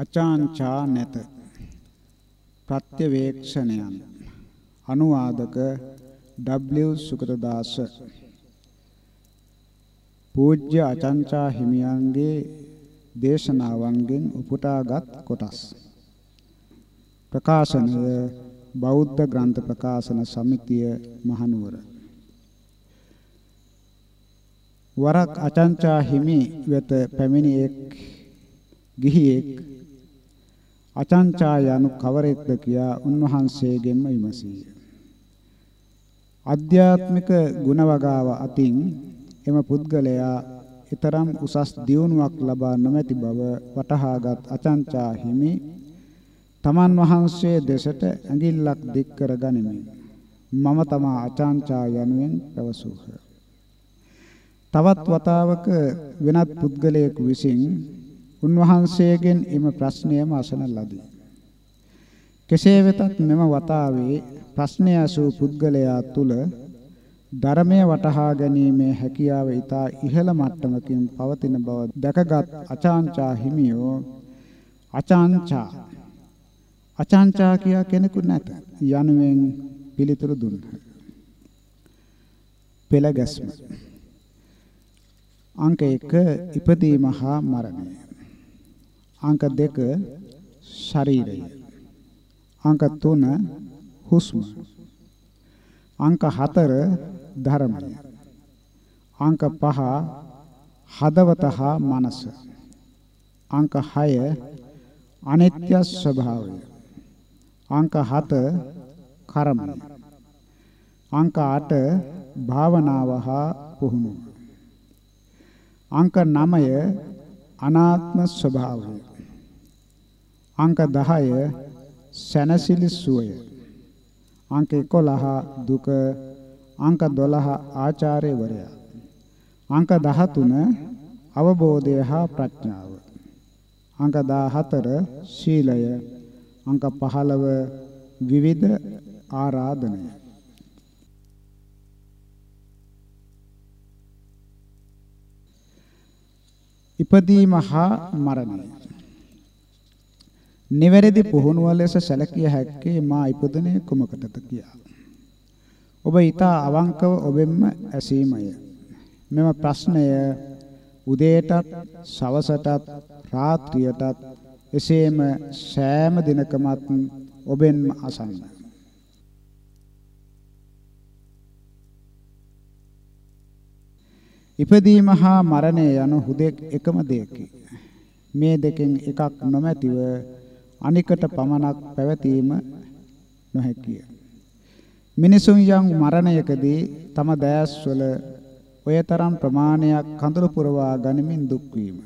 අචාන්චා නැත. ප්‍රත්‍යවේක්ෂණයන්. අනුවාදක W. සුකතදාස. පූජ්‍ය අචංචා හිමියන්ගේ දේශනාවන්ගෙන් උපුටාගත් කොටස්. ප්‍රකාශනය බෞද්ධ ග්‍රන්ථ ප්‍රකාශන සමිතිය මහනුවර. වරක් අචංචා හිමි වෙත පැමිණි එක් ගිහියෙක් අචංචා යනු කවරෙක්ද කියා උන්වහන්සේගෙන්ම විමසීය. ආධ්‍යාත්මික ගුණ වගාව අතින් එම පුද්ගලයා ඊතරම් උසස් දියුණුවක් ලබා නොමැති බව වටහාගත් අචංචා හිමි තමන් වහන්සේ දෙසට ඇඟිල්ලක් දික් කර ගනිමින් මම තමා අචංචා යනුවෙන් පැවසූහ. තවත් වතාවක වෙනත් පුද්ගලයෙකු විසින් උන්වහන්සේගෙන් එම ප්‍රශ්නයම අසන ලදී. කෙසේ වෙතත් මෙම වතාවේ ප්‍රශ්නය අසූ පුද්ගලයා තුල ධර්මය වටහා ගැනීමේ හැකියාව ඊට ඉහළ මට්ටමකින් පවතින බව දැකගත් අචාන්චා හිමියෝ අචාන්චා අචාන්චා කියා කෙනෙකු නැත යනුවෙන් පිළිතුරු දුන්හ. පෙළ ගැස්ම අංක 1 ඉපදීම හා මරණය අංක 2 ශරීරය. අංක 3 හුස්ම. අංක 4 ධර්මය. අංක 5 හදවත හා මනස. අංක 6 අනිත්‍ය ස්වභාවය. අංක 7 කර්මය. අංක 8 භාවනාව හා පුහුණුව. අංක 9 අනාත්ම ස්වභාවය. අංක 10 සැනසිලි සුවය අංක 11 දුක අංක 12 ආචාර්යවරයා. අංක 13 අවබෝධය හා ප්‍රඥාව. අංක 14 ශීලය. අංක 15 විවිධ ආරාධනය. ඉපදීම හා මරණය. නිවැරදි පුහුණුව ලෙස සැලකිය හැක්කේ මා ඉපදුනේ කුමකටද කියා. ඔබ ඊට අවංකව ඔබෙන්ම ඇසීමය. මෙම ප්‍රශ්නය උදේටත් සවසටත් රාත්‍රියටත් එසේම සෑම දිනකමත් ඔබෙන්ම අසන්න. ඉපදීම හා මරණය යන හුදෙක් එකම දෙයකි. මේ දෙකෙන් එකක් නොමැතිව අනිකට පමණක් පැවතීම නොහැකිය. මිනිසුන් යම් මරණයකදී තම දෑස්වල ඔයතරම් ප්‍රමාණයක් කඳුළු පුරවා ගනිමින් දුක් වීම.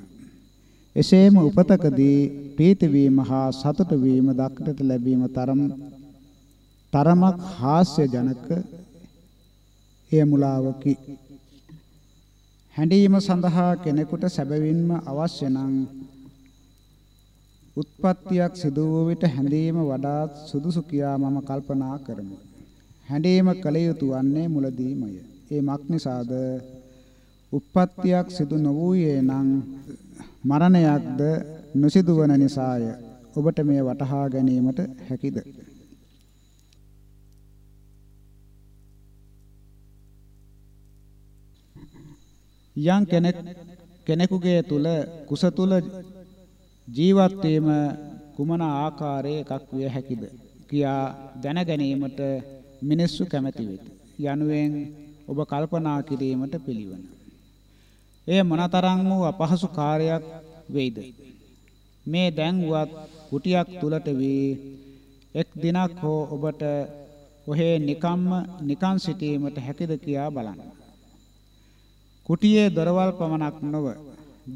එසේම උපතකදී ප්‍රීති වීම හා සතුට වීම දක්නට ලැබීම තරම් තරමක් හාස්‍ය ජනක එය මුලාවකි. හැඬීම සඳහා කෙනෙකුට සැබවින්ම අවශ්‍ය නම් උත්පත්තියක් සිදු වූ විට හැඬීම වඩාත් සුදුසු කියා මම කල්පනා කරමි. හැඬීම කළ යුතු වන්නේ මුලදීමය. ඒ මක්නිසාද උත්පත්තියක් සිදු නොවූයේ නම් මරණයක්ද නොසිදුවන නිසාය. ඔබට මේ වටහා ගැනීමට හැකිද? යම් කෙනෙක් කෙනෙකුගේ තුල කුස තුල ජීවත් වීම කුමන ආකාරයේ එකක් විය හැකිද කියා දැන ගැනීමට මිනිස්සු කැමැති වෙති. යනුවෙන් ඔබ කල්පනා කිරීමට පිළිවන. එය මොනතරම් වූ අපහසු කාර්යයක් වෙයිද? මේ දැන්වත් කුටියක් තුලට වී එක් දිනක් හෝ ඔබට ඔහේ නිකම්ම නිකන් සිටීමට හැකිද කියා බලන්න. කුටියේ දොරවල් පමණක් නොව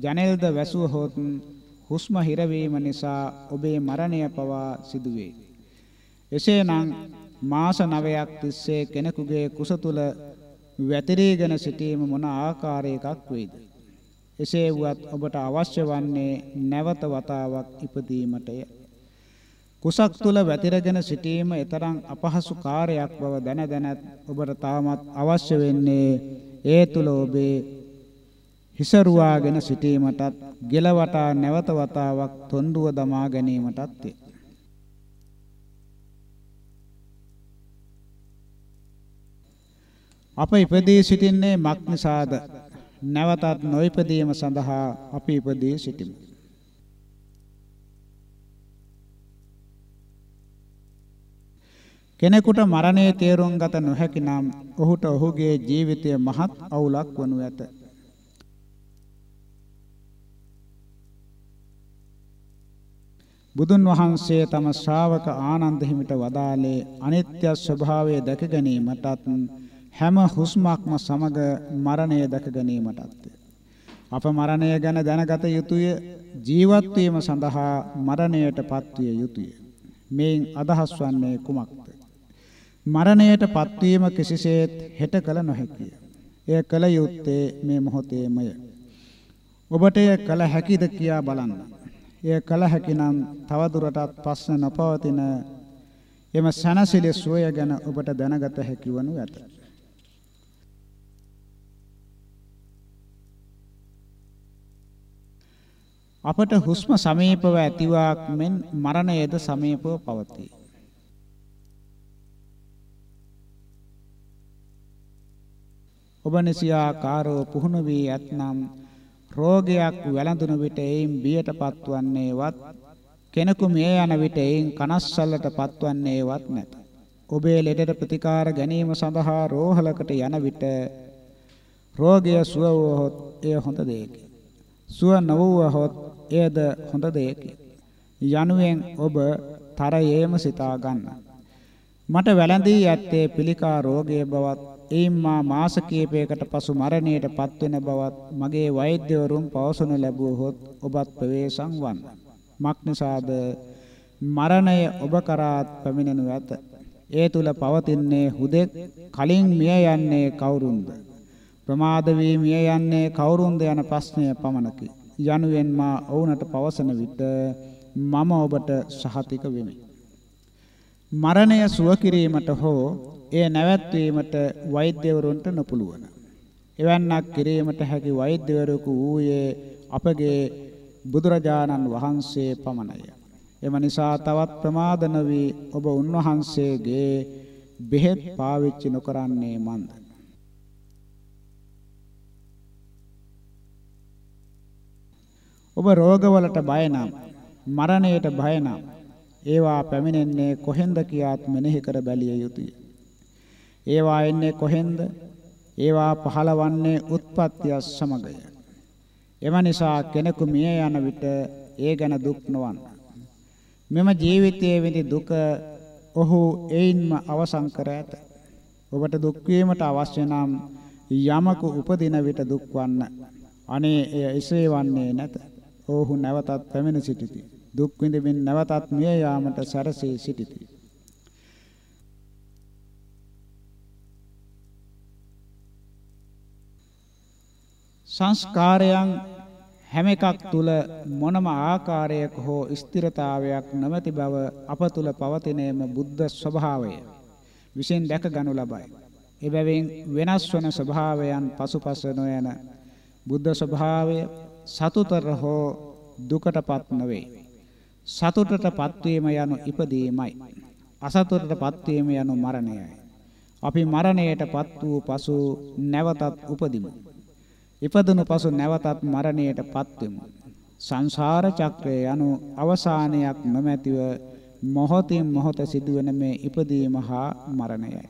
ජනෙල්ද වැසුවහොත් හුස්ම හිරවීම නිසා ඔබේ මරණය පවා සිදුවේ. එසේනම් මාස 9ක් තිස්සේ කෙනෙකුගේ කුස තුල වැතිරීගෙන සිටීම මොන ආකාරයකක් වේද? එසේ වුවත් ඔබට අවශ්‍ය වන්නේ නැවත වතාවක් ඉපදීමටය. කුසක් තුල වැතිරගෙන සිටීම ඊතරම් අපහසු කාර්යයක් බව දැන දැනත් ඔබට තාමත් අවශ්‍ය වෙන්නේ ඒ තුල ඔබේ හිසරුවාගෙන සිටීමටත් ගෙලවටා නැවත වතාවක් තොණ්ඩුව දමා ගැනීමටත් අප ඉපදී සිටින්නේ මක් නිසාද? නැවතත් නොඉපදීම සඳහා අපි ඉපදී සිටිමු. කෙනෙකුට මරණය තේරුම් ගත නොහැකි නම් ඔහුට ඔහුගේ ජීවිතය මහත් අවුලක් වනු ඇත. බුදුන් වහන්සේ තම ශ්‍රාවක ආනන්ද හිමිට වදාළේ අනිත්‍ය ස්වභාවය දැක ගැනීමටත් හැම හුස්මක්ම සමග මරණය දැක ගැනීමටත් අප මරණය ගැන දැනගත යුතුය ජීවත් වීම සඳහා මරණයට පත්විය යුතුය මේන් අදහස් වන්නේ කුමක්ද මරණයට පත්වීම කිසිසේත් හෙට කල නොහැකිය. එය කල යුත්තේ මේ මොහොතේමය. ඔබට එය කල හැකිද කියා බලන්න. එය කල හැකිනම් තවදුරටත් ප්‍රශ්න නොපවතින එම සනසිලි සුවය ගැන ඔබට දැනගත හැකි වනු ඇත. අපට හුස්ම සමීපව ඇතිවාක් මෙන් මරණයද සමීපව පවතී. ඔබ නිසියාකාරව පුහුණු වී ඇතනම් රෝගයක් වැළඳුන විට එයින් බියටපත් වන්නේවත් කෙනෙකු මිය යන විට එයින් කනස්සල්ලට පත්වන්නේවත් නැත. ඔබේ ලෙඩට ප්‍රතිකාර ගැනීම සඳහා රෝහලකට යන විට රෝගය සුව වූහොත් එය හොඳ දෙයකි. සුව නොවුවහොත් එයද හොඳ දෙයකි. යනුවෙන් ඔබ තරයේම සිතා ගන්න. මට වැළඳී ඇත්තේ පිළිකා රෝගයේ බවත් එයින් මා මාස කිහිපයකට පසු මරණයට පත්වෙන බවත් මගේ වෛද්‍යවරුන් පවසනු ලැබුවහොත් ඔබත් ප්‍රවේශම් වන්න. මක්නිසාද මරණය ඔබ කරාත් පැමිණෙනු ඇත. ඒ තුල පවතින්නේ හුදෙක් කලින් මිය යන්නේ කවුරුන්ද? ප්‍රමාද වී මිය යන්නේ කවුරුන්ද යන ප්‍රශ්නය පමණකි. යනුවෙන් මා ඔවුන්ට පවසන විට මම ඔබට සහතික වෙමි. මරණය සුව කිරීමට හෝ එය නැවැත්වීමට වෛද්‍යවරුන්ට නොපුළුවන. එවන්නක් කිරීමට හැකි වෛද්‍යවරයෙකු වූයේ අපගේ බුදුරජාණන් වහන්සේ පමණය. එම නිසා තවත් ප්‍රමාද නොවි ඔබ උන්වහන්සේගේ බෙහෙත් පාවිච්චි නොකරන්නේ මන්ද? ඔබ රෝගවලට බය නම් මරණයට බය නම් ඒවා පැමිණෙන්නේ කොහෙන්ද කියාත් මෙනෙහි කර බැලිය යුතුය. ඒවා එන්නේ කොහෙන්ද? ඒවා පහළවන්නේ උත්පත්තිය සමගය. එම නිසා කෙනෙකු මිය යන විට ඒ ගැන දුක් නොවන්න. මෙම ජීවිතයේ විඳි දුක ඔහු එයින්ම අවසන් කර ඇත. ඔබට දුක් වීමට අවශ්‍ය නම් යමක උපදින විට දුක් වන්න. අනේ එය එසේ වන්නේ නැත. ඔහු නැවතත් පැමිණ සිටිති. දුක් විඳින්න නැවතත් මිය යාමට සැරසී සිටිති. සංස්කාරයන් හැම එකක් තුල මොනම ආකාරයක හෝ ස්ථිරතාවයක් නැමැති බව අප තුල පවතිනේම බුද්ධ ස්වභාවය විසින් දැක ගනු ලබයි. එබැවින් වෙනස් වන ස්වභාවයන් පසුපස නොයන බුද්ධ ස්වභාවය සතුතර හෝ දුකටපත් නොවේ. සතුටටපත් වීම යනු ඉපදීමයි. අසතුටටපත් වීම යනු මරණයයි. අපි මරණයටපත් වූ පසු නැවතත් උපදිමු. ඉපදුණු පසු නැවතත් මරණයට පත්වෙමු. සංසාර චක්‍රය යනු අවසානයක් නොමැතිව මොහොතින් මොහොත සිදුවෙන මේ ඉපදීම හා මරණයයි.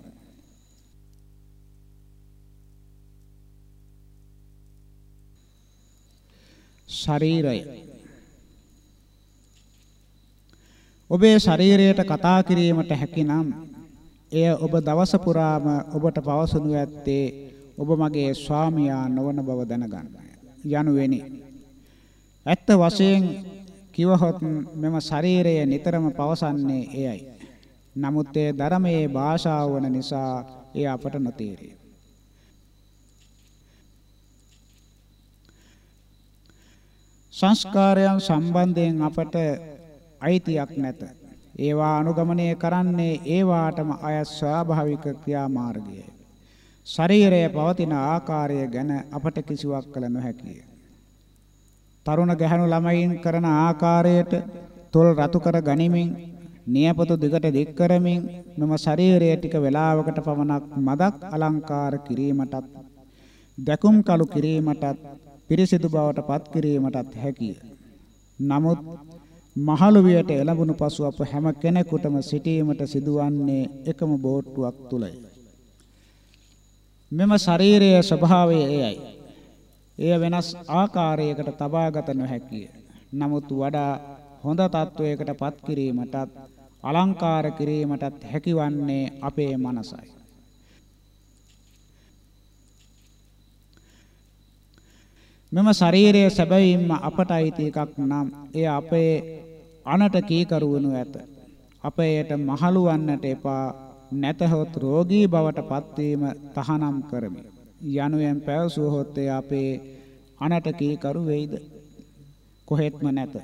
ශරීරය ඔබේ ශරීරයට කතා කිරීමට හැකිනම් එය ඔබ දවස පුරාම ඔබට පවසනු ඇත්තේ ඔබ මගේ ස්වාමියා නොවන බව දැනගන්න යනුවෙනි. ඇත්ත වශයෙන් කිවහොත් මෙම ශරීරය නිතරම පවසන්නේ එයයි. නමුත් ඒ ධර්මයේ භාෂාව වන නිසා එය අපට නොතේරේ. සංස්කාරයන් සම්බන්ධයෙන් අපට අයිතියක් නැත. ඒවා අනුගමනය කරන්නේ ඒවාටම අයත් ස්වාභාවික ක්‍රියාමාර්ගයයි. ශරීරය පවතින ආකාරය ගැන අපට කිසිවක් කළ නොහැකිය. තරුණ ගැහැණු ළමයින් කරන ආකාරයට තොල් රතු කර ගනිමින් නියපොතු දිගට දික් කරමින් මම ශරීරය ටික වේලාවකට පමණක් මදක් අලංකාර කිරීමටත් දැකුම් කළු කිරීමටත් පිරිසිදු බවට පත් කිරීමටත් හැකිය. නමුත් මහලු වියට එළඹුණු පසු අප හැම කෙනෙකුටම සිටීමට සිදුවන්නේ එකම බෝට්ටුවක් තුලයි. මෙම ශරීරයේ ස්වභාවය එයයි. එය වෙනස් ආකාරයකට තබාගත නොහැකිය. නමුත් වඩා හොඳ තත්වයකට පත් කිරීමටත් අලංකාර කිරීමටත් හැකිවන්නේ අපේ මනසයි. මෙම ශරීරයේ සැබවින්ම අපට අයිති එකක් නම් එය අපේ අනට කීකරුවනු ඇත. අපේට මහලු වන්නට එපා නැතහොත් රෝගී බවට පත්වීම තහනම් කරමි. යනුවෙන් පැවසුවහොත් එය අපේ අනට කීකරු වෙයිද? කොහෙත්ම නැත.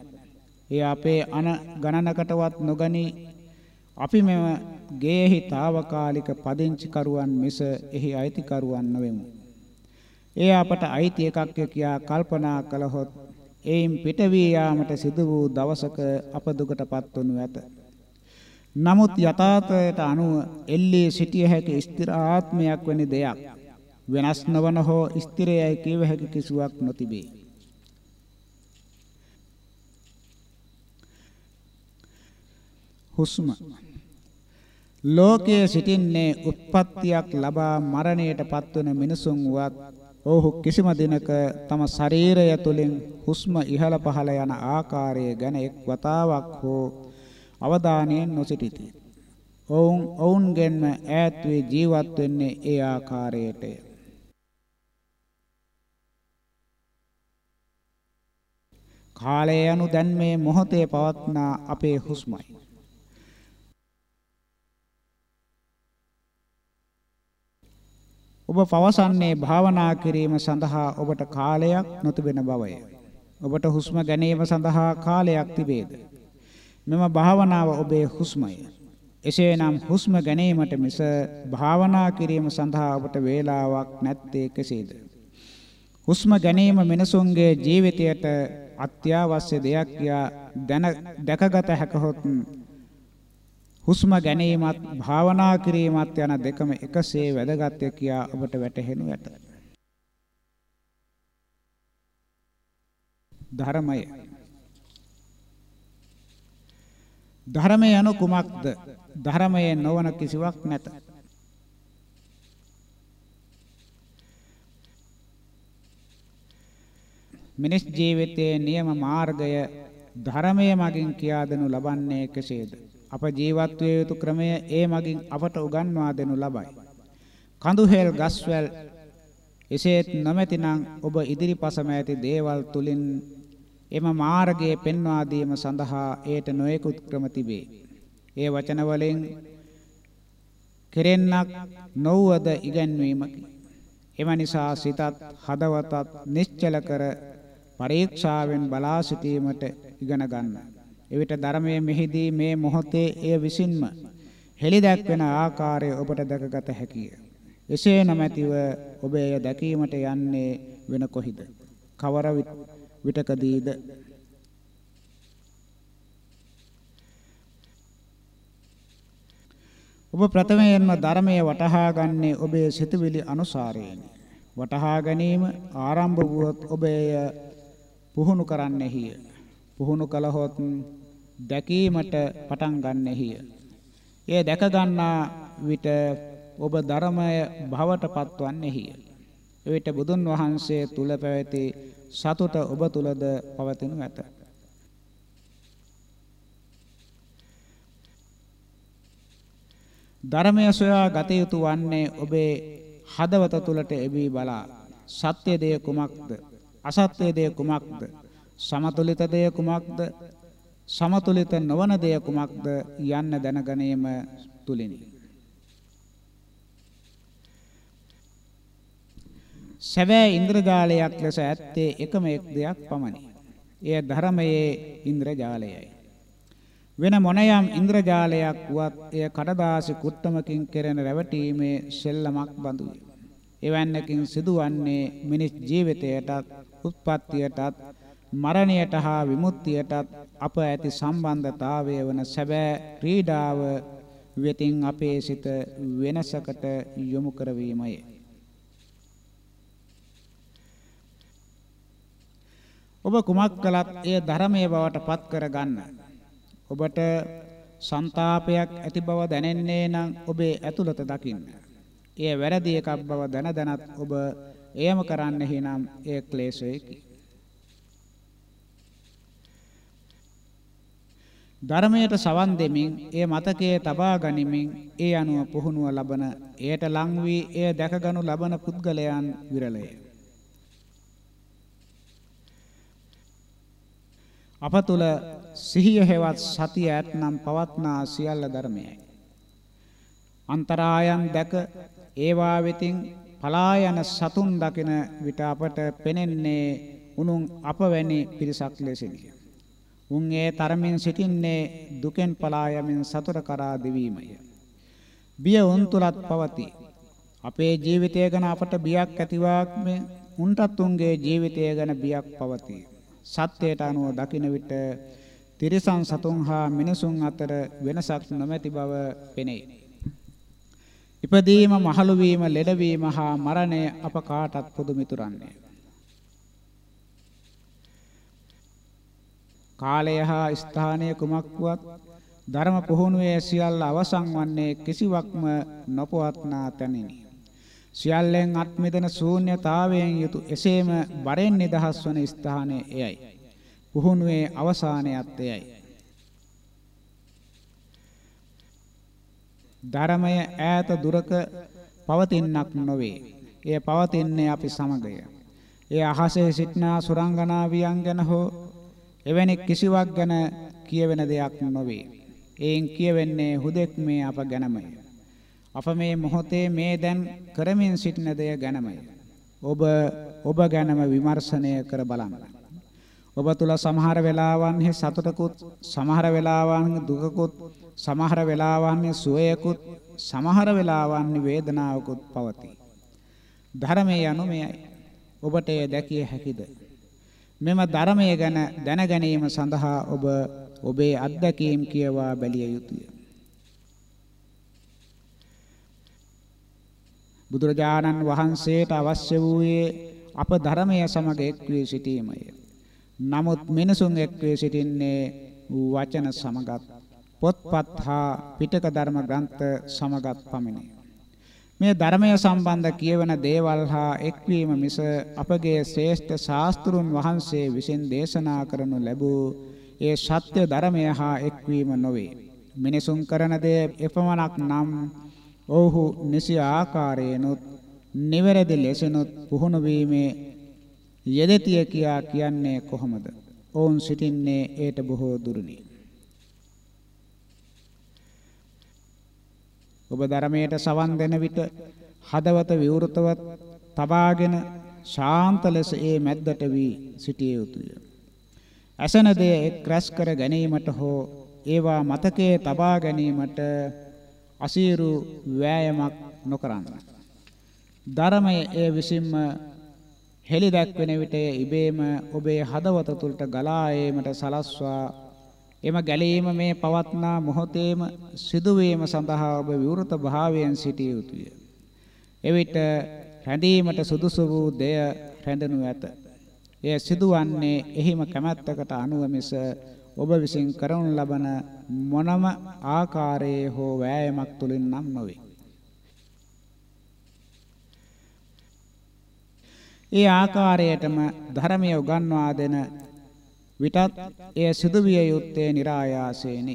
ඒ අපේ අන ගණනකටවත් නොගනි අපි මෙම ගේහි తాවකාලික පදිංචි කරුවන් මිස එහි අයිතිකරුවන් නොවෙමු. ඒ අපට අයිති එකක් කියා කල්පනා කළහොත් එයින් පිට වී යාමට සිදු වූ දවසක අප දුකටපත් වනු ඇත. නමුත් යථාර්ථයට අනුව එල්ලී සිටිය හැකි ස්ථිර ආත්මයක් වැනි දෙයක් වෙනස් නොවන හෝ ස්ථිරයයි කියව හැකි කිසිවක් නොතිබේ. හුස්ම ලෝකයේ සිටින්නේ උත්පත්තියක් ලබා මරණයට පත්වන මිනිසුන් වත් ඔහු කිසිම දිනක තම ශරීරය තුළින් හුස්ම ඉහළ පහළ යන ආකාරය ගැන එක් වතාවක් හෝ අවධානයෙන් නොසිටිති. ඔවුන් ඔවුන්ගෙන්ම ඈත් වී ජීවත් වෙන්නේ ඒ ආකාරයටය. කාලය යනු දැන් මේ මොහොතේ පවත්නා අපේ හුස්මයි. ඔබ පවසන්නේ භාවනා කිරීම සඳහා ඔබට කාලයක් නොතිබෙන බවය. ඔබට හුස්ම ගැනීම සඳහා කාලයක් තිබේද? මෙම භාවනාව ඔබේ හුස්මය. එසේනම් හුස්ම ගැනීමට මිස භාවනා කිරීම සඳහා ඔබට වේලාවක් නැත්තේ කෙසේද? හුස්ම ගැනීම මිනිසුන්ගේ ජීවිතයට අත්‍යවශ්‍ය දෙයක් යා දැන දැකගත හැකහොත් හුස්ම ගැනීමත් භාවනා කිරීමත් යන දෙකම එකසේ වැදගත්ය කියා ඔබට වැටහෙනු ඇත. ධර්මය ධර්මය යනු කුමක්ද? ධර්මයේ නොවන කිසිවක් නැත. මිනිස් ජීවිතයේ නියම මාර්ගය ධර්මයේ මගින් කියා දෙනු ලබන්නේ කෙසේද? අප ජීවත් විය යුතු ක්‍රමය ඒ මගින් අපට උගන්වා දෙනු ලබයි. කඳුහෙල් ගස්වැල් එසේත් නොමැතිනම් ඔබ ඉදිරිපසම ඇති දේවල් තුලින් එම මාර්ගයේ පෙන්වා දීම සඳහා ඒට නොයෙකුත් ක්‍රම තිබේ. ඒ වචන වලින් කෙරෙන්නක් නොවද ඉගැන්වීමකි. එම නිසා සිතත් හදවතත් නිශ්චල කර පරීක්ෂාවෙන් බලා සිටීමට ඉගෙන ගන්න. එවිට ධර්මයේ මෙහිදී මේ මොහොතේ එය විසින්ම හෙළි දැක්වෙන ආකාරය ඔබට දැකගත හැකිය. එසේ නොමැතිව ඔබ එය දැකීමට යන්නේ වෙන කොහිද? කවර විටකදීද? ඔබ ප්‍රථමයෙන්ම ධර්මයේ වටහා ගන්නේ ඔබේ සිතුවිලි අනුසාරයෙන්. වටහා ගැනීම ආරම්භ වුවොත් ඔබ එය පුහුණු කරන්නෙහිය. පුහුණු කළහොත් දැකීමට පටන් ගන්නෙහිය. එය දැක ගන්නා විට ඔබ ධර්මය භවට පත්වන්නේහිය. එවිට බුදුන් වහන්සේ තුල පැවති සතුට ඔබ තුලද පවතිනු ඇත. ධර්මය සොයා ගත යුතු වන්නේ ඔබේ හදවත තුලට එවි බලා. සත්‍ය දෙය කුමක්ද? අසත්‍ය දෙය කුමක්ද? සමතුලිත දෙය කුමක්ද? සමතුලිත නොවන දෙය කුමක්ද? යන්න දැන ගැනීම තුලිනි. සැබෑ ඉන්ද්‍රජාලයක් ලෙස ඇත්තේ එකම එක් දෙයක් පමණි. එය ධර්මයේ ඉන්ද්‍රජාලයයි. වෙන මොනියම් ඉන්ද්‍රජාලයක් වුවත් එය කඩදාසි කුට්ටමකින් කෙරෙන රැවටීමේ සෙල්ලමක් බඳුය. එවැන්නකින් සිදුවන්නේ මිනිස් ජීවිතයටත් උත්පත්තියටත් මරණයට හා විමුක්තියටත් අප ඇති සම්බන්ධතාවය වන සැබෑ ක්‍රීඩාව වෙතින් අපේ සිත වෙනසකට යොමු කරවීමය. ඔබ කුමක් කළත් එය ධර්මයේ බවට පත් කරගන්න. ඔබට ਸੰతాපයක් ඇති බව දැනෙන්නේ නම් ඔබේ ඇතුළත දකින්න. එය වැරදි එකක් බව දැන දැනත් ඔබ එයම කරන්නෙහි නම් එය ක්ලේශයකි. ධර්මයට සවන් දෙමින් එය මතකයේ තබා ගනිමින් ඒ අනුව පුහුණුව ලබන එයට ලං වී එය දැකගනු ලබන පුද්ගලයන් විරලය. අප තුල සිහිය හේවත් සතිය ඇතනම් පවත්නා සියල්ල ධර්මයයි. අන්තරායන් දැක ඒවා වෙතින් පලා යන සතුන් දකින විට අපට පෙනෙන්නේ උනුන් අප වැනි පිරිසක් ලෙසිනි. උන් ඒ තරමින් සිටින්නේ දුකෙන් පලා යමින් සතුට කරා දෙවීමය. බිය උන් තුලත් පවතී. අපේ ජීවිතය ගැන අපට බියක් ඇතිවාක් මේ උන්ටත් උන්ගේ ජීවිතය ගැන බියක් පවතී. සත්‍යයට අනුව දකින විට තිරිසන් සතුන් හා මිනිසුන් අතර වෙනසක් නොමැති බව පෙනේ. ඉපදීම, මහලු වීම, ලෙඩවීම හා මරණය අප කාටත් පොදු මිතුරන්නේ. කාලය හා ස්ථානය කුමක් වුවත් ධර්ම පුහුණුවේ සියල්ල අවසන් වන්නේ කිසිවක්ම නොපවත්නා තැනිනි. සියල්ලෙන් අත් මිදෙන ශූන්‍යතාවයෙන් යුතු එසේම බරෙන් නිදහස් වන ස්ථානය එයයි. පුහුණුවේ අවසානයත් එයයි. ධර්මය ඈත දුරක පවතින්නක් නොවේ. එය පවතින්නේ අපි සමගය. එය අහසේ සිටනා සුරංගනාවියන් ගැන හෝ එවැනි කිසිවක් ගැන කියවෙන දෙයක් නොවේ. එයින් කියවෙන්නේ හුදෙක් මේ අප ගැනමය. අප මේ මොහොතේ මේ දැන් කරමින් සිටින දෙය ගැනමය. ඔබ ඔබ ගැනම විමර්ශනය කර බලන්න. ඔබ තුල සමහර වෙලාවන්හි සතුටකුත් සමහර වෙලාවන් දුකකුත් සමහර වෙලාවන්හි සුවයකුත් සමහර වෙලාවන්හි වේදනාවකුත් පවතී. ධර්මයේ යනු මෙයයි. ඔබට එය දැකිය හැකිද? මෙම ධර්මය ගැන දැන ගැනීම සඳහා ඔබ ඔබේ අත්දැකීම් කියවා බැලිය යුතුය. බුදුරජාණන් වහන්සේට අවශ්‍ය වූයේ අප ධර්මය සමග එක් වී සිටීමය. නමුත් මිනිසුන් එක් වී සිටින්නේ වචන සමගත් පොත්පත් හා පිටක ධර්ම ග්‍රන්ථ සමගත් පමණි. මේ ධර්මය සම්බන්ධ කියවන දේවල් හා එක්වීම මිස අපගේ ශ්‍රේෂ්ඨ ශාස්ත්‍රුන් වහන්සේ විසින් දේශනා කරනු ලැබූ ඒ සත්‍ය ධර්මය හා එක්වීම නොවේ. මිනිසුන් කරන දේ එපමණක් නම් ඔව්හු නිසි ආකාරයෙන්ුත් නිවැරදි ලෙසනුත් පුහුණු වීමේ යෙදතිය කියා කියන්නේ කොහොමද? ඔවුන් සිටින්නේ ඒට බොහෝ දුරනි. ඔබ ධර්මයට සවන් දෙන විට හදවත විවෘතව තබාගෙන ශාන්ත ලෙස ඒ මැද්දට වී සිටිය යුතුය. අසන දේ එක් රැස් කර ගැනීමට හෝ ඒවා මතකයේ තබා ගැනීමට අසීරු වෑයමක් නොකරන්න. ධර්මය ඒ විසින්ම හෙළි දැක්වෙන විට ඉබේම ඔබේ හදවත තුළට ගලා ඒමට සලස්වා එම ගැලීම මේ පවත්නා මොහොතේම සිදුවීම සඳහා ඔබ විවෘත භාවයෙන් සිටිය යුතුය. එවිට රැඳීමට සුදුසු වූ දෙය රැඳෙනු ඇත. එය සිදුවන්නේ එහිම කැමැත්තකට අනුව මිස ඔබ විසින් කරනු ලබන මොනම ආකාරයේ හෝ වෑයමක් තුලින් නම් නොවේ. ඒ ආකාරයටම ධර්මය උගන්වා දෙන විටත් එය සිදුවිය යුත්තේ નિરાයාසයෙනි.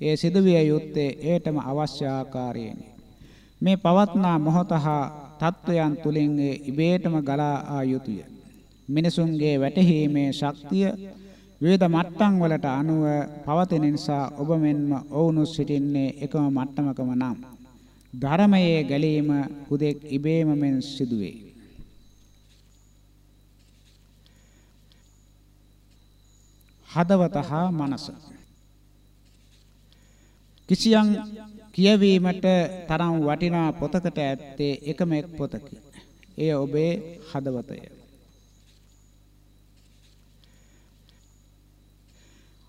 ඒ සිදුවිය යුත්තේ ඒටම අවශ්‍ය ආකාරයෙනි. මේ පවත්නා මොහොත හා තත්වයන් තුලින් ඒ ඉබේටම ගලා ආ යුතුය. මිනිසුන්ගේ වැටහීමේ ශක්තිය විවිධ මට්ටම් වලට අනුව පවතින නිසා ඔබ මෙන්ම ඔවුනු සිටින්නේ එකම මට්ටමකම නම් ධර්මයේ ගැලීම හුදෙක් ඉබේම මෙන් සිදුවේ. හදවත හා මනස කිසියම් කියවීමට තරම් වටිනා පොතකට ඇත්තේ එකම එක් පොතකි. එය ඔබේ හදවතය.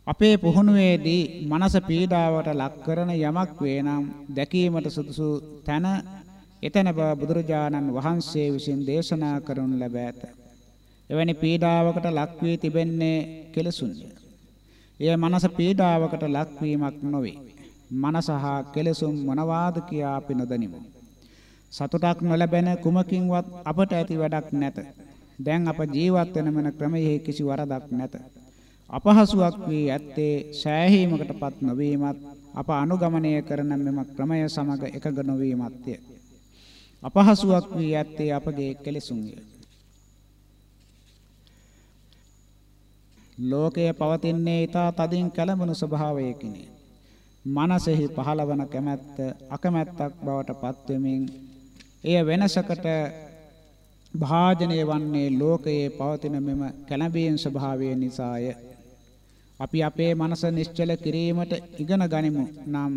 අපේ පුහුණුවේදී මනස පීඩාවට ලක් කරන යමක් වේ නම් දැකීමට සුදුසු තැන එතන බව බුදුරජාණන් වහන්සේ විසින් දේශනා කරනු ලැබ ඇත. එවැනි පීඩාවකට ලක් වී තිබෙන්නේ කෙලසුන්ය. එය මනස පීඩාවකට ලක්වීමක් නොවේ. මනස හා කෙලසුම් මොනවාද කියා අපි නොදනිමු. සතුටක් නොලැබෙන කුමකින්වත් අපට ඇති වැඩක් නැත. දැන් අප ජීවත් වෙන මන ක්‍රමයේ කිසි වරදක් නැත. අපහසුයක් වී ඇත්තේ සෑහීමකටපත් නොවීමත් අප අනුගමනය කරන මෙම ක්‍රමය සමග එකග නොවීමත්ය. අපහසුයක් වී ඇත්තේ අපගේ කෙලෙසුන්ය. ලෝකය පවතින්නේ ඊතා තදින් කැළඹුණු ස්වභාවයකිනි. මනසෙහි පහළවන කැමැත්ත අකමැත්තක් බවට පත්වෙමින් එය වෙනසකට භාජනය වන්නේ ලෝකයේ පවතින මෙම කැළඹීම් ස්වභාවය නිසාය. අපි අපේ මනස නිශ්චල කිරීමට ඉගෙන ගනිමු නම්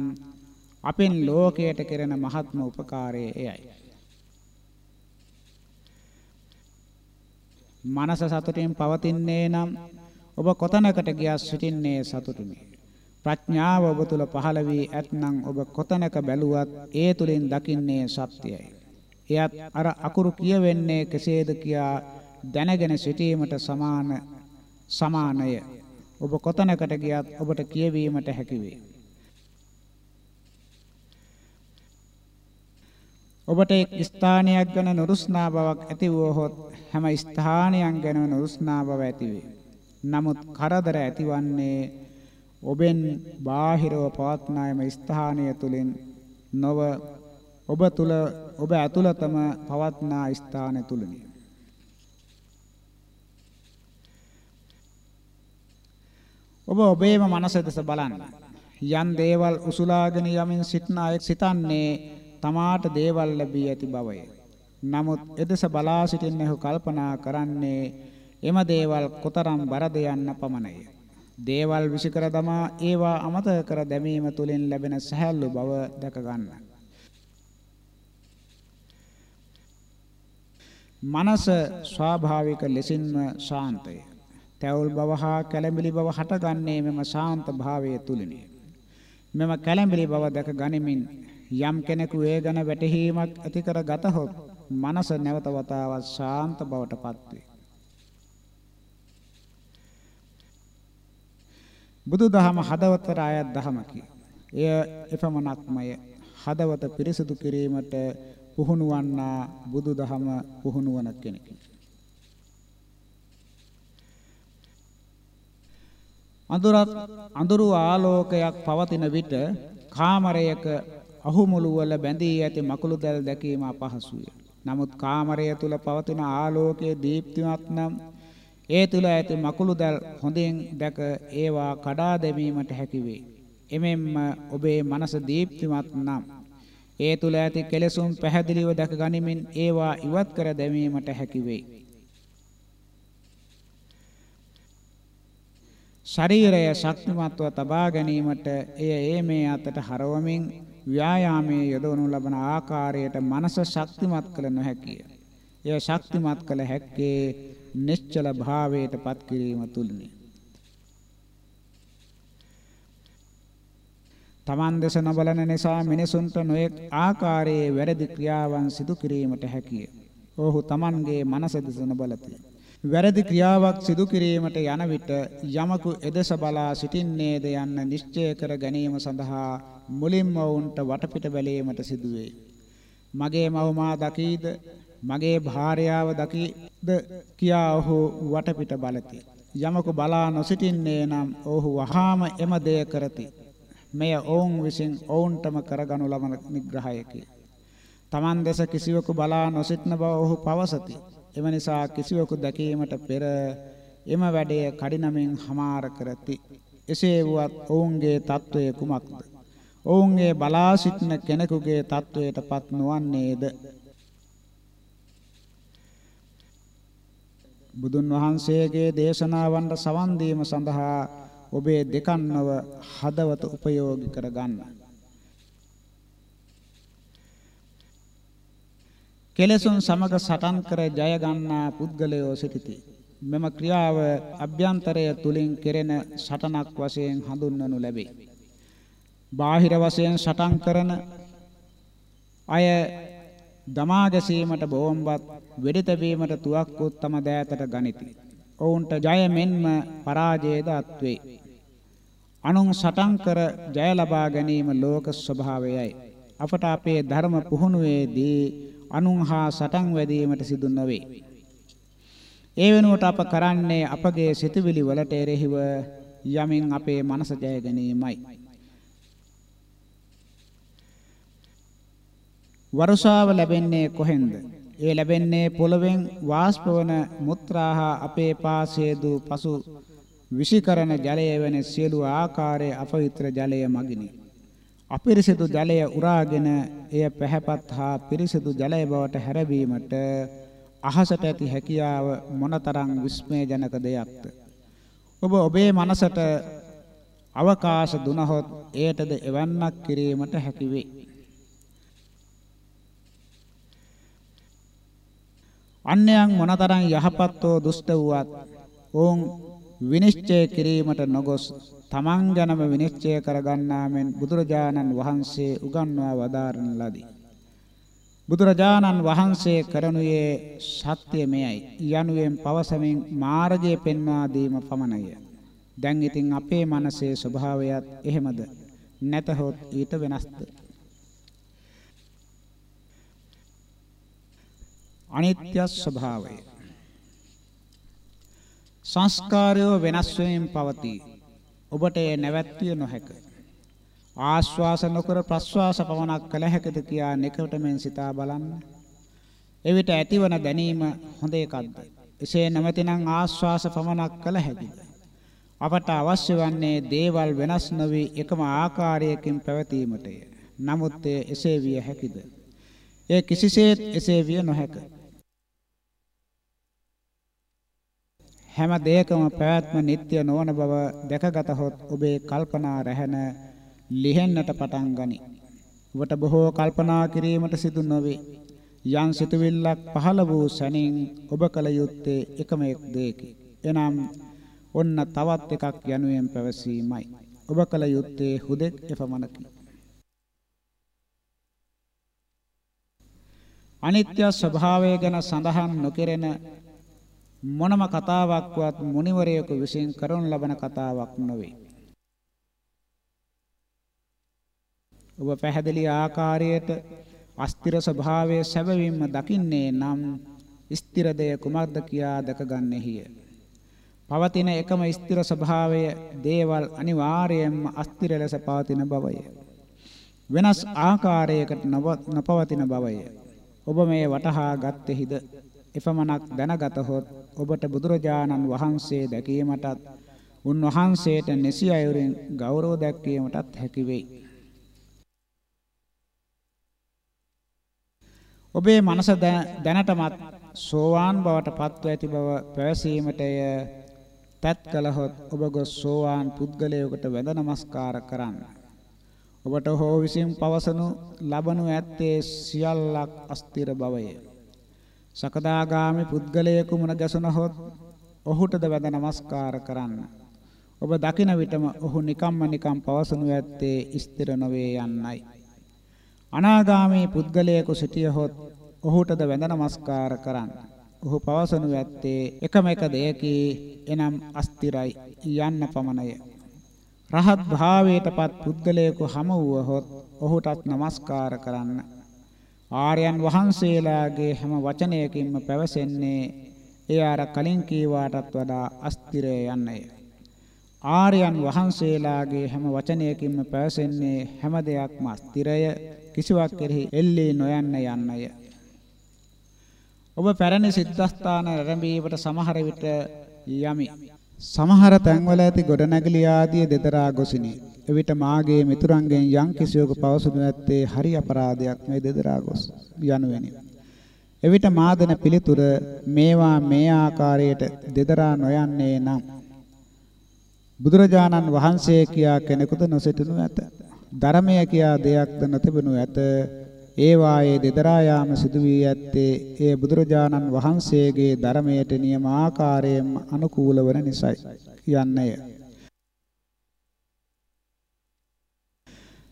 අපෙන් ලෝකයට කෙරෙන මහත්ම උපකාරය එයයි. මනස සතුටින් පවතින්නේ නම් ඔබ කොතැනකට ගියත් සිටින්නේ සතුටුනි. ප්‍රඥාව ඔබ තුල පහළ වී ඇතනම් ඔබ කොතැනක බැලුවත් ඒ තුලින් දකින්නේ සත්‍යයයි. එයත් අර අකුරු කියවෙන්නේ කෙසේද කියා දැනගෙන සිටීමට සමාන සමානය. ඔබ කොතැනකට ගියත් ඔබට කියවීමට හැකි වේ. ඔබට එක් ස්ථානයක් ගැන නුරුස්නා බවක් ඇති වුවහොත් හැම ස්ථානයක් ගැන නුරුස්නා බව ඇති වේ. නමුත් කරදර ඇතිවන්නේ ඔබෙන් බාහිරව පවත්නායම ස්ථානය තුලින් නොව ඔබ තුල ඔබ ඇතුළතම පවත්නා ස්ථානය තුලිනි. ඔබ ඔබේම මනස දෙස බලන්න. යම් දේවල් උසුලාගෙන යමින් සිටන අය සිතන්නේ තමාට දේවල් ලැබී ඇති බවය. නමුත් එදෙස බලා සිටින්නෙහු කල්පනා කරන්නේ එම දේවල් කොතරම් බරද යන්න පමණය. දේවල් විසිකර දමා ඒවා අමතක කර දැමීම තුළින් ලැබෙන සැහැල්ලු බව දැක ගන්න. මනස ස්වාභාවික ලෙසින්ම ශාන්තය. තැවුල් බව හා කැළඹිලි බව හටගන්නේ මෙම ශාන්ත භාවයේ තුලිනි. මෙම කැළඹිලි බව දැක ගනිමින් යම් කෙනෙකු ඒ ගැන වැටහීමක් ඇති කර ගතහොත් මනස නැවත වතාවක් ශාන්ත බවට පත්වේ. බුදුදහම හදවතට අයත් දහමකි. එය එපමණක්මය හදවත පිරිසිදු කිරීමට පුහුණු වන්නා බුදුදහම පුහුණු වන කෙනෙකි. අඳුරත් අඳුරු ආලෝකයක් පවතින විට කාමරයක අහුමුළු වල බැඳී ඇති මකුළු දැල් දැකීම අපහසුය. නමුත් කාමරය තුල පවතින ආලෝකයේ දීප්තිමත් නම් ඒ තුල ඇති මකුළු දැල් හොඳින් දැක ඒවා කඩා දැමීමට හැකි වේ. එමෙන්ම ඔබේ මනස දීප්තිමත් නම් ඒ තුල ඇති කෙලෙසුම් පැහැදිලිව දැක ගනිමින් ඒවා ඉවත් කර දැමීමට හැකි වේ. ශරීරය ශක්තිමත්ව තබා ගැනීමට එය ඒ මේ අතට හරවමින් ව්‍යායාමයේ යොදවනු ලබන ආකාරයට මනස ශක්තිමත් කළ නොහැකිය. එය ශක්තිමත් කළ හැක්කේ නිශ්චල භාවයට පත් කිරීම තුලිනි. තමන් දෙස නොබලන නිසා මිනිසුන්ට නොයෙක් ආකාරයේ වැරදි ක්‍රියාවන් සිදු කිරීමට හැකිය. ඔහු තමන්ගේ මනස දෙස නොබලති. වැරදි ක්‍රියාවක් සිදු කිරීමට යන විට යමකු එදෙස බලා සිටින්නේද යන්න නිශ්චය කර ගැනීම සඳහා මුලින්ම වුන්ට වටපිට බැලීමට සිදුවේ. මගේ මව මා දකීද මගේ භාර්යාව දකීද කියා ඔහු වටපිට බලති. යමකු බලා නොසිටින්නේ නම් ඔහු වහාම එම දෙය කරති. මෙය ඔවුන් විසින් ඔවුන්ටම කරගනු ලබන නිග්‍රහයකි. Taman දෙස කිසිවෙකු බලා නොසිටන බව ඔහු පවසති. එම නිසා කිසිවෙකු දැකීමට පෙර එම වැඩය කඩිනමින් හමාර කරති. එසේ වුවත් ඔවුන්ගේ తত্ত্বය කුමක්ද? ඔවුන්ගේ බලා සිටින කෙනෙකුගේ తত্ত্বයටපත් නොවන්නේද? බුදුන් වහන්සේගේ දේශනාවන්ට සවන් සඳහා ඔබේ දෙකන්නව හදවත උපයෝගී කරගන්න. කෙලෙසුන් සමග සටන් කර ජය ගන්නා පුද්ගලයෝ සිටිති. මෙම ක්‍රියාව අභ්‍යන්තරය තුලින් කෙරෙන සටනක් වශයෙන් හඳුන්වනු ලැබේ. බාහිර වශයෙන් සටන් කරන අය දමා ගැසීමට බෝම්බත් වෙඩි තැබීමට තුවක්කුත් තම දෑතට ගනිති. ඔවුන්ට ජය මෙන්ම පරාජයද අත්වේ. අනුන් සටන් කර ජය ලබා ගැනීම ලෝක ස්වභාවයයි. අපට අපේ ධර්ම පුහුණුවේදී අනුන් හා සටන් වැදීමට සිදු නොවේ. ඒ වෙනුවට අප කරන්නේ අපගේ සිතුවිලි වලට එරෙහිව යමින් අපේ මනස ජය ගැනීමයි. වර්ෂාව ලැබෙන්නේ කොහෙන්ද? ඒ ලැබෙන්නේ පොළවෙන් වාෂ්පවන මුත්‍රාහා අපේ පාසයේ දූ පසු විෂිකරන ජලය වෙන සියලු ආකාරයේ අපවිත්‍ර ජලය මගිනි. අපිරිසිදු ජලය උරාගෙන එය පැහැපත් හා පිරිසිදු ජලය බවට හැරවීමට අහසට ඇති හැකියාව මොනතරම් විස්මයජනක දෙයක්ද? ඔබ ඔබේ මනසට අවකාශ දුනහොත් එයටද එවන්නක් කිරීමට හැකි වේ. අන්‍යයන් මොනතරම් යහපත් හෝ දුෂ්ට වුවත් ඔවුන් විනිශ්චය කිරීමට නොගොස් තමන් ගැනම විනිශ්චය කරගන්නා මෙන් බුදුරජාණන් වහන්සේ උගන්වා වදාරන ලදී. බුදුරජාණන් වහන්සේ කරනුයේ සත්‍ය මෙයයි. යනුවෙන් පවසමින් මාර්ගය පෙන්වා දීම පමණය. දැන් ඉතින් අපේ මනසේ ස්වභාවයත් එහෙමද? නැතහොත් ඊට වෙනස්ද? අනිත්‍ය ස්වභාවය සංස්කාරයෝ වෙනස් වෙමින් පවතී. ඔබට එය නැවැත්විය නොහැක. ආශ්වාස නොකර ප්‍රශ්වාස පමණක් කළ හැකිද කියා නිකටමෙන් සිතා බලන්න. එවිට ඇතිවන දැනීම හොඳ එකක්ද? එසේ නැමැතිනම් ආශ්වාස පමණක් කළ හැකිද? අපට අවශ්‍ය වන්නේ දේවල් වෙනස් නොවි එකම ආකාරයකින් පැවතීමටය. නමුත් එසේ විය හැකිද? එය කිසිසේත් එසේ විය නොහැක. හැම දෙයකම පැවැත්ම නিত্য නොවන බව දැකගතහොත් ඔබේ කල්පනා රැහෙන ලිහෙන්නට පටන් ගනී. ඔබට බොහෝ කල්පනා කිරීමට සිදු නොවේ. යම් සිතුවිල්ලක් පහළ වූ සැනින් ඔබ කල යුත්තේ එකම එක් දෙයකි. එනම් ඔන්න තවත් එකක් යනුවෙන් පැවසීමයි. ඔබ කල යුත්තේ හුදෙක් එපමණකි. අනිත්‍ය ස්වභාවය ගැන සඳහන් නොකෙරෙන මොනම කතාවක්වත් මුනිවරයෙකු විසින් කරනු ලබන කතාවක් නොවේ. ඔබ පැහැදිලි ආකාරයට අස්තිර ස්වභාවයේ සැබවින්ම දකින්නේ නම් ස්ථිර දෙය කුමක්ද කියා දැකගන්නෙහිය. පවතින එකම ස්ථිර ස්වභාවය දේවල් අනිවාර්යයෙන්ම අස්තිර ලෙස පවතින බවය. වෙනස් ආකාරයකට නොපවතින බවය. ඔබ මේ වටහා ගත්තේහිද? එපමණක් දැනගතහොත් ඔබට බුදුරජාණන් වහන්සේ දැකීමටත් උන්වහන්සේට නිසි අයුරින් ගෞරව දැක්වීමටත් හැකි වෙයි. ඔබේ මනස දැනටමත් සෝවාන් බවට පත්ව ඇති බව පැවසීමටය තත් කළහොත් ඔබ ගොස් සෝවාන් පුද්ගලයෙකුට වැඳ නමස්කාර කරන්න. ඔබට හෝ විසින් පවසනු ලබනු ඇත්තේ සියල්ලක් අස්තිර බවය. සකදාගාමි පුද්ගලයෙකු මුණ ගැසුණහොත් ඔහුටද වැඳ නමස්කාර කරන්න. ඔබ දකින විටම ඔහු නිකම්ම නිකම් පවසනු ඇත්තේ ස්ථිර නොවේ යන්නයි. අනාගාමී පුද්ගලයෙකු සිටියහොත් ඔහුටද වැඳ නමස්කාර කරන්න. ඔහු පවසනු ඇත්තේ එකම එක දෙයකි එනම් අස්තිරයි යන්න පමණය. රහත් භාවයටපත් පුද්ගලයෙකු හමු වුවහොත් ඔහුටත් නමස්කාර කරන්න. ආර්යයන් වහන්සේලාගේ හැම වචනයකින්ම පැවසෙන්නේ ඒ අර කලින් කීවාටත් වඩා අස්තිරය යන්නය. ආර්යයන් වහන්සේලාගේ හැම වචනයකින්ම පැවසෙන්නේ හැම දෙයක්ම අස්තිරය කිසිවක් කෙරෙහි එල්ලී නොයන්න යන්නය. ඔබ පැරණි සිද්ධාස්ථාන ආරම්භීවට සමහර විට යමි. සමහර තැන්වල ඇති ගොඩනැගිලි ආදී දෙදරා ගොසිනි. එවිට මාගේ මිතුරන්ගෙන් යම් කිසිවෙකු පවසනු ඇත්තේ හරි අපරාධයක් මේ දෙදරා ගොස් යනුවෙනි. එවිට මා දෙන පිළිතුර මේවා මේ ආකාරයට දෙදරා නොයන්නේ නම් බුදුරජාණන් වහන්සේ කියා කෙනෙකුද නොසිටනු ඇත. ධර්මය කියා දෙයක්ද නොතිබෙනු ඇත. ඒ වායේ දෙදරා යාම සිදු වී ඇත්තේ ඒ බුදුරජාණන් වහන්සේගේ ධර්මයට නියම ආකාරයෙන් අනුකූල වන නිසයි යන්නය.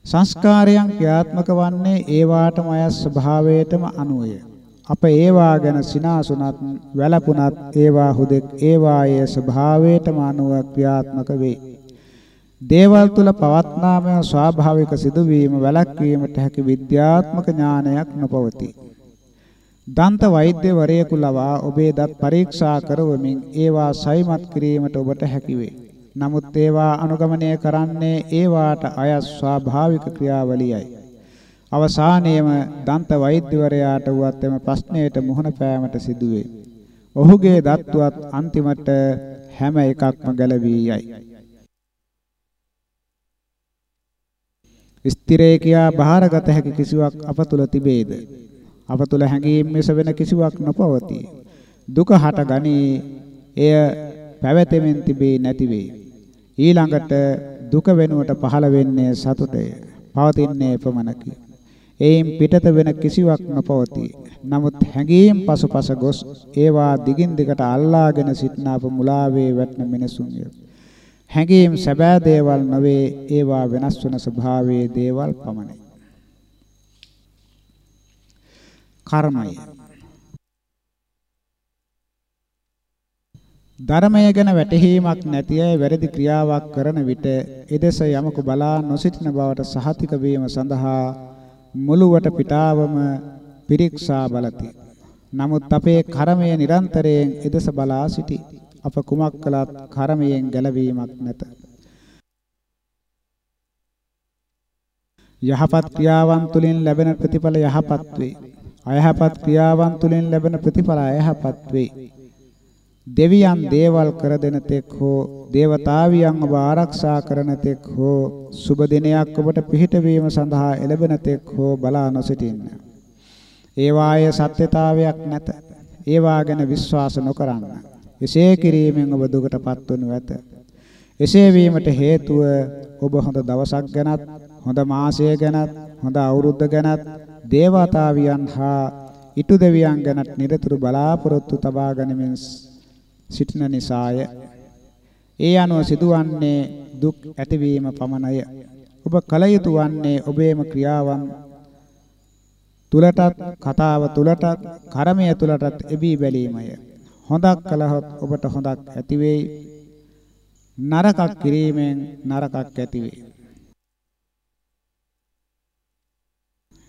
සංස්කාරයන් ක්‍රියාත්මක වන්නේ ඒ වාටම අය ස්වභාවයටම අනුවය. අප ඒවා ගැන සිනාසුනත් වැළපුණත් ඒවා හුදෙක් ඒවායේ ස්වභාවයටම අනුව ක්‍රියාත්මක වේ. දේවල් තුල පවත්නාම ස්වාභාවික සිදුවීම වැළැක්වීමට හැකි විද්‍යාත්මක ඥානයක් නොපවතී. දන්ත වෛද්‍යවරයෙකු ලවා ඔබේ දත් පරීක්ෂා කරවමින් ඒවා සයිමත් කිරීමට ඔබට හැකි වේ. නමුත් ඒවා අනුගමනය කරන්නේ ඒවාට අයත් ස්වාභාවික ක්‍රියාවලියයි. අවසානයේම දන්ත වෛද්‍යවරයාට වුවත් එම ප්‍රශ්නයට මුහුණ පෑමට සිදුවේ. ඔහුගේ දත්වත් අන්තිමට හැම එකක්ම ගැලවී යයි. ස්ථිරේ කියා බාරගත හැකි කිසිවක් අප තුල තිබේද? අප තුල හැඟීම් මිස වෙන කිසිවක් නොපවතී. දුක හට ගනී. එය පැවතෙමින් තිබේ නැති වේ. ඊළඟට දුක වෙනුවට පහළ වෙන්නේ සතුටය. පවතින්නේ පමණකි. එයින් පිටත වෙන කිසිවක් නොපවතී. නමුත් හැඟීම් පසුපස ගොස් ඒවා දිගින් දිගට අල්ලාගෙන සිටන අප මුලාවේ වැටෙන මිනිසුන්ය. හැඟීම් සැබෑ දේවල් නොවේ ඒවා වෙනස් වන ස්වභාවයේ දේවල් පමණයි. කර්මය ධර්මය ගැන වැටහීමක් නැති අය වැරදි ක්‍රියාවක් කරන විට එදෙස යමක බලා නොසිටින බවට සහතික වීම සඳහා මුළු වට පිටාවම පිරික්සා බලති. නමුත් අපේ කර්මය නිරන්තරයෙන් එදෙස බලා සිටි. අප කුමක් කළත් කර්මයෙන් ගැලවීමක් නැත. යහපත් ක්‍රියාවන් තුළින් ලැබෙන ප්‍රතිඵල යහපත් වේ. අයහපත් ක්‍රියාවන් තුළින් ලැබෙන ප්‍රතිඵල අයහපත් වේ. දෙවියන් දේවල් කර දෙන තෙක් හෝ දේවතාවියන් ඔබ ආරක්ෂා කරන තෙක් හෝ සුබ දිනයක් ඔබට පිහිට වීම සඳහා එළබෙන තෙක් හෝ බලා නොසිටින්න. ඒ වායේ සත්‍යතාවයක් නැත. ඒවා ගැන විශ්වාස නොකරන්න. එසේ කිරීමෙන් ඔබ දුකටපත් වනු ඇත. එසේ වීමට හේතුව ඔබ හොඳ දවසක් ගැනත් හොඳ මාසය ගැනත් හොඳ අවුරුද්ද ගැනත් දේවතාවියන් හා ඊතු දෙවියන් ගැනත් නිරතුරු බලාපොරොත්තු තබා ගනිමින් සිටින නිසාය. ඒ අනුව සිදුවන්නේ දුක් ඇතිවීම පමණය. ඔබ කල යුතු වන්නේ ඔබේම ක්‍රියාවන් තුලටත් කතාව තුලටත් කර්මය තුලටත් එබී බැලීමය. හොඳක් කළහොත් ඔබට හොඳක් ඇති වෙයි. නරකක් කිරීමෙන් නරකක් ඇති වෙයි.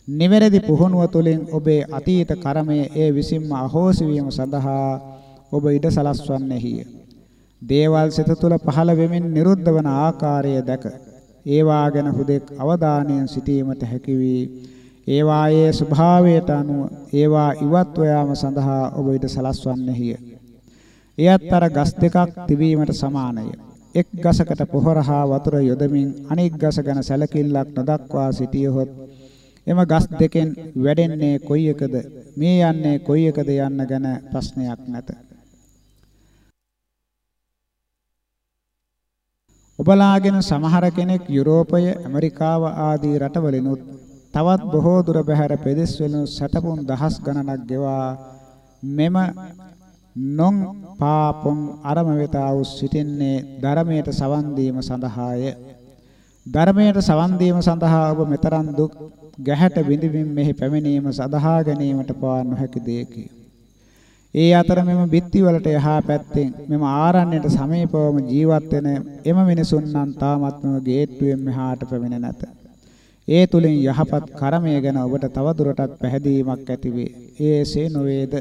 නිවැරදි පුහුණුව තුළින් ඔබේ අතීත කර්මය ඒ විසින්ම අහෝසි වීම සඳහා ඔබ ඉඩ සලස්වන්නේහිය. දේවල් සිත තුළ පහළ වෙමින් නිරුද්ධ වන ආකාරය දැක ඒවා ගැන හුදෙක් අවධානයෙන් සිටීමට හැකි වී ඒවායේ ස්වභාවයට අනුව ඒවා ඉවත්ව යාම සඳහා ඔබ ඉඩ සලස්වන්නේහිය. එයත් අර ගස් දෙකක් තිබීමට සමානය. එක් ගසකට පොහොර හා වතුර යොදමින් අනෙක් ගස ගැන සැලකිල්ලක් නොදක්වා සිටියහොත් එම ගස් දෙකෙන් වැඩෙන්නේ කොයි එකද මේ යන්නේ කොයි එකද යන්න ගැන ප්‍රශ්නයක් නැත. ඔබලාගෙන සමහර කෙනෙක් යුරෝපය ඇමරිකාව ආදී රටවලිනුත් තවත් බොහෝ දුර බැහැර පෙදෙස් වලින් සැතපුම් දහස් ගණනක් ගෙවා මෙම නොන් පාපොන් අරම වෙත આવුස් සිටින්නේ ධර්මයට සවන් දීම සඳහාය ධර්මයට සවන් දීම සඳහා ඔබ මෙතරම් දුක් ගැහැට විඳින්මින් මෙහි පැමිණීම සඳහා ගැනීමට පවා නොහැකි දෙයකි. ඒ අතර මෙම බිත්ති වලට යහා පැත්තෙන් මෙම ආරණ්‍යයට සමීපවම ජීවත් වෙන එම මිනිසුන් නම් තාමත්ම ගේට්ටුවෙන් මෙහාට පැමිණ නැත. ඒ තුලින් යහපත් කර්මය ගැන ඔබට තවදුරටත් පැහැදීමක් ඇති වේ. ඒසේ නොවේද?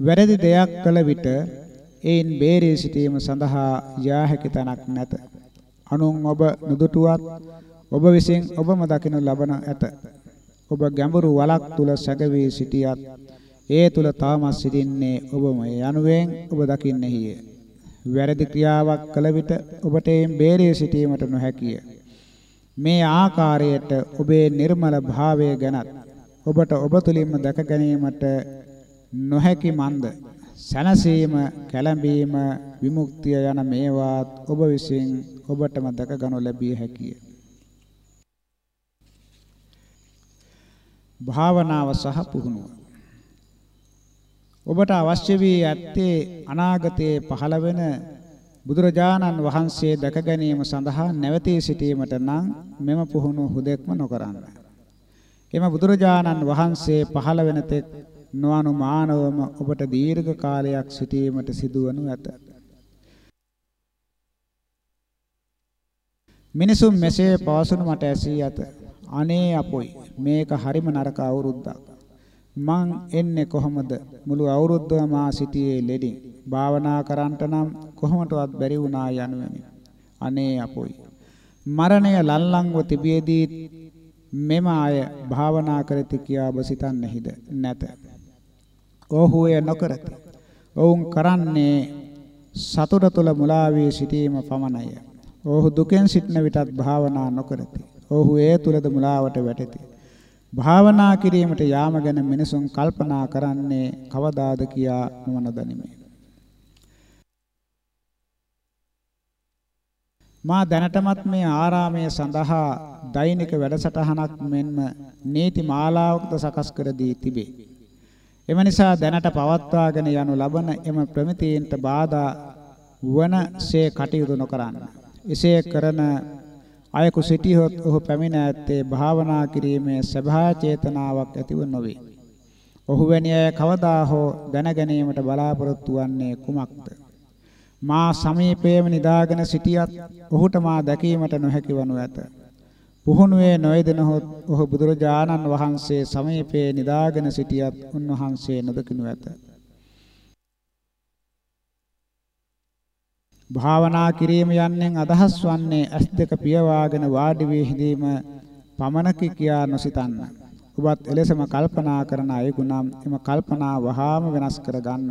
වැරදි දෙයක් කළ විට ඒන් බේරී සිටීම සඳහා යා හැකි තැනක් නැත. අනුන් ඔබ නුදුටුවත් ඔබ විසින් ඔබම දකිනු ලබන ඇත. ඔබ ගැඹුරු වලක් තුල සැගවී සිටියත් ඒ තුල තාමත් සිටින්නේ ඔබම යනුවෙන් ඔබ දකින්නේහිය. වැරදි ක්‍රියාවක් කළ විට ඔබට එයින් බේරී සිටීමට නොහැකිය. මේ ආකාරයට ඔබේ නිර්මල භාවය ගැනත් ඔබට ඔබ තුලින්ම දැක ගැනීමට නොහැකි මන්ද සැනසීම කැළඹීම විමුක්තිය යන මේවාත් ඔබ විසින් ඔබටම දැක ගනු ලැබිය හැකිය. භාවනාව සහ පුහුණුව. ඔබට අවශ්‍ය වී ඇත්තේ අනාගතයේ පහළ වෙන බුදුරජාණන් වහන්සේ දැක ගැනීම සඳහා නැවතී සිටීමට නම් මෙම පුහුණුව හුදෙක්ම නොකරන්න. එම බුදුරජාණන් වහන්සේ පහළ වෙන තෙක් නොඅනුමානවම ඔබට දීර්ඝ කාලයක් සිටීමට සිදුවනු ඇත. මිනිසුන් මෙසේ පවසනු මට ඇසී ඇත. අනේ අපොයි මේක හරිම නරක අවුරුද්දක්. මං එන්නේ කොහොමද? මුළු අවුරුද්දම මා සිටියේ ලෙඩින්. භාවනා කරන්නට නම් කොහොමටවත් බැරි වුණා යනුවෙනි. අනේ අපොයි. මරණය ලල්ලංව තිබියදී මෙම අය භාවනා කරති කියා ඔබ සිතන්නේහිද? නැත. ඔහු එය නොකරති. ඔවුන් කරන්නේ සතුට තුළ මුලා වී සිටීම පමණය. ඔහු දුකෙන් සිටන විටත් භාවනා නොකරති. ඔහු ඒ තුලද මුලාවට වැටෙති. භාවනා කිරීමට යාම ගැන මිනිසුන් කල්පනා කරන්නේ කවදාද කියා මම නොදනිමි. මා දැනටමත් මේ ආරාමය සඳහා දෛනික වැඩසටහනක් මෙන්ම නීති මාලාවක්ද සකස් කර දී තිබේ. එම නිසා දැනට පවත්වාගෙන යනු ලබන එම ප්‍රමිතීන්ට බාධා වනසේ කටයුතු නොකරන්න. එසේ කරන අයකු සිටියොත් ඔහු පැමිණ ඇත්තේ භාවනා කිරීමේ සබහා චේතනාවක් ඇතිව නොවේ. ඔහු වැනි අය කවදා හෝ දැන ගැනීමට බලාපොරොත්තු වන්නේ කුමක්ද? මා සමීපයේම නිදාගෙන සිටියත් ඔහුට මා දැකීමට නොහැකි වනු ඇත. පුහුණුවේ නොයදෙනහොත් ඔහු බුදුරජාණන් වහන්සේ සමීපයේ නිදාගෙන සිටියත් උන්වහන්සේ නොදකිනු ඇත. භාවනා කිරීම යන්නෙන් අදහස් වන්නේ ඇස් දෙක පියවාගෙන වාඩි වී හිඳීම පමණකි කියා නොසිතන්න. ඔබත් එලෙසම කල්පනා කරන අයෙකු නම් එම කල්පනා වහාම වෙනස් කර ගන්න.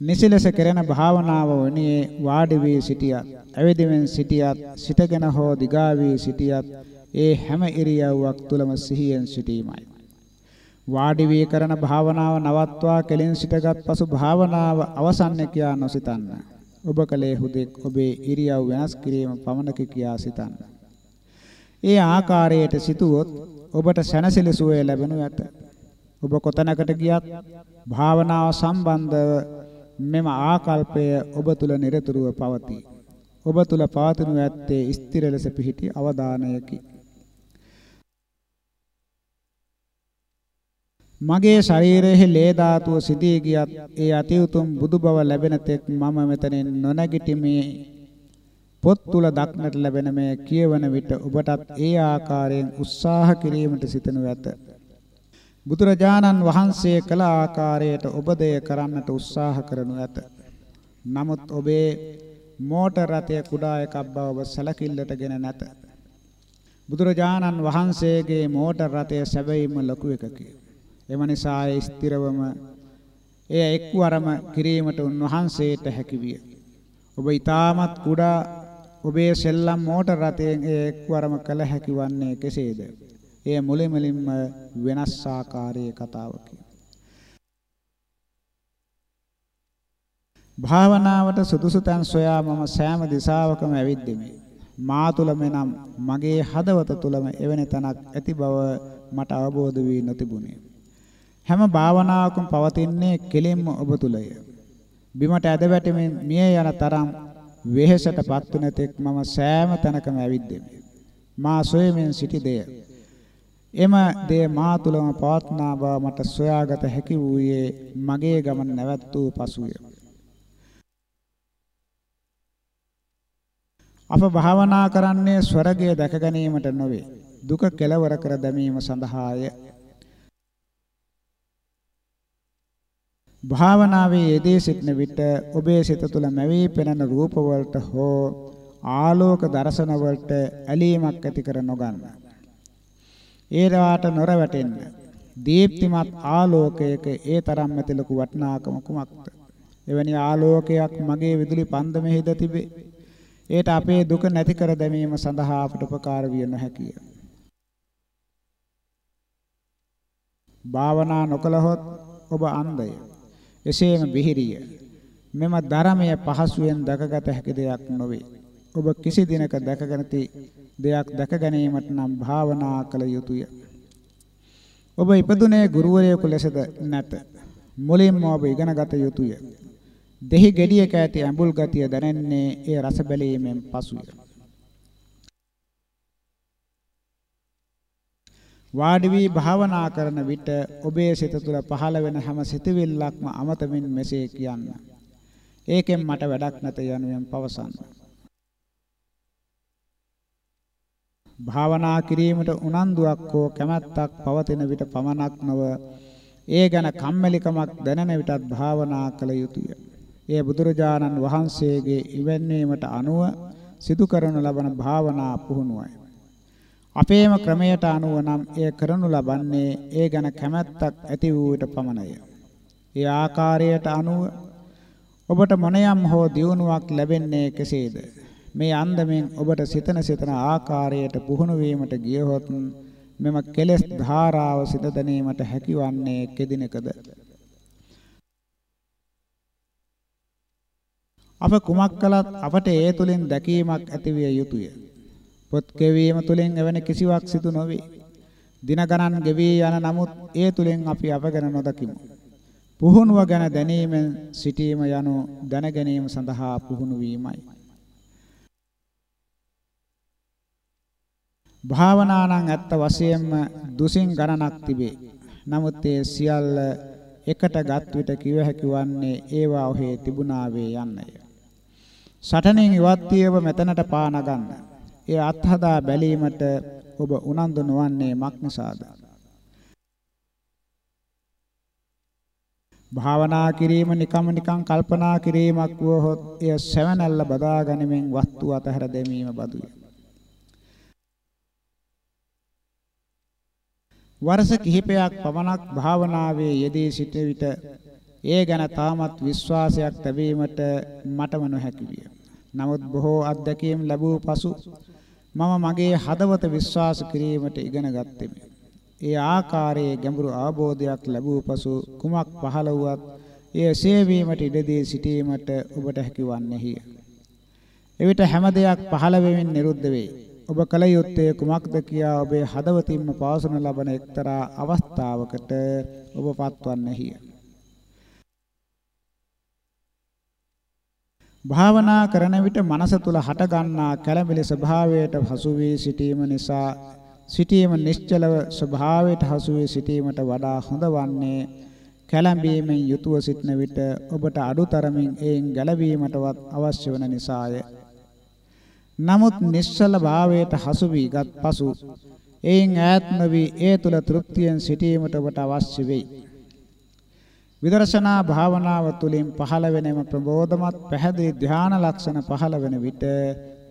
නිසිලස කෙරෙන භාවනාව වනියේ වාඩි වී සිටියත්, ඇවිදින්මින් සිටියත්, සිටගෙන හෝ දිගා වී සිටියත් ඒ හැම ඉරියව්වක් තුලම සිහියෙන් සිටීමයි. වාඩි වී කරන භාවනාව නවත්වා කෙලින් සිටගත් පසු භාවනාව අවසන් කියා නොසිතන්න. ඔබ කලේ හුදෙක් ඔබේ ඉරියව් වෙනස් කිරීම පමණක කියා සිතන්න. ඒ ආකාරයට සිටුවොත් ඔබට සැනසෙලි සුවය ලැබෙනු ඇත. ඔබ කොතැනකට ගියත් භාවනාව සම්බන්ධව මෙම ආකල්පය ඔබ තුල නිරතුරුව පවතී. ඔබ තුල පවතිනු ඇත්තේ ස්ථිර ලෙස පිහිටි අවධානයකි. මගේ ශරීරයේ ලේ ධාතුව සිදී ගියත් ඒ අති උතුම් බුදු බව ලැබෙන තෙක් මම මෙතනින් නොනැගිටිමේ පොත් තුල දක්නට ලැබෙන මේ කියවන විට ඔබටත් ඒ ආකාරයෙන් උත්සාහ කිරීමට සිතනු ඇත. බුදුරජාණන් වහන්සේ කළ ආකාරයට ඔබ දෙය කරන්නට උත්සාහ කරනු ඇත. නමුත් ඔබේ මෝටර රථය කුඩා එකක් බව ඔබ සැලකිල්ලටගෙන නැත. බුදුරජාණන් වහන්සේගේ මෝටර රථය සැබවින්ම ලොකු එකකි. එම නිසා ඒ ස්ථිරවම එය එක්වරම කිරීමට උන්වහන්සේට හැකිවිය. ඔබ ඊටමත් කුඩා ඔබේ සෙල්ලම් මෝටර රථයෙන් එය එක්වරම කළ හැකි වන්නේ කෙසේද? එය මුලින්ම වෙනස් ආකාරයේ කතාවකි. භාවනාවට සුදුසු තැන් සොයා මම සෑම දිශාවකම ඇවිද්දෙමි. මා තුල මෙනම් මගේ හදවත තුලම එවැනි තැනක් ඇති බව මට අවබෝධ වී නොතිබුණේ. හැම භාවනාවකම පවතින්නේ කෙලින්ම ඔබ තුලය. බිමට ඇද වැටෙමින් මිය යන තරම් වෙහෙසටපත් වන තෙක් මම සෑම තැනකම ඇවිද්දෙමි. මා සොයමින් සිටි දෙය. එම දේ මා තුලම පවත්නා බව මට සොයාගත හැකි වූයේ මගේ ගමන නැවැත් වූ පසුය. අප භාවනා කරන්නේ ස්වර්ගය දැක ගැනීමට නොවේ දුක කෙලවර කර දැමීම සඳහාය භාවනාවේ යෙදී සිටින විට ඔබේ සිත තුළ මැවී පෙනෙන රූප වලට හෝ ආලෝක දර්ශන වලට ඇලීමක් ඇති කර නොගන්න. ඒවාට නොරවැටෙන්න. දීප්තිමත් ආලෝකයක ඒ තරම් ඇති ලොකු වටිනාකම කුමක්ද? එවැනි ආලෝකයක් මගේ විදුලි පන්දමෙහිද තිබේ. ඒට අපේ දුක නැති කර දැමීම සඳහා අපට උපකාර විය නොහැකිය. භාවනා නොකළහොත් ඔබ අන්ධය. එසේම බිහිරිය. මෙම ධර්මය පහසුවෙන් දැකගත හැකි දෙයක් නොවේ. ඔබ කිසි දිනක දැකගැනති දෙයක් දැක ගැනීමට නම් භාවනා කළ යුතුය. ඔබ ඉපදුනේ ගුරුවරයෙකු ලෙසද නැත. මුලින්ම ඔබ ඉගෙනගත යුතුය. දෙහි ගෙඩියක ඇති ඇඹුල් ගතිය දැනෙන්නේ ඒ රස බැලීමෙන් පසුය. වාඩි වී භාවනා කරන විට ඔබේ සිත තුළ පහළ වෙන හැම සිතුවිල්ලක්ම අමතමින් මෙසේ කියන්න. ඒකෙන් මට වැඩක් නැත යනුවෙන් පවසන්න. භාවනා කිරීමට උනන්දුවක් හෝ කැමැත්තක් පවතින විට පමණක් නොව ඒ ගැන කම්මැලිකමක් දැනෙන විටත් භාවනා කළ යුතුය. ඒ බුදුරජාණන් වහන්සේගේ ඉවැන්වීමට අනුව සිදු කරනු ලබන භාවනා පුහුණුවයි. අපේම ක්‍රමයට අනුව නම් එය කරනු ලබන්නේ ඒ ගැන කැමැත්තක් ඇති වූ විට පමණය. ඒ ආකාරයට අනුව ඔබට මොනියම් හෝ දියුණුවක් ලැබෙන්නේ කෙසේද? මේ අන්දමින් ඔබට සිතන සිතන ආකාරයට පුහුණු වීමට ගියහොත් මෙම කෙලෙස් ධාරාව සිත දැනීමට හැකිවන්නේ කෙදිනකද? අප කුමක් කළත් අපට ඒ තුලින් දැකීමක් ඇතිවිය යුතුය. පොත් කෙවීම තුලින් එවැනි කිසිවක් සිදු නොවේ. දින ගණන් ගෙවී යන නමුත් ඒ තුලින් අපි අපගෙන නොදකිමු. පුහුණුව ගැන දැනීමෙන් සිටීම යනු දැන ගැනීම සඳහා පුහුණු වීමයි. භාවනා නම් ඇත්ත වශයෙන්ම දුසින් ගණනක් තිබේ. නමුත් ඒ සියල්ල එකට ගත් විට කිව හැකි වන්නේ ඒවා ඔහේ තිබුණා වේ යන්නය. සටනෙන් ඉවත් වීව මෙතනට පා නගන්න. ඒ අත්හදා බැලීමට ඔබ උනන්දු නොවන්නේ මක් නිසාද? භාවනා කිරීම නිකම් නිකම් කල්පනා කිරීමක් වුවහොත් එය සැවනැල්ල බදා ගනිමින් වස්තු අතහැර දැමීම බදුය. වර්ෂ කිහිපයක් පමණක් භාවනාවේ යෙදී සිට විට ඒ ගැන තාමත් විශ්වාසයක් ලැබීමට මටම නොහැකි විය. නමුත් බොහෝ අත්දැකීම් ලැබූ පසු මම මගේ හදවත විශ්වාස කිරීමට ඉගෙන ගත්තෙමි. ඒ ආකාරයේ ගැඹුරු අවබෝධයක් ලැබූ පසු කුමක් පහළ වුවත් එය සේවීමට ඉඩදී සිටීමට ඔබට හැකිවන්නේය. එවිට හැම දෙයක් පහළ වෙමින් නිරුද්ධ වේ. ඔබ කල යුත්තේ කුමක්ද කියා ඔබේ හදවතින්ම පවසනු ලබන එක්තරා අවස්ථාවකට ඔබ පත්වන්නේය. භාවනා කරන විට මනස තුල හටගන්නා කැළඹිලි ස්වභාවයට හසු වී සිටීම නිසා සිටීම නිශ්චලව ස්වභාවයට හසු වී සිටීමට වඩා හොඳ වන්නේ කැළඹීමෙන් යුතුව සිටන විට ඔබට අඩුතරමින් එයින් ගැලවීමටවත් අවශ්‍ය වන නිසාය. නමුත් නිශ්චල භාවයට හසු වීගත් පසු එයින් ඈත් නොවි ඒ තුල තෘප්තියෙන් සිටීමට ඔබට අවශ්‍ය වෙයි. විදර්ශනා භාවනාව තුළින් පහළ වෙනම ප්‍රබෝධමත් පැහැදිලි ධානා ලක්ෂණ පහළ වෙන විට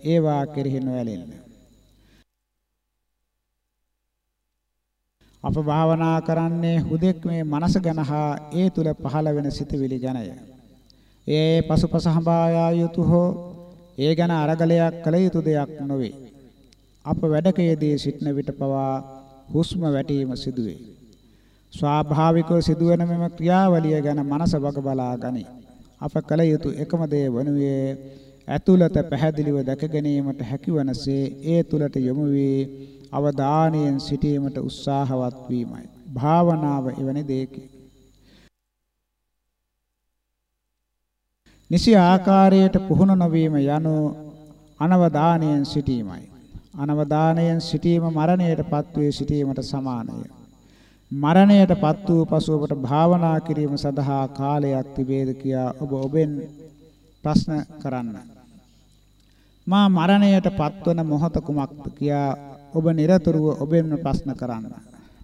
ඒවා කෙරෙහි නොඇලෙන්න. අප භාවනා කරන්නේ හුදෙක් මේ මනස ගැන හා ඒ තුල පහළ වෙන සිතුවිලි ගැනය. ඒ පසුපස හඹා යුතු හෝ ඒ ගැන අරගලයක් කළ යුතු දෙයක් නොවේ. අප වැඩකයේදී සිටන විට පවා හුස්ම වැටීම සිදුවේ. ස්වාභාවිකව සිදුවන මෙම ක්‍රියාවලිය ගැන මනස වග බලා ගනී. අප කල යුතු එකම දේ වනුයේ ඇතුළත පැහැදිලිව දැක ගැනීමට හැකිවනසේ ඒ තුලට යොමු වී අවධානයෙන් සිටීමට උත්සාහවත් වීමයි. භාවනාව එවැනි දෙයකි. නිසි ආකාරයට පුහුණු නොවීම යනු අනවධානයෙන් සිටීමයි. අනවධානයෙන් සිටීම මරණයට පත්වේ සිටීමට සමානය. මරණයටපත් වූ පසු ඔබට භාවනා කිරීම සඳහා කාලයක් තිබේද කියා ඔබ ඔබෙන් ප්‍රශ්න කරන්න. මා මරණයටපත් වන මොහොත කුමක්ද කියා ඔබ নিরතුරුව ඔබෙන් ප්‍රශ්න කරන්න.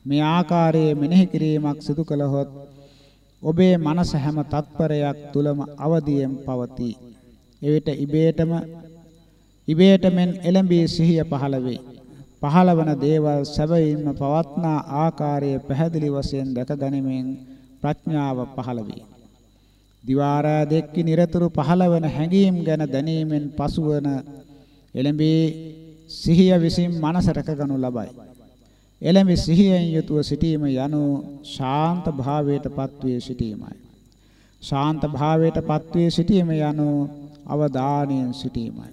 මේ ආකාරයේ මෙනෙහි කිරීමක් සිදු කළහොත් ඔබේ මනස හැම තත්පරයක් තුලම අවදියෙන් පවතී. එවිට ඉබේටම ඉබේටමෙන් එළඹී සිහිය පහළ වේ. පහළවන දේවල් සැබවින්ම පවත්නා ආකාරය පැහැදිලි වශයෙන් දැක ගැනීමෙන් ප්‍රඥාව පහළ වේ. දිවාරා දෙක්කි নিরතුරු පහළවන හැඟීම් ගැන දැනීමෙන් පසුවන එළඹී සිහිය විසින් මනස රැකගනු ලබයි. එළඹි සිහියෙන් යුතුව සිටීම යනු ශාන්ත භාවයටපත් වේ සිටීමයි. ශාන්ත භාවයටපත් වේ සිටීම යනු අවධානයෙන් සිටීමයි.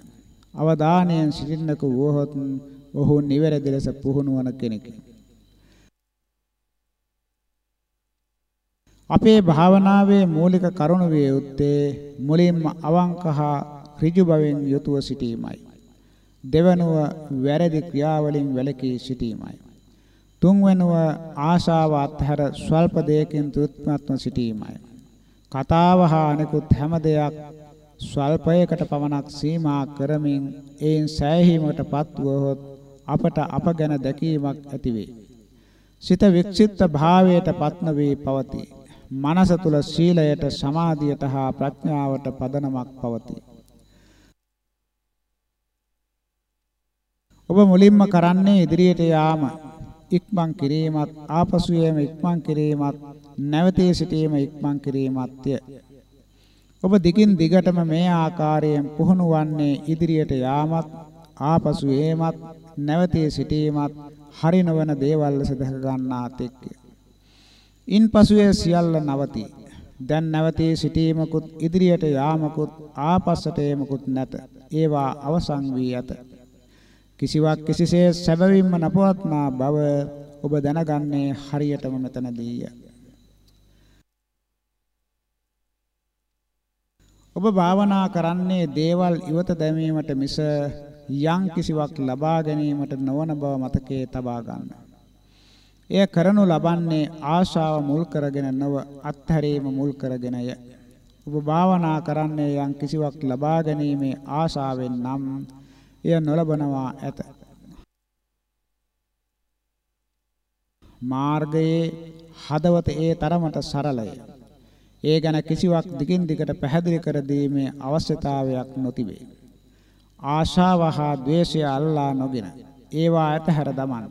අවධානයෙන් සිටින්නක වූහොත් ඔහු නිවැරදි ලෙස පුහුණු වන කෙනෙකි. අපේ භාවනාවේ මූලික කරුණ වේ යුත්තේ මුලින්ම අවංකහ ඍජු බවෙන් යුතුව සිටීමයි. දෙවනුව වැරදි ක්‍රියාවලින් වැළකී සිටීමයි. තුන්වෙනුව ආශාව අත්හැර ස්වල්ප දෙයකින් තෘප්තිමත්ව සිටීමයි. කතාව හා අනෙකුත් හැම දෙයක් ස්වල්පයකට පමණක් සීමා කරමින් ඒන් සෑහීමකටපත් වුවහොත් අපට අප ගැන දැකීමක් ඇතිවේ. සිත වික්ෂිප්ත භාවයට පත්න වී පවතී. මනස තුල සීලයට සමාධියට හා ප්‍රඥාවට පදනමක් පවතී. ඔබ මුලින්ම කරන්නේ ඉදිරියට යාම ඉක්මන් කිරීමත් ආපසු යෑම ඉක්මන් කිරීමත් නැවතී සිටීම ඉක්මන් කිරීමත්ය. ඔබ දිගින් දිගටම මේ ආකාරයෙන් පුහුණු වන්නේ ඉදිරියට යාමත් ආපසු යෑමත් නැවතී සිටීමත් හරි නොවන දේවල් ලෙස දැක ගන්නා තෙක්ය. ඉන්පසුයේ සියල්ල නවතී. දැන් නැවතී සිටීමකුත් ඉදිරියට යාමකුත් ආපස්සට යෑමකුත් නැත. ඒවා අවසන් වී ඇත. කිසිවක් කිසිසේ සැබවින්ම නපවත්නා බව ඔබ දැනගන්නේ හරියටම මෙතනදීය. ඔබ භාවනා කරන්නේ දේවල් ඉවත දැමීමට මිස යම් කිසිවක් ලබා ගැනීමට නොවන බව මතකයේ තබා ගන්න. එය කරනු ලබන්නේ ආශාව මුල් කරගෙන නොව අත්හැරීම මුල් කරගෙනය. ඔබ භාවනා කරන්නේ යම් කිසිවක් ලබා ගැනීමේ ආශාවෙන් නම් එය නොලබනවා ඇත. මාර්ගයේ හදවත ඒ තරමට සරලය. ඒ ගැන කිසිවක් දිගින් දිගට පැහැදිලි කර දීමේ අවශ්‍යතාවයක් නොතිබේ. ආශාව හා ද්වේෂය අල්ලා නොගෙන ඒවා ඇතහැර දමන්න.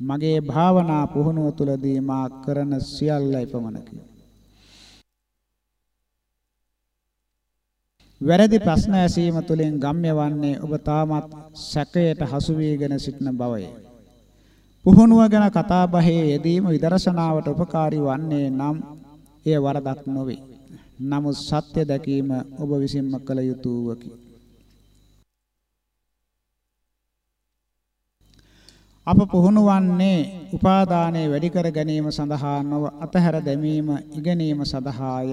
මගේ භාවනා පුහුණුව තුළදී මා කරන සියල්ලයි පමණකි. වැරදි ප්‍රශ්න ඇසීම තුළින් ගම්‍ය වන්නේ ඔබ තාමත් සැකයට හසු වීගෙන සිටින බවය. පුහුණුව ගැන කතා බහේ යෙදීම විදර්ශනාවට උපකාරී වන්නේ නම් එය වරදක් නොවේ. නමුත් සත්‍ය දැකීම ඔබ විසින්ම කළ යුතුයකි. අප පුහුණු වන්නේ උපාදානයේ වැඩි කර ගැනීම සඳහා නොව අතහැර දැමීම ඉගෙනීම සඳහාය.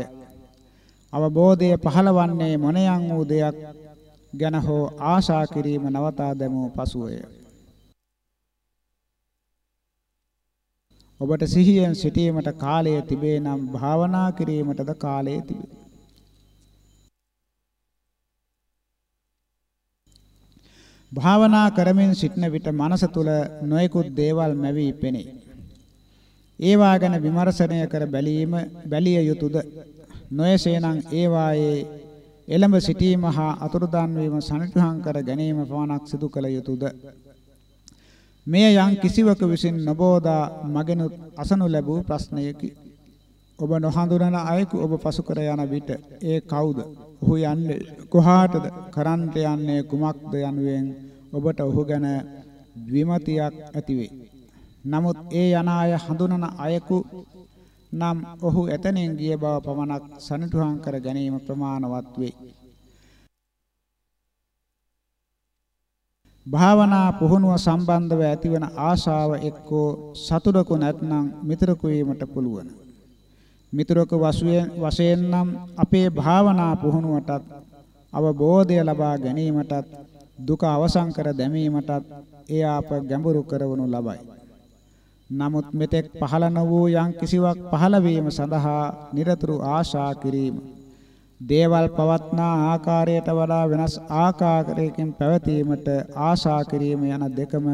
අවබෝධය පහළවන්නේ මොනියම් වූ දෙයක් ගැන හෝ ආශා කිරීම නවතා දැමූ පසුවය. ඔබට සිහියෙන් සිටීමට කාලය තිබේ නම් භාවනා කිරීමටද කාලය තිබේ. භාවනා කරමින් සිටන විට මනස තුල නොයෙකුත් දේවල් මැවී පෙනේ. ඒවා ගැන විමර්ශනය කර බැලීම බැලිය යුතුයද නොයසේනම් ඒවායේ එළඹ සිටීම හා අතුරුදන් වීම සනිටුහං කර ගැනීම පමණක් සිදු කළ යුතුයද මෙය යම් කිසිවක විසින් නොබෝදා මගෙනුත් අසනු ලැබූ ප්‍රශ්නයකි. ඔබ නොහඳුනන අයෙකු ඔබ පසු කර යන විට ඒ කවුද ඔහු යන්නේ කොහාටද කරන්ට යන්නේ කුමක්ද යනුවෙන් ඔබට ඔහු ගැන විමතියක් ඇතිවේ නමුත් ඒ යන අය හඳුනන අයෙකු නම් ඔහු එතනින් ගිය බව පමණක් සනිටුහන් කර ගැනීම ප්‍රමාණවත් වේ. භාවනා පුහුණුව සම්බන්ධව ඇතිවන ආශාව එක්කෝ සතුටකු නැත්නම් මිතරකු වීමට පුළුවන්. මිතරක වශයෙන් නම් අපේ භාවනා පුහුණුවටත් අවබෝධය ලබා ගැනීමටත් දුක අවසන් කර දැමීමටත් එය අප ගැඹුරු කරවනු ලබයි. නමුත් මෙතෙක් පහළ නො වූ යම් කිසිවක් පහළ වීම සඳහා নিরතුරු ආශා කිරීම දේවල් පවත්නා ආකාරයට වඩා වෙනස් ආකාරයකින් පැවතීමට ආශා කිරීම යන දෙකම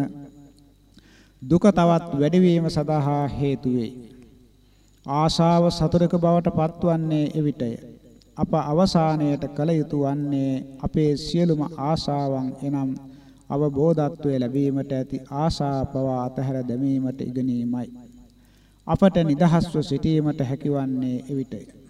දුක තවත් වැඩිවීම සඳහා හේතු වේ. ආශාව සතුරක බවට පත්වන්නේ එවිටය. අප අවසානයේට කල යුතු වන්නේ අපේ සියලුම ආශාවන් එනම් අවබෝධත්වයේ ලැබීමට ඇති ආශා පවා අතහැර දැමීමට ඉගෙනීමයි. අපට නිදහස්ව සිටීමට හැකිවන්නේ එවිටය.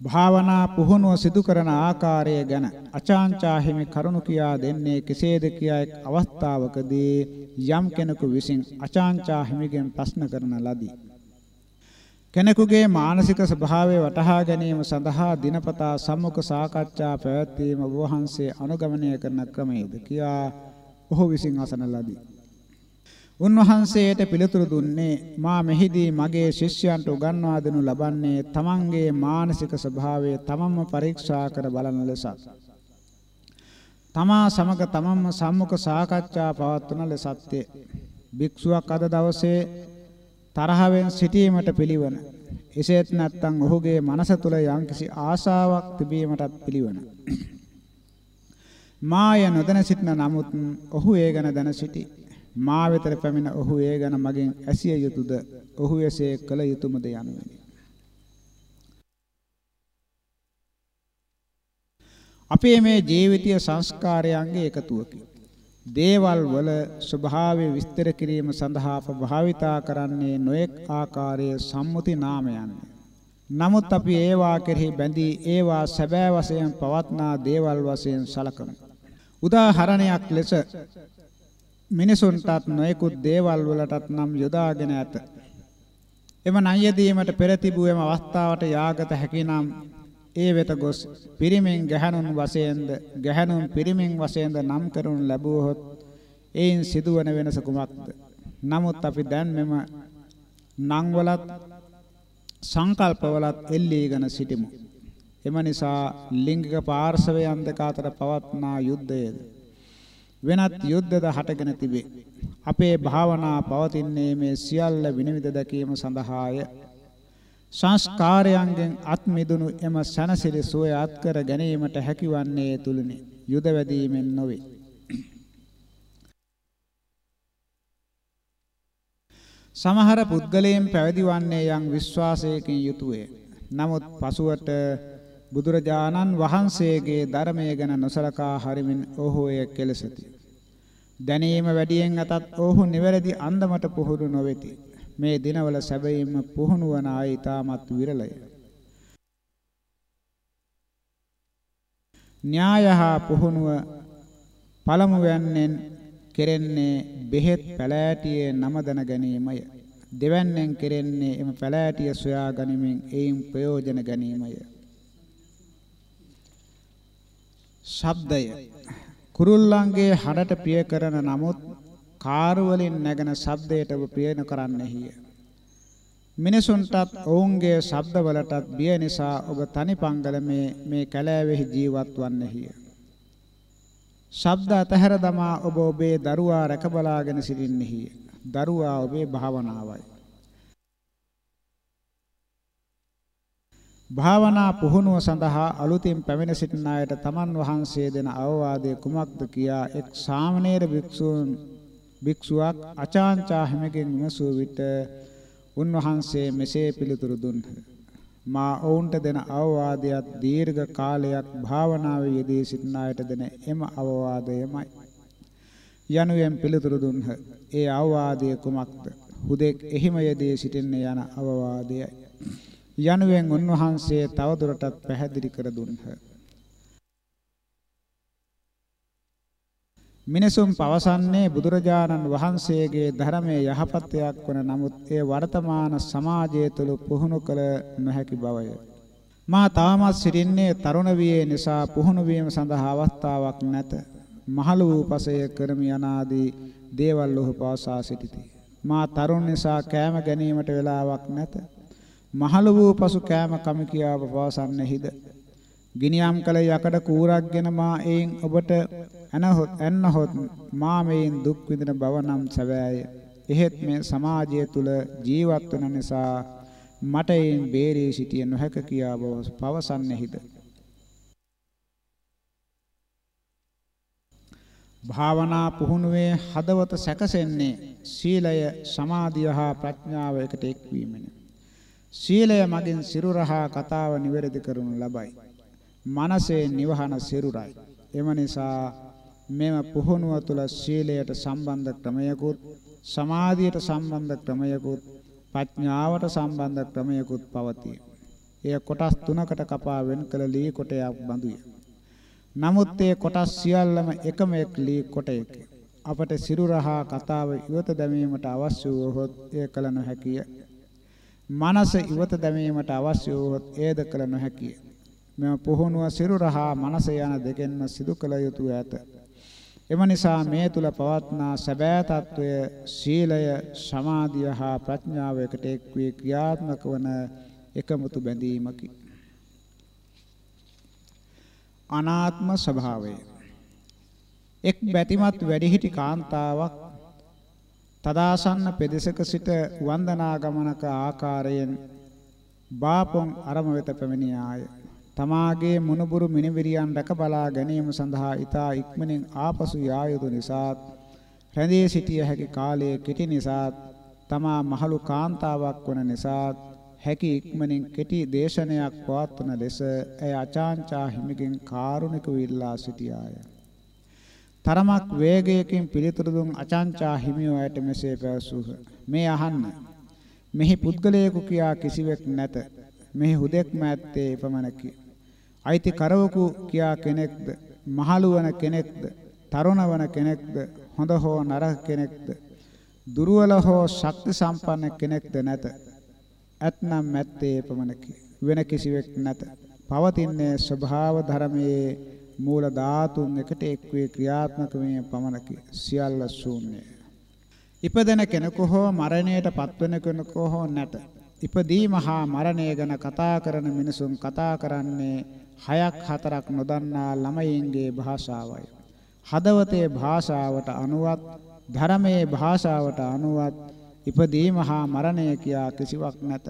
භාවනා පුහුණුව සිදු කරන ආකාරය ගැන අචාන්චා හිමි කරුණු කියා දෙන්නේ කෙසේද කියා එක් අවස්ථාවකදී යම් කෙනෙකු විසින් අචාන්චා හිමිගෙන් ප්‍රශ්න කරන ලදී. කෙනෙකුගේ මානසික ස්වභාවය වටහා ගැනීම සඳහා දිනපතා සම්මුඛ සාකච්ඡා පැවැත්වීම වහන්සේ අනුගමනය කරන ක්‍රමයේද කියා ඔහු විසින් අසන ලදී. උන්වහන්සේට පිළිතුරු දුන්නේ මා මෙහිදී මගේ ශිෂ්‍යයන්ට උගන්වා දෙනු ලබන්නේ තමන්ගේ මානසික ස්වභාවය තමන්ම පරීක්ෂා කර බලන ලෙසත්. තමා සමග තමන්ම සම්මුඛ සාකච්ඡා පවත්වන ලෙසත්ය. භික්ෂුවක් අද දවසේ තරහවෙන් සිටීමට පිළිවන. එසේත් නැත්නම් ඔහුගේ මනස තුල යම්කිසි ආශාවක් තිබීමටත් පිළිවන. මාය නොදැන සිටින නමුත් ඔහු ඒ ගැන දැන සිටි. මා වෙතට පැමිණ ඔහු ඒ ගැන මගෙන් ඇසිය යුතුයද? ඔහු එසේ කළ යුතුයමද යනුවෙනි. අපේ මේ ජීවිතීය සංස්කාරයන්ගේ එකතුවකි. දේවල් වල ස්වභාවය විස්තර කිරීම සඳහා අප භාවිතා කරන්නේ නොඑක් ආකාරයේ සම්මුති නාමයන්. නමුත් අපි ඒවා කෙරෙහි බැඳී ඒවා සැබෑ වශයෙන් පවත්නා දේවල් වශයෙන් සලකමු. උදාහරණයක් ලෙස මිනිසුන්ටත් නොයෙකුත් දේවල් වලටත් නම් යොදාගෙන ඇත. එම ණය දීමට පෙර තිබූ එම අවස්ථාවට යාගත හැකිනම් ඒ වෙත ගොස් පිරිමෙන් ගැහණුන් වශයෙන්ද ගැහණුන් පිරිමෙන් වශයෙන්ද නම් කරනු ලැබුවහොත් එයින් සිදුවන වෙනස කුමක්ද? නමුත් අපි දැන් මෙම නම් වලත් සංකල්ප වලත් එල්ලීගෙන සිටිමු. එම නිසා ලිංගික පාර්ශවයන් දෙක අතර පවත්නා යුද්ධයද වෙනත් යුද්ධද හටගෙන තිබේ. අපේ භාවනා පවතින්නේ මේ සියල්ල විනිවිද දැකීම සඳහාය. සංස්කාරයන්ගෙන් අත් මිදුණු එම සනසිරි සුවය අත්කර ගැනීමට හැකිවන්නේ තුලිනි. යුද වැදීමෙන් නොවේ. සමහර පුද්ගලයන් පැවිදි වන්නේ යම් විශ්වාසයකින් යුතුය. නමුත් පසුවට බුදුරජාණන් වහන්සේගේ ධර්මය ගැන නොසලකා හරිමින් ඔහු එය කෙලසති. දැනීම වැඩියෙන් අතත් ඔහු නිවැරදි අන්දමට පුහුණු නොවේති. මේ දිනවල සැබවින්ම පුහුණු වන අය ඊටමත් විරලය. න්‍යායහා පුහුණුව පළමුවැන්නෙන් කෙරෙන්නේ බෙහෙත් පැලෑටියේ නම දැන ගැනීමය. දෙවැන්නෙන් කෙරෙන්නේ එම පැලෑටිය සොයා ගැනීමෙන් එයින් ප්‍රයෝජන ගැනීමය. ශබ්දය කුරුල්ලන්ගේ හඬට ප්‍රිය කරන නමුත් කාර් වලින් නැගෙන ශබ්දයට ප්‍රිය නොකරන්නේහිය. මිනිසුන්ටත් ඔවුන්ගේ ශබ්ද වලටත් බිය නිසා ඔබ තනි පංගලමේ මේ කැලෑවෙහි ජීවත් වන්නේහිය. ශබ්ද අතහැර දමා ඔබ ඔබේ දරුවා රැකබලාගෙන සිටින්නේහිය. දරුවා ඔබේ භාවනාවයි. භාවනා පුහුණුව සඳහා අලුතින් පැමිණ සිටින අයට තමන් වහන්සේ දෙන අවවාදය කුමක්ද කියා එක් සාමණේර භික්ෂූන් භික්ෂුවක් අචාන්චා හැමකින් විමසූ විට උන්වහන්සේ මෙසේ පිළිතුරු දුන්හ. මා ඔවුන්ට දෙන අවවාදයක් දීර්ඝ කාලයක් භාවනාවේ යෙදී සිටින අයට දෙන එම අවවාදයමයි. යනුවෙන් පිළිතුරු දුන්හ. ඒ අවවාදය කුමක්ද? හුදෙක් එහිම යෙදී සිටින්න යන අවවාදයයි. යනුවෙන් උන්වහන්සේ තවදුරටත් පැහැදිලි කර දුන්හ. මිනිසුන් පවසන්නේ බුදුරජාණන් වහන්සේගේ ධර්මයේ යහපත්යක් වන නමුත් ඒ වර්තමාන සමාජය තුළ පුහුණු කළ නොහැකි බවය. මා තාමත් සිටින්නේ තරුණ වියේ නිසා පුහුණු වීම සඳහා අවස්ථාවක් නැත. මහලු වූපසය කරමි යනාදී දේවල් ඔහු පවසා සිටිති. මා තරුණ නිසා කෑම ගැනීමට වෙලාවක් නැත. මහලු වූ පසු කෑම කම කියාව පවසන්නේහිද? ගිනියම් කළ යකඩ කූරක්ගෙන මා එයින් ඔබට ඇනහොත් ඇන්නහොත් මා මේන් දුක් විඳින බව නම් සැබෑය. එහෙත් මේ සමාජය තුල ජීවත් වන නිසා මට එයින් බේරී සිටිය නොහැක කියා බව පවසන්නේහිද? භාවනා පුහුණුවේ හදවත සැකසෙන්නේ සීලය සමාධිය හා ප්‍රඥාව එකට එක්වීමෙනි. ශීලය මගින් සිරුරහා කතාව නිවැරදි කරනු ලබයි. මනසේ නිවහන සිරුරයි. එම නිසා මෙම පුහුණුව තුළ ශීලයට සම්බන්ධ ක්‍රමයකුත් සමාධියට සම්බන්ධ ක්‍රමයකුත් ප්‍රඥාවට සම්බන්ධ ක්‍රමයකුත් පවතී. එය කොටස් තුනකට කපා වෙන් කළ ලී කොටයක් බඳුය. නමුත් ඒ කොටස් සියල්ලම එකම එක් ලී කොටයකි. අපට සිරුරහා කතාව ඉවත දැමීමට අවශ්‍ය වූහොත් එය කල නොහැකිය. මනස ඉවත දැමීමට අවශ්‍ය වූත් එයද කළ නොහැකිය. මෙම පුහුණුව සිරුරහා මනස යන දෙකෙන්ම සිදු කළ යුතු ඇත. එම නිසා මේ තුල පවත්නා සැබෑ తত্ত্বය සීලය, සමාධිය හා ප්‍රඥාව එකට එක්වී ක්‍රියාත්මක වන එකමුතු බැඳීමකි. අනාත්ම ස්වභාවය එක් බැතිමත් වැඩිහිටි කාන්තාවක් තදාසන්න පෙදෙසක සිට වන්දනා ගමනක ආකාරයෙන් බාපොන් අරම වෙත පැමිණියාය. තමාගේ මුණුබුරු මිනිවිරියන් රැක බලා ගැනීම සඳහා ඊතා ඉක්මනින් ආපසු යා යුතු නිසා රැඳී සිටිය හැකි කාලයේ කෙටි නිසා තමා මහලු කාන්තාවක් වන නිසා හැකි ඉක්මනින් කෙටි දේශනයක් පවත්වන ලෙස ඇය අචාන්චා හිමිගෙන් කාරුණික විල්ලා සිටියාය. තරමක් වේගයකින් පිළිතුරු දුන් අචාන්චා හිමියෝ ඇයට මෙසේ පැවසූහ. මේ අහන්න. මෙහි පුද්ගලයෙකු කියා කිසිවෙක් නැත. මෙහි හුදෙක්ම ඇත්තේ එපමණකි. අයිති කරවකු කියා කෙනෙක්ද මහලු වන කෙනෙක්ද තරුණ වන කෙනෙක්ද හොඳ හෝ නරක කෙනෙක්ද දුර්වල හෝ ශක්ති සම්පන්න කෙනෙක්ද නැත ඇතනම් මැත්තේ පමණකි වෙන කිසිවෙක් නැත පවතින්නේ ස්වභාව ධර්මයේ මූල ධාතුන් එකට එක්වේ ක්‍රියාත්මක වීම පමණකි සියල්ල ශූන්‍යයි ඉපදෙන කෙනෙකු හෝ මරණයට පත්වන කෙනෙකු හෝ නැත ඉපදීම හා මරණය ගැන කතා කරන මිනිසුන් කතා කරන්නේ හයක් හතරක් නොදන්නා ළමයින්ගේ භාෂාවයි. හදවතේ භාෂාවට අනුවත් ධර්මයේ භාෂාවට අනුවත් ඉපදීම හා මරණය කියා කිසිවක් නැත.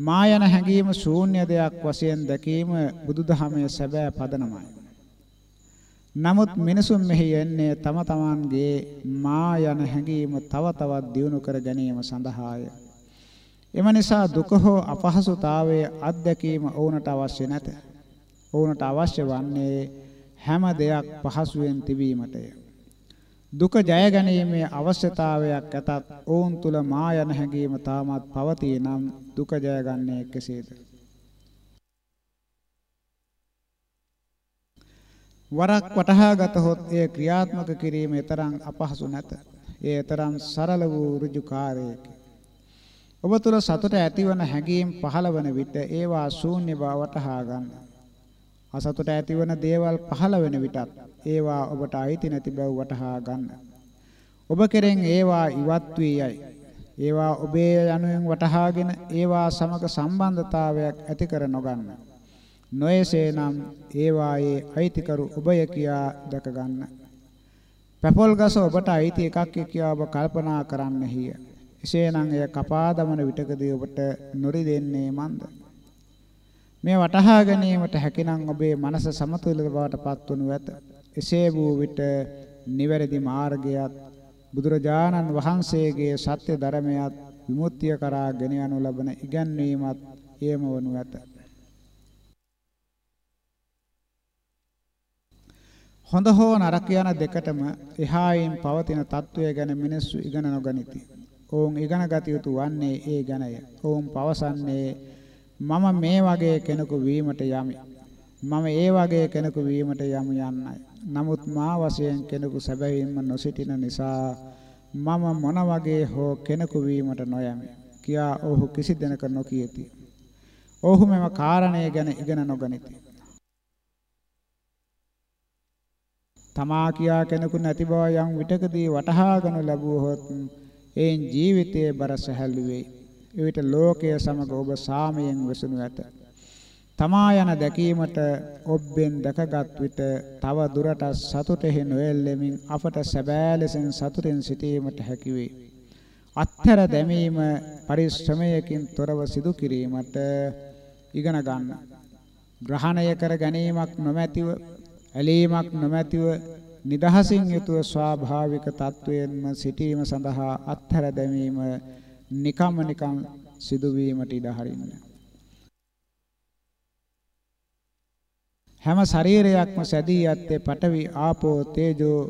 මායන හැඟීම ශූන්‍ය දෙයක් වශයෙන් දැකීම බුදුදහමේ සැබෑ පදනමයි. නමුත් මිනිසුන් මෙහි එන්නේ තම තමන්ගේ මායන හැඟීම තව තවත් දියුණු කර ගැනීම සඳහාය. එම නිසා දුක හෝ අපහසුතාවයේ අත්දැකීම ඔවුන්ට අවශ්‍ය නැත. ඔවුන්ට අවශ්‍ය වන්නේ හැම දෙයක් පහසුවෙන් තිබීමටය. දුක ජය ගැනීමේ අවශ්‍යතාවයක් ඇතත් ඔවුන් තුල මායන හැඟීම තාමත් පවතී නම් දුක ජයගන්නේ කෙසේද? වරක් වටහා ගතහොත් එය ක්‍රියාත්මක කිරීම තරම් අපහසු නැත. ඒ තරම් සරල වූ ඍජු කාර්යයකි. ඔබ තුල සතුට ඇතිවන හැඟීම් පහළවන විට ඒවා ශූන්‍ය බව වටහා ගන්න. අසතුට ඇතිවන දේවල් පහළ වෙන විටත් ඒවා ඔබට අයිති නැති බව වටහා ගන්න. ඔබ කෙරෙන් ඒවා ඉවත් වී යයි. ඒවා ඔබේ යනුවෙන් වටහාගෙන ඒවා සමග සම්බන්ධතාවයක් ඇති කර නොගන්න. නොයසේනම් ඒවායේ අයිතිකරු ඔබය කියා දැක ගන්න. පැපොල් ගස ඔබට අයිති එකක් කියා ඔබ කල්පනා කරන්නෙහිය. එසේනම් එය කපා දමන විටකදී ඔබට නොරි දෙන්නේ මන්ද? මේ වටහා ගැනීමට හැකිනම් ඔබේ මනස සමතුලිත බවට පත්වනු ඇත. එසේ වූ විට නිවැරදි මාර්ගයත් බුදුරජාණන් වහන්සේගේ සත්‍ය ධර්මයත් විමුක්තිය කරා ගෙන යනු ලබන ඉගැන්වීමත් එයම වනු ඇත. හොඳ හෝ නරක යන දෙකටම එහායින් පවතින తত্ত্বය ගැන මිනිස්සු ඉගෙන නොගනිති. ඔවුන් ඉගෙන ගත යුතු වන්නේ ඒ ගැනය. ඔවුන් පවසන්නේ මම මේ වගේ කෙනෙකු වීමට යමි. මම ඒ වගේ කෙනෙකු වීමට යමු යන්නයි. නමුත් මා වශයෙන් කෙනෙකු සැබවින්ම නොසිටින නිසා මම මොන වගේ හෝ කෙනෙකු වීමට නොයමි. කියා ඔහු කිසි දිනක නොකියති. ඔහු මෙම කාරණය ගැන ඉගෙන නොගනිති. තමා කියා කෙනෙකු නැති බව යම් විටකදී වටහා ගනු ලැබුවහොත් එයින් ජීවිතයේ බර සැහැල්ලු වෙයි. එවිට ලෝකය සමග ඔබ සාමයෙන් වෙසුණු ඇත. තමා යන දැකීමට ඔබෙන් දැකගත් විට තව දුරටත් සතුටෙහි නොයෙල්ලෙමින් අපට සැබෑ ලෙසින් සතුටින් සිටීමට හැකි වේ. අත්තර දැමීම පරිශ්‍රමයකින් තොරව සිදු කිරීමට ඉගෙන ගන්න. ග්‍රහණය කර ගැනීමක් නොමැතිව ඇලීමක් නොමැතිව නිදහසින් යුතුව ස්වාභාවික තත්වයෙන්ම සිටීම සඳහා අත්හැර දැමීම නිකම් නිකම් සිදුවීමට ඉඩ හරින්න. හැම ශරීරයක්ම සැදී යත්තේ පඨවි ආපෝ තේජෝ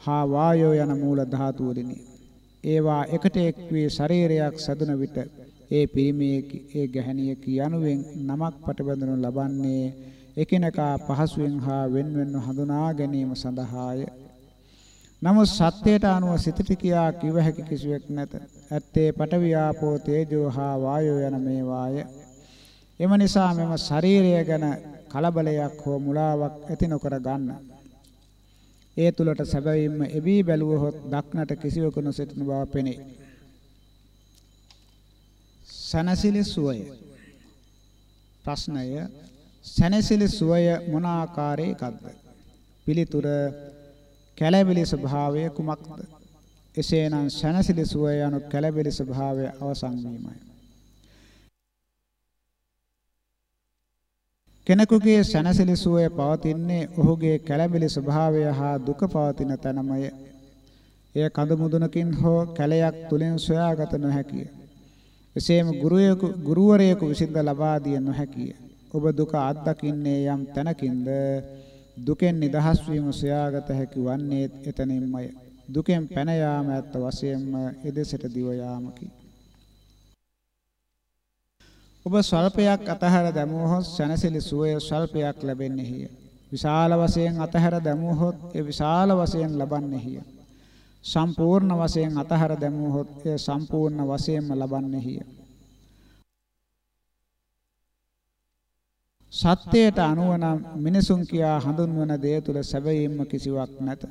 හා වායෝ යන මූල ධාතු වලිනි. ඒවා එකට එක් වී ශරීරයක් සැදුන විට ඒ පිරිමියෙකි ඒ ගැහණියක යනුවෙන් නමක් පටබඳනු ලබන්නේ එකිනෙකා පහසුවෙන් හා වෙන්වෙන්ව හඳුනා ගැනීම සඳහාය. නමුත් සත්‍යයට අනුව සිතට කියා කිව හැකි කිසිවෙක් නැත. ඇත්තේ පඨවි ආපෝ තේජෝ හා වායෝ යන මේවාය. එම නිසා මෙම ශරීරය ගැන කලබලයක් හෝ මුලාවක් ඇති නොකර ගන්න. ඒ තුලට සැබවින්ම එබී බැලුවහොත් දක්නට කිසිවකු නොසිටින බව පෙනේ. සනසිලි සුවය ප්‍රශ්නය සනසිලි සුවය මොන ආකාරයකද පිළිතුර කැළැවිලි ස්වභාවය කුමක්ද එසේනම් සනසිලි සුවය යනු කැළැවිලි ස්වභාවය අවසන් වීමයි කෙනෙකුගේ සනසිලි සුවය පවතින්නේ ඔහුගේ කැළැවිලි ස්වභාවය හා දුක පවතින තැනමය එය කඳ මුදුනකින් හෝ කැලයක් තුලින් සොයාගත නොහැකිය එසේම ගුරුවරයෙකු ගුරුවරයෙකු විසින්ද ලබා දිය නොහැකිය. ඔබ දුක අත්දකින්නේ යම් තැනකින්ද දුකෙන් නිදහස් වීම සොයාගත හැකි වන්නේ එතනින්මය. දුකෙන් පැන යාම ඇත්ත වශයෙන්ම එදෙසට දිව යාමකි. ඔබ ස්වල්පයක් අතහැර දැමුවහොත් සැනසෙලි සුවය ස්වල්පයක් ලැබෙන්නේය. විශාල වශයෙන් අතහැර දැමුවහොත් ඒ විශාල වශයෙන් ලබන්නේය. සම්පූර්ණ වශයෙන් අතහර දැමුවොත් එය සම්පූර්ණ වශයෙන්ම ලබන්නේය. සත්‍යයට අනුව නම් මිනිසුන් කියා හඳුන්වන දේ තුල සැබවින්ම කිසිවක් නැත.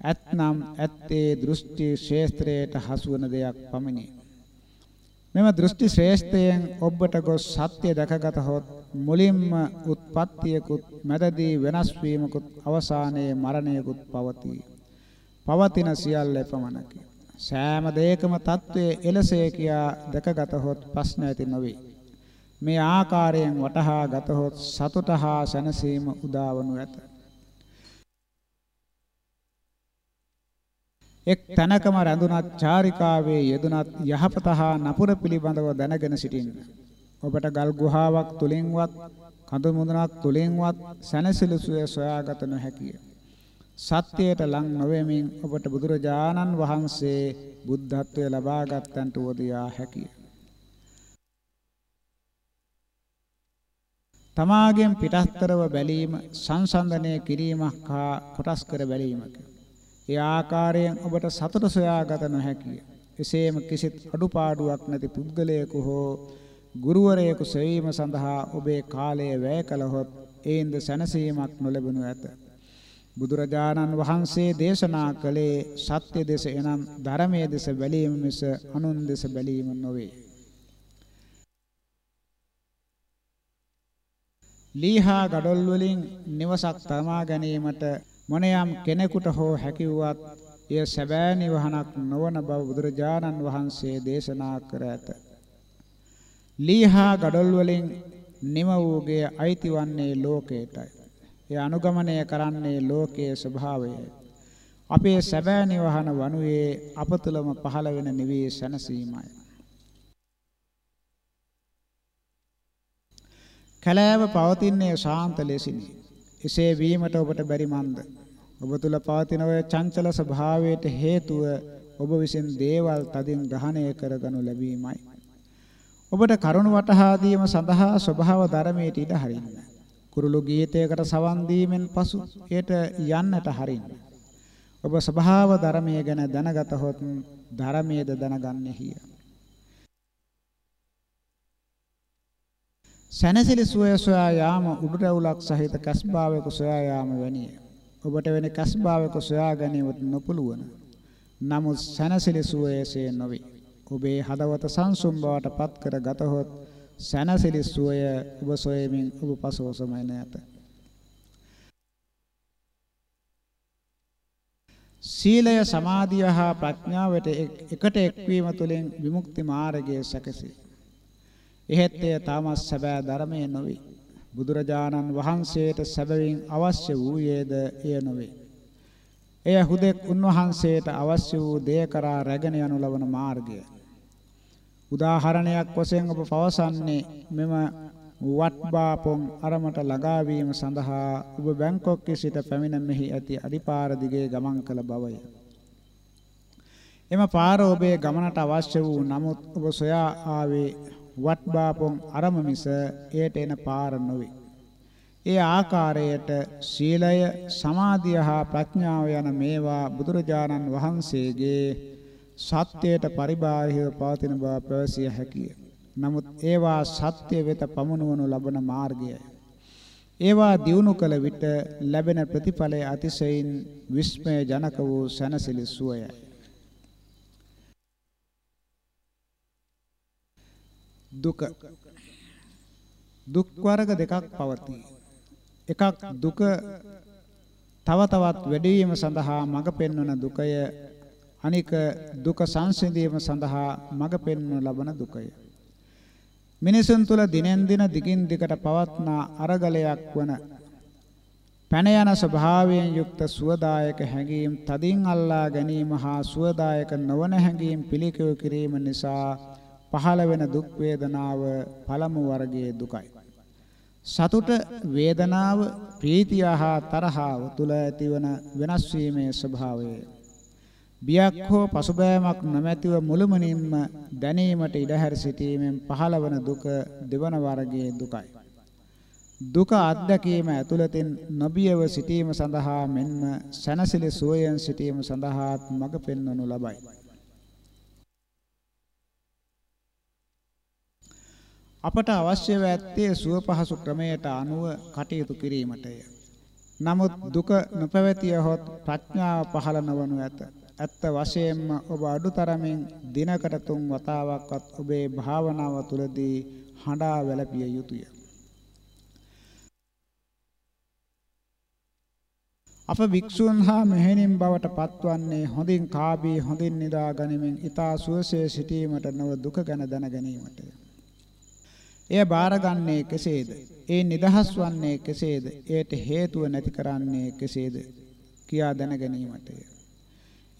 ඇත්නම් ඇත්තේ දෘෂ්ටි ශේස්ත්‍රයට හසුවන දෙයක් පමණි. මෙම දෘෂ්ටි ශ්‍රේෂ්ඨයෙන් ඔබට ගොස් සත්‍ය දැකගත හොත් මුලින්ම උත්පත්තියකුත් මැදදී වෙනස් වීමකුත් අවසානයේ මරණයකුත් පවතී. පවතින සියල්ල එපමණකි. සෑම දෙයකම తත්වයේ එලසේ කියා දැකගතහොත් ප්‍රශ්න ඇති නොවේ. මේ ආකාරයෙන් වටහා ගතහොත් සතුට හා සැනසීම උදාවනු ඇත. එක් තැනකම රැඳුනත් චාරිකාවේ යෙදුනත් යහපත හා නපුර පිළිබඳව දැනගෙන සිටින්න. ඔබට ගල් ගුහාවක් තුලින්වත් කඳු මුදුනක් තුලින්වත් සැනසෙලසුය සොයාගත නොහැකිය. සත්‍යයට ලං නොවෙමින් ඔබට බුදුරජාණන් වහන්සේ බුද්ධත්වය ලබා ගත්තන්ට උවදියා හැකිය. තමාගෙන් පිටස්තරව බැලීම සංසන්දනය කිරීමක් හා කොටස් කර බැලීමකි. ඒ ආකාරයෙන් ඔබට සතුට සොයාගත නොහැකිය. එසේම කිසිත් අඩුපාඩුවක් නැති පුද්ගලයෙකු හෝ ගුරුවරයෙකු සෙවීම සඳහා ඔබේ කාලය වැය කළහොත් ඒින්ද සැනසීමක් නොලැබෙනු ඇත. බුදුරජාණන් වහන්සේ දේශනා කළේ සත්‍ය දෙස එනම් ධර්මයේ දෙස බැලීම මිස අනුන් දෙස බැලීම නොවේ. ලීහා ගඩොල් වලින් නිවසක් තමා ගැනීමට මොනියම් කෙනෙකුට හෝ හැකියුවත් එය සැබෑ නිවහනක් නොවන බව බුදුරජාණන් වහන්සේ දේශනා කර ඇත. ලීහා ගඩොල් වලින් නිම වූගේ අයිති වන්නේ ලෝකයටයි. ඒ අනුගමනය කරන්නේ ලෝකයේ ස්වභාවයයි. අපේ සැබෑ නිවහන වනුයේ අප තුළම පහළ වෙන නිවී සැනසීමයි. කලාව පවතින්නේ ශාන්ත ලෙසිනි. එසේ වීමට ඔබට බැරි මන්ද? ඔබ තුල පවතින ඔය චංචල ස්වභාවයට හේතුව ඔබ විසින් දේවල් තදින් ග්‍රහණය කරගනු ලැබීමයි. ඔබට කරුණ වටහා දීම සඳහා ස්වභාව ධර්මයට ඉඩ හරින්න. කුරුළු ගීතයකට සවන් දීමෙන් පසු එයට යන්නට හරින්න. ඔබ ස්වභාව ධර්මයේ ගැන දැනගතහොත් ධර්මයේද දැනගන්නේහිය. සනසිලි සුවය සොයා යාම උඩරවුලක් සහිත කස්බාවක සොයා යාම වැනිය. ඔබට වෙන කස්බාවක සොයා ගැනීමට නොපුළුවන. නමුත් සනසිලි සුවයසේ නොවේ. ඔබේ හදවත සංසුම් බවට පත් කර ගතහොත් සැනසිලි සුවය ඔබ සොයමින් ඔබ පසෝසමයි නැත. සීලය සමාධිය හා ප්‍රඥාවට එකට එක්වීම තුළින් විමුක්ති මාර්ගය සැකසේ. එහෙත් එය තාමත් සැබෑ ධර්මයේ නොවේ. බුදුරජාණන් වහන්සේට සැබවින් අවශ්‍ය වූයේද එය නොවේ. එය හුදෙක් උන්වහන්සේට අවශ්‍ය වූ දේ කරා රැගෙන යනු ලබන මාර්ගය. උදාහරණයක් වශයෙන් ඔබ පවසන්නේ මෙම වට්බාපොන් අරමට ළඟා වීම සඳහා ඔබ බැංකොක් සිට පැමිණ මෙහි ඇති අඩිපාර දිගේ ගමන් කළ බවය. එම පාර ඔබේ ගමනට අවශ්‍ය වූ නමුත් ඔබ සොයා ආවේ වට්බාපොන් අරම මිස එයට එන පාර නොවේ. ඒ ආකාරයට සීලය, සමාධිය හා ප්‍රඥාව යන මේවා බුදුරජාණන් වහන්සේගේ සත්‍යයට පරිබාහිරව පවතින බව පැවසිය හැකිය. නමුත් ඒවා සත්‍ය වෙත පමුණුවනු ලබන මාර්ගයයි. ඒවා දියුණු කළ විට ලැබෙන ප්‍රතිඵලය අතිශයින් විස්මය ජනක වූ සැනසෙලි සුවයයි. දුක දුක් වර්ග දෙකක් පවතී. එකක් දුක තව තවත් වැඩි වීම සඳහා මඟ පෙන්වන දුකය අනික දුක සංසිඳීම සඳහා මඟ පෙන්වනු ලබන දුකය. මිනිසුන් තුල දිනෙන් දින දිගින් දිගට පවත්නා අරගලයක් වන පැන යන ස්වභාවයෙන් යුක්ත සුවදායක හැඟීම් තදින් අල්ලා ගැනීම හා සුවදායක නොවන හැඟීම් පිළිකෙව කිරීම නිසා පහළ වෙන දුක් වේදනාව පළමු වර්ගයේ දුකයි. සතුට වේදනාව ප්‍රීතිය හා තරහව තුල ඇතිවන වෙනස් වීමේ ස්වභාවය බියක් හෝ පසුබෑමක් නොමැතිව මුළුමනින්ම දැනීමට ඉඩ හැර සිටීමෙන් පහළවන දුක දෙවන වර්ගයේ දුකයි. දුක අත්දැකීම ඇතුළතින් නොබියව සිටීම සඳහා මෙන්ම සැනසෙලි සුවයෙන් සිටීම සඳහාත් මඟ පෙන්වනු ලබයි. අපට අවශ්‍ය වැත්තේ සුව පහසු ක්‍රමයට අනුව කටයුතු කිරීමටය. නමුත් දුක නොපැවතිය හොත් ප්‍රඥාව පහළ නොවනු ඇත. ඇත්ත වශයෙන්ම ඔබ අඩුතරමින් දිනකට තුන් වතාවක්වත් ඔබේ භාවනාව තුළදී හඬා වැළපිය යුතුය. අප භික්ෂුන් හා මෙහෙණින් බවට පත්වන්නේ හොඳින් කාබී හොඳින් නිදා ගනිමින් ඊතා සුවසේ සිටීමට නොව දුක ගැන දැන ගැනීමටය. එය බාරගන්නේ කෙසේද? ඒ නිදහස් වන්නේ කෙසේද? එයට හේතුව නැති කරන්නේ කෙසේද? කියා දැන ගැනීමටය.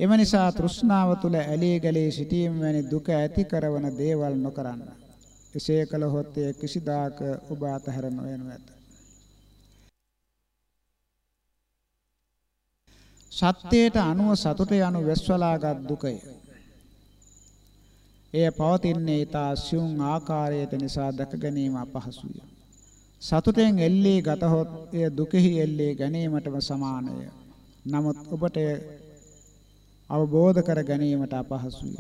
එම නිසා තෘෂ්ණාව තුල ඇලී ගලී සිටීම වැනි දුක ඇති කරන දේවල් නොකරන්න. එසේ කළහොත් එය කිසිදාක ඔබ අතහැර නොයනු ඇත. සත්‍යයට අනුව සතුට යනු වැස්වලාගත් දුකය. එය පවතින්නේ ඊතා සියුම් ආකාරයට නිසා දැක ගැනීම අපහසුය. සතුටෙන් එල්ලී ගතහොත් එය දුකෙහි එල්ලී ගැනීමටම සමානය. නමුත් ඔබට අවබෝධ කර ගැනීමට අපහසුය.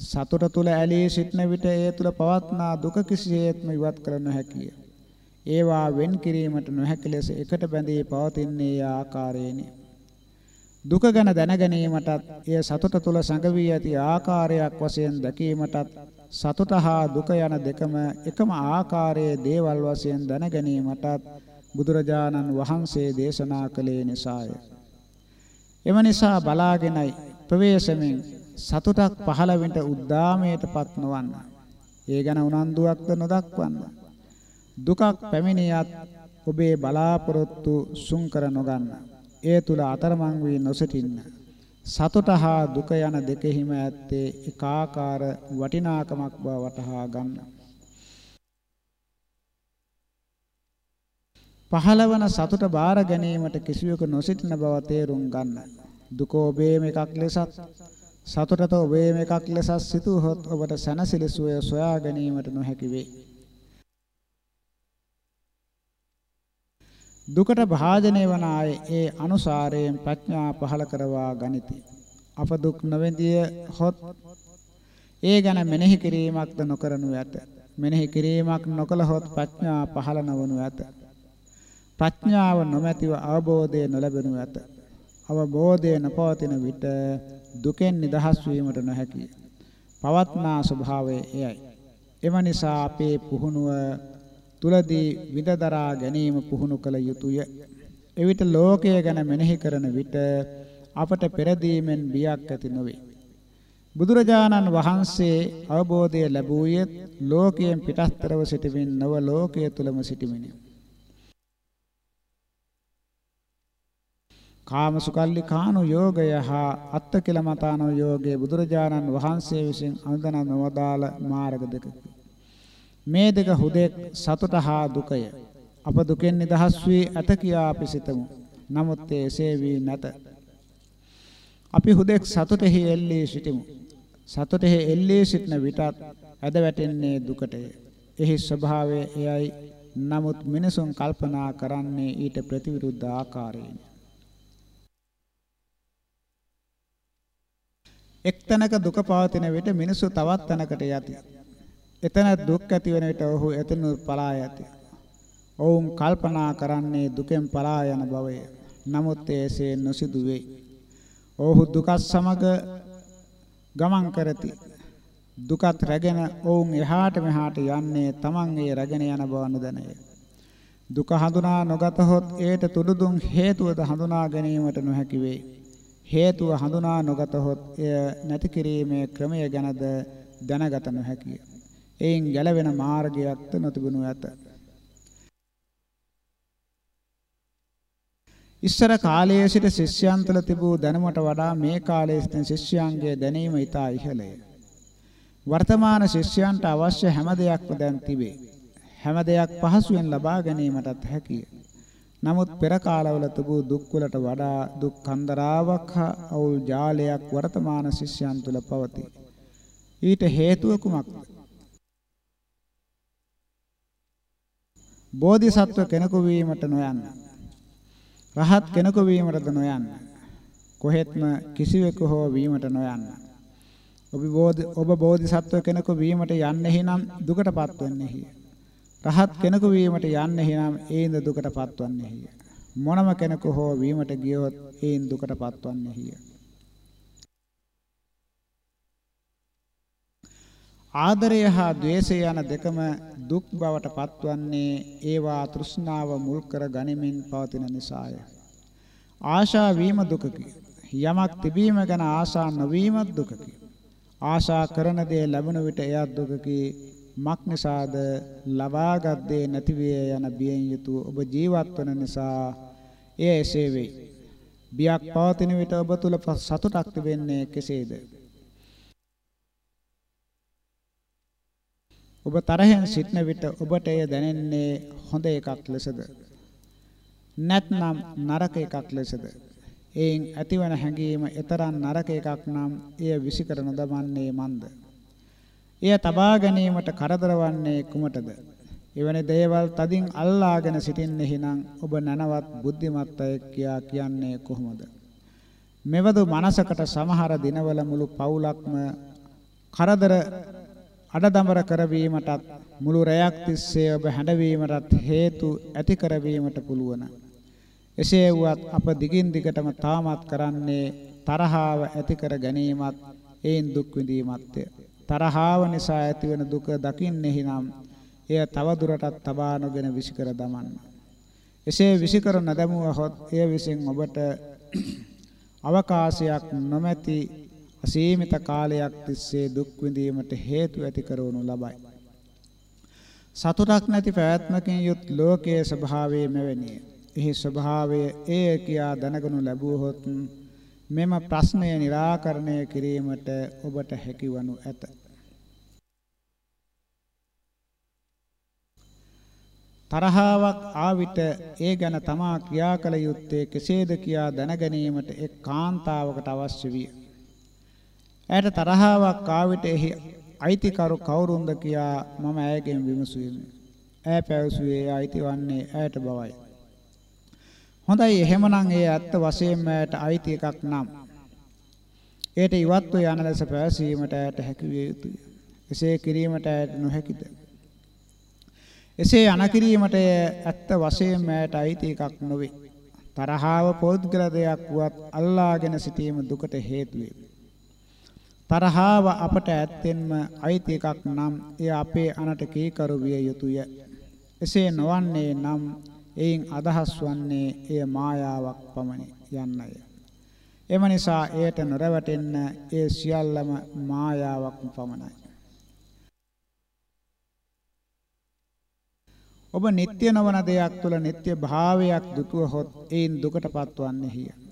සතුට තුල ඇලී සිටන විට ඒ තුල පවත්නා දුක කිසිසේත්ම ඉවත් කර නොහැකිය. ඒවා වෙන් කිරීමට නොහැකි ලෙස එකට බැඳී පවතින්නේ ආකාරයෙනි. දුක ගැන දැනගැනීමටත් එය සතුට තුල සංගවී ඇති ආකාරයක් වශයෙන් දැකීමටත් සතුට හා දුක යන දෙකම එකම ආකාරයේ දේවල් වශයෙන් දැනගැනීමටත් බුදුරජාණන් වහන්සේ දේශනා කළේ නිසාය. එම නිසා බලාගෙනයි ප්‍රවේශමෙන් සතුටක් පහළ වෙන්න උද්දාමයටපත් නොවන්න. ඒ ගැන උනන්දුවක්ද නොදක්වන්න. දුකක් පැමිණියත් ඔබේ බලාපොරොත්තු සුන් කර නොගන්න. ඒ තුල අතරමං වී නොසිටින්න. සතුට හා දුක යන දෙකෙහිම ඇත්තේ එකාකාර වටිනාකමක් බව වටහා ගන්න. පහළවන සතුට බාර ගැනීමට කිසිවෙකු නොසිටින බව තේරුම් ගන්න. දුක ඔබේම එකක් ලෙසත් සතුටත ඔබේම එකක් ලෙසත් සිතුවහොත් ඔබට සැනසෙලි සුවය සොයා ගැනීමට නොහැකි වේ. දුකට භාජනය වන අය ඒ අනුසාරයෙන් ප්‍රඥා පහල කරවා ගනිති. අප දුක් නොවෙන්දිය හොත් ඒ ගැන මෙනෙහි කිරීමක්ද නොකරනු ඇත. මෙනෙහි කිරීමක් නොකළහොත් ප්‍රඥා පහල නොවනු ඇත. ප්‍රඥාව නොමැතිව අවබෝධය නොලැබෙනු ඇත. අවබෝධය නොපවතින විට දුකෙන් නිදහස් වීමට නොහැකිය. පවත්නා ස්වභාවය එයයි. එම නිසා අපේ පුහුණුව තුලදී විඳදරා ගැනීම පුහුණු කළ යුතුය. එවිට ලෝකය ගැන මෙනෙහි කරන විට අපට පෙරදීමෙන් බියක් ඇති නොවේ. බුදුරජාණන් වහන්සේ අවබෝධය ලැබුවේ ලෝකයෙන් පිටස්තරව සිටමින් නව ලෝකයේ තුලම සිටමිනි. කාමසුකල්ලි කානු යෝගය හා අත්තකිලමතානෝ යෝගයේ බුදුරජාණන් වහන්සේ විසින් අනුදන නොවදාළ මාර්ග දෙකකි. මේ දෙක හුදෙක් සතුට හා දුකය. අප දුකෙන් නිදහස් වී ඇත කියා අපි සිතමු. නමුත් එසේ වී නැත. අපි හුදෙක් සතුටෙහි එල්ලී සිටිමු. සතුටෙහි එල්ලී සිටන විටත් ඇද වැටෙන්නේ දුකටය. එහි ස්වභාවය එයයි. නමුත් මිනිසුන් කල්පනා කරන්නේ ඊට ප්‍රතිවිරුද්ධ ආකාරයෙන්. එක් තැනක දුක පවතින විට මිනිසු තවත් තැනකට යති. එතන දුක් ඇති වෙන විට ඔහු එතන පලා යති. ඔවුන් කල්පනා කරන්නේ දුකෙන් පලා යන බවය. නමුත් එසේ නොසිදු වේ. ඔහු දුකත් සමග ගමන් කරති. දුකත් රැගෙන ඔවුන් එහාට මෙහාට යන්නේ Taman ඒ රැගෙන යන බව නොදැනය. දුක හඳුනා නොගතහොත් ඒට තුඩුදුන් හේතුවද හඳුනා ගැනීමට නොහැකි වේ. හේතුව හඳුනා නොගතහොත් එය නැති කිරීමේ ක්‍රමය ගැනද දැනගත නොහැකිය. එයින් ගැලවෙන මාර්ගයක්ද නොතිබුණු ඇත. ඉස්සර කාලයේ සිට ශිෂ්‍යයන් තුළ තිබූ දැනුමට වඩා මේ කාලයේ සිටින ශිෂ්‍යයන්ගේ දැනීම ඉතා ඉහළය. වර්තමාන ශිෂ්‍යයන්ට අවශ්‍ය හැම දෙයක්ම දැන් තිබේ. හැම දෙයක් පහසුවෙන් ලබා ගැනීමටත් හැකිය. නමුත් පෙර කාලවල තිබූ දුක් වලට වඩා දුක් කන්දරාවක් හා අවුල් ජාලයක් වර්තමාන ශිෂ්‍යයන් තුළ පවතී. ඊට හේතුව කුමක්ද? බෝධිසත්ව කෙනෙකු වීමට නොයන්න. රහත් කෙනෙකු වීමටද නොයන්න. කොහෙත්ම කිසිවෙකු හෝ වීමට නොයන්න. ඔබ බෝධි ඔබ බෝධිසත්ව කෙනෙකු වීමට යන්නේ නම් දුකටපත් වෙන්නේහි. රහත් කෙනෙකු වීමට යන්නේ නම් ඒඳ දුකටපත් වන්නේහි. මොනම කෙනෙකු හෝ වීමට ගියොත් ඒන් දුකටපත් වන්නේහි. ආදරය හා ද්වේෂය යන දෙකම දුක් බවට පත්වන්නේ ඒවා තෘෂ්ණාව මුල් කර ගනිමින් පවතින නිසාය. ආශා වීම දුකකි. යමක් තිබීම ගැන ආශා නොවීමත් දුකකි. ආශා කරන දේ ලැබුණ විට එයත් දුකකි. මක් නිසාද ලබාගත් දේ නැති වේ යන බියෙන් යුතුව ඔබ ජීවත් වන නිසා එය එසේ වෙයි. බියක් පවතින විට ඔබ තුල සතුටක් තිබෙන්නේ කෙසේද? ඔබ තරහෙන් සිටන විට ඔබට එය දැනෙන්නේ හොඳ එකක් ලෙසද? නැත්නම් නරක එකක් ලෙසද? එයින් ඇතිවන හැඟීම ඊතරම් නරක එකක් නම් එය විසිකර නොදමන්නේ මන්ද? එය තබා ගැනීමට කරදර වන්නේ කුමටද? එවැනි දේවල් තදින් අල්ලාගෙන සිටින්නේ නම් ඔබ නැනවත් බුද්ධිමත් අය කියා කියන්නේ කොහොමද? මෙවදු මනසකට සමහර දිනවල මුළු පවුලක්ම කරදර අඩදඹර කරවීමටත් මුළු රැයක් තිස්සේ ඔබ හැඬවීමටත් හේතු ඇති කරවීමට පුළුවන්. එසේ වුවත් අප දිගින් දිගටම තාමත් කරන්නේ තරහාව ඇති කර ගැනීමත් ඒන් දුක් විඳීමත්ය. තරහාව නිසා ඇතිවන දුක දකින්නේහි නම් එය තව දුරටත් තබා නොගෙන විසිකර දමන්න. එසේ විසිකර නොදැමුවහොත් එය විසින් ඔබට අවකාශයක් නොමැති අසීමිත කාලයක් තිස්සේ දුක් විඳීමට හේතු ඇති කරවනු ලබයි. සතුටක් නැති පැවැත්මකින් යුත් ලෝකයේ ස්වභාවය මෙවැනිය. එහි ස්වභාවය ඒ කියා දැනගනු ලැබුවහොත් මෙම ප්‍රශ්නය निराකරණය කිරීමට ඔබට හැකිවනු ඇත. තරහාවක් ආවිට ඒ ගැන තමා ක්‍රියා කළ යුත්තේ කෙසේද කියා දැනගැනීමට එක් කාන්තාවකට අවශ්‍ය විය. ඇයට තරහාවක් ආවිට එහි අයිතිකරු කවුරුන්ද කියා මම ඇයගෙන් විමසුවෙමි. ඇය පැවසුවේ අයිති වන්නේ ඇයට බවයි. හොඳයි එහෙමනම් ඒ ඇත්ත වශයෙන්ම ඇයට අයිති එකක් නම් ඒට ඉවත්ව යන ලෙස පැවසීමට ඇයට හැකි විය යුතුය. එසේ කිරීමට ඇයට නොහැකිද? එසේ අනකිරීමට ඇත්ත වශයෙන්ම ඇයට අයිති එකක් නොවේ. තරහාව පොද්ගල දෙයක් වුවත් අල්ලාගෙන සිටීම දුකට හේතු වේ. තරහාව අපට ඇත්තෙන්ම අයිති එකක් නම් එය අපේ අනට කීකරු විය යුතුය. එසේ නොවන්නේ නම් එයින් අදහස් වන්නේ එය මායාවක් පමණි යන්නය. එම නිසා එයට නොරැවටෙන්න ඒ සියල්ලම මායාවක් පමණයි. ඔබ නিত্য නවන දෙයක් තුළ නিত্য භාවයක් දුටුවහොත් එයින් දුකටපත් වන්නේය.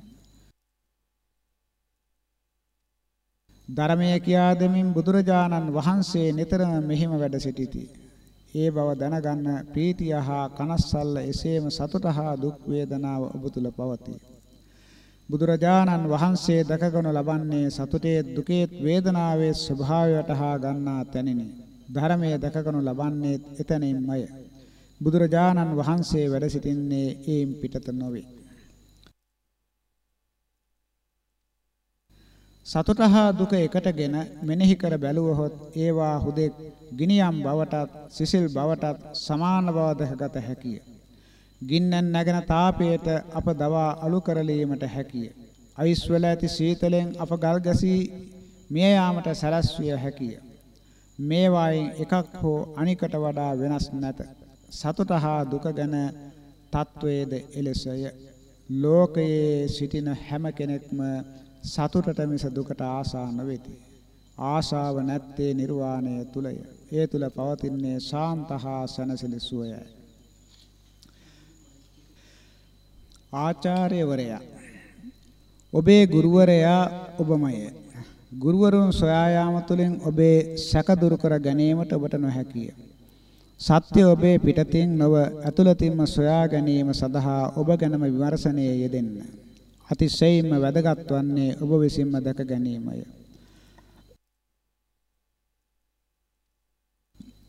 ධර්මය කියා දෙමින් බුදුරජාණන් වහන්සේ නිතරම මෙහිම වැඩ සිටිති. ඒ බව දැනගන්න ප්‍රීතිය හා කනස්සල්ල එසේම සතුට හා දුක් වේදනාව ඔබ තුල පවතී. බුදුරජාණන් වහන්සේ දකගනු ලබන්නේ සතුටේ දුකේ වේදනාවේ ස්වභාවයට හා ගන්නා තැනිනි. ධර්මයේ දකගනු ලබන්නේ එතනින්මය. බුදුරජාණන් වහන්සේ වැඩ සිටින්නේ ඒම් පිටත නොවේ. සතුට හා දුක එකටගෙන මෙනෙහි කර බැලුවහොත් ඒවා හුදෙක් ගිනියම් බවටත් සිසිල් බවටත් සමාන බව දැකගත හැකිය. ගින්නන් නැගෙන තාපයට අප දවා අලු කරලීමට හැකිය. අයිස් වල ඇති සීතලෙන් අප ගල් ගැසී මිය යාමට සැලැස්විය හැකිය. මේවායින් එකක් හෝ අනිකට වඩා වෙනස් නැත. සතුට හා දුක ගැන තත්වයේද එලෙසය. ලෝකයේ සිටින හැම කෙනෙක්ම සතුටට මිස දුකට ආසා නොවේති. ආශාව නැත්තේ නිර්වාණය තුලය. ඒ තුල පවතින්නේ ශාන්ත හා සනසිලි සුවයයි. ආචාර්යවරයා ඔබේ ගුරුවරයා ඔබමය. ගුරුවරුන් සොයා යාම තුළින් ඔබේ සැක දුරු කර ගැනීමට ඔබට නොහැකිය. සත්‍ය ඔබේ පිටතින් නොව ඇතුළතින්ම සොයා ගැනීම සඳහා ඔබ ගැනම විමර්ශනයේ යෙදෙන්න. අතිශයින්ම වැදගත් වන්නේ ඔබ විසින්ම දැක ගැනීමය.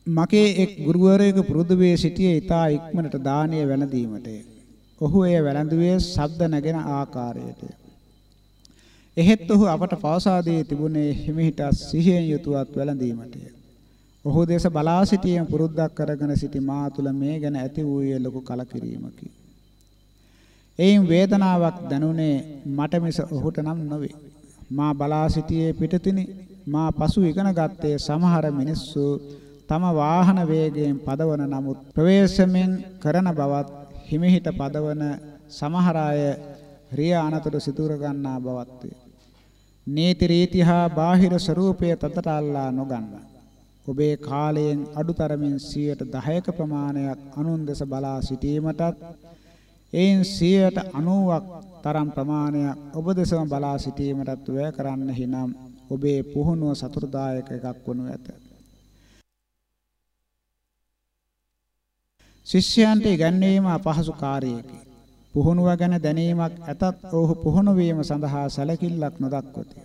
මගේ එක් ගුරුවරයෙකු පුරුදු වේ සිටියේ ඊතා ඉක්මනට දානීය වැළඳීමටය. ඔහු එය වැළඳුවේ ශබ්ද නැගෙන ආකාරයටය. එහෙත් ඔහු අපට පවසා දී තිබුණේ හිමිහිට සිහියෙන් යුතුවත් වැළඳීමටය. ඔහු දේශ බලා සිටීම පුරුද්දක් කරගෙන සිටි මා තුල මේ ගැන ඇති වූයේ ලොකු කලකිරීමකි. එයින් වේදනාවක් දැනුනේ මට මිස ඔහුට නම් නොවේ. මා බලා සිටියේ පිටතිනි මා පසු ඉගෙන ගත්තේ සමහර මිනිස්සු තම වාහන වේගයෙන් පදවන නමුත් ප්‍රවේශමෙන් කරන බවත් හිමිහිට පදවන සමහර අය රිය අනතුරු සිදුර ගන්නා බවත් වේ. නීති රීති හා බාහිර ස්වરૂපය තතට අල්ලා නොගන්න. ඔබේ කාලයෙන් අඩුතරමින් 10ක ප්‍රමාණයක් අනුන් දෙස බලා සිටීමටත් එයින් 90ක් තරම් ප්‍රමාණයක් ඔබ දෙසම බලා සිටීමටත් වැය කරන්න හිනම් ඔබේ පුහුණුව සතුටුදායක එකක් වනු ඇත. ශිෂ්‍යයන්ට ඉගැන්වීම අපහසු කාර්යයකි. පුහුණුව ගැන දැනීමක් ඇතත් ඔහු පුහුණු වීම සඳහා සැලකිල්ලක් නොදක්වති.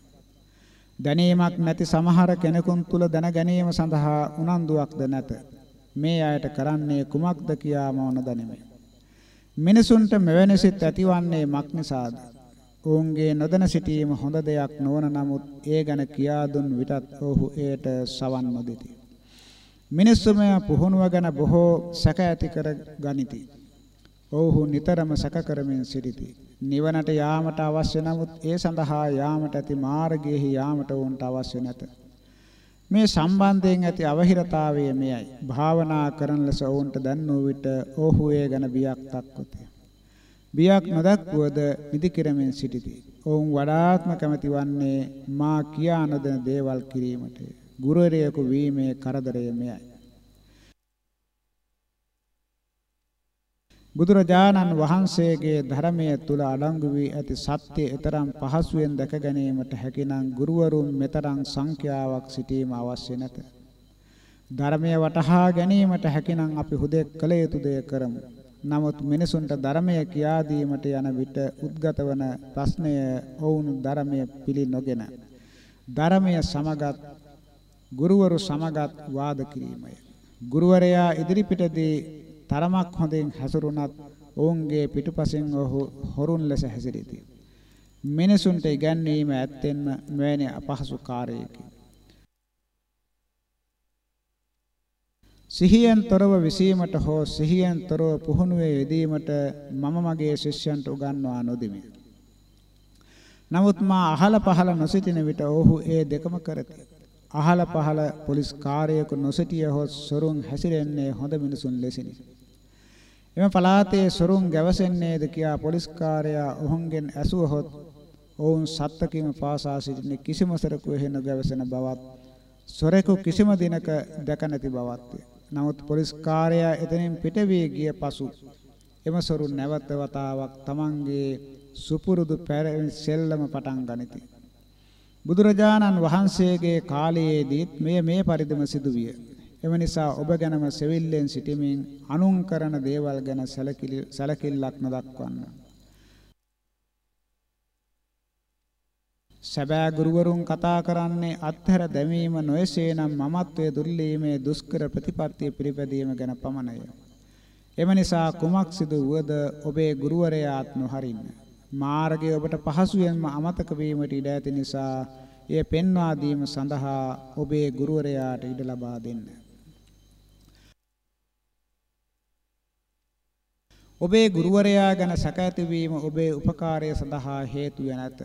දැනීමක් නැති සමහර කෙනෙකුන් තුල දැන ගැනීම සඳහා උනන්දුවක්ද නැත. මේ අයට කරන්නේ කුමක්ද කියාම නොදනිමි. මිනිසුන්ට මෙවැනි සිත් ඇතිවන්නේ මක් නිසාද? ඔවුන්ගේ නොදැන සිටීම හොඳ දෙයක් නොවන නමුත් ඒ ගැන කියා දුන් විටත් ඔහු එයට සවන් නොදෙති. මිනිස්සුම පුහුණුව ගැන බොහෝ සැක ඇති කර ගනිති. ඔව්හු නිතරම සැක කරමින් සිටිති. නිවනට යාමට අවශ්‍ය නමුත් ඒ සඳහා යාමට ඇති මාර්ගයේහි යාමට වුන්ට අවශ්‍ය නැත. මේ සම්බන්ධයෙන් ඇති අවහිරතාවය මෙයයි. භාවනා කරන ලෙස ඔවුන්ට දැන්නූ විට ඔහු ඒ ගැන බියක් දක්වති. බියක් නොදක්වද නිදි කිරමින් සිටිති. ඔවුන් වඩාත්ම කැමති වන්නේ මා කියා නොදෙන දේවල් කිරීමට. ගුරුවරයෙකු වීමේ කරදරය මෙයයි. බුදුරජාණන් වහන්සේගේ ධර්මයේ තුල අඩංගු වී ඇති සත්‍ය ඊතරම් පහසුවෙන් දැක ගැනීමට හැකිනම් ගුරුවරුන් මෙතරම් සංඛ්‍යාවක් සිටීම අවශ්‍ය නැත. ධර්මය වටහා ගැනීමට හැකිනම් අපි හුදෙක් කළ යුතු දේ කරමු. නමුත් මිනිසුන්ට ධර්මය කියා දීමට යන විට උද්ගත වන ප්‍රශ්නය ඔවුන් ධර්මය පිළි නොගෙන ධර්මය සමගත් ගුරුවරු සමගත් වාද කිරීමය. ගුරුවරයා ඉදිරිපිටදී තරමක් හොඳින් හැසිරුණත් ඔවුන්ගේ පිටුපසින් ඔහු හොරුන් ලෙස හැසිරීති. මිනිසුන්ට ඉගැන්වීම ඇත්තෙන්ම මෙවැනි අපහසු කාර්යයකි. සිහියෙන් තොරව විසීමට හෝ සිහියෙන් තොරව පුහුණුවේ යෙදීමට මම මගේ ශිෂ්‍යයන්ට උගන්වා නොදෙමි. නමුත් මා අහල පහල නොසිටින විට ඔහු ඒ දෙකම කරති. අහල පහල පොලිස් කාර්යයක නොසිටිය හොත් සොරුන් හැසිරෙන්නේ හොඳ මිනිසුන් ලෙසිනි. එම පළාතේ සොරුන් ගැවසෙන්නේද කියා පොලිස් කාර්යයා ඔවුන්ගෙන් ඇසුවහොත් ඔවුන් සත්තකින් පාසා සිටින කිසිම සොරෙකු එහෙ නොගැවසෙන බවත් සොරෙකු කිසිම දිනක දැක නැති බවත් නමුත් පොලිස් කාර්යයා එතනින් පිට වී ගිය පසු එම සොරුන් නැවත වතාවක් තමන්ගේ සුපුරුදු පැරණි සෙල්ලම පටන් ගනිති. බුදුරජාණන් වහන්සේගේ කාලයේදීත් මෙය මේ පරිදිම සිදුවිය. එම නිසා ඔබ ගැනම සෙවිල්ලෙන් සිටීමෙන් අනුන් කරන දේවල් ගැන සැලකිල්ලක් නොදක්වන්න. සැබෑ ගුරුවරුන් කතා කරන්නේ අත්හැර දැමීම නොයසේනම් මමත්වයේ දුර්ලීමේ දුෂ්කර ප්‍රතිපත්තිය පිළිපැදීම ගැන පමණය. එම නිසා කුමක් සිදු වුවද ඔබේ ගුරුවරයාත් නොහරින්න. මාර්ගය ඔබට පහසුවෙන්ම අමතක වීමට ඉඩ ඇති නිසා එය පෙන්වා දීම සඳහා ඔබේ ගුරුවරයාට ඉඩ ලබා දෙන්න. ඔබේ ගුරුවරයා ගැන සැක ඇතිවීම ඔබේ උපකාරය සඳහා හේතු නැත.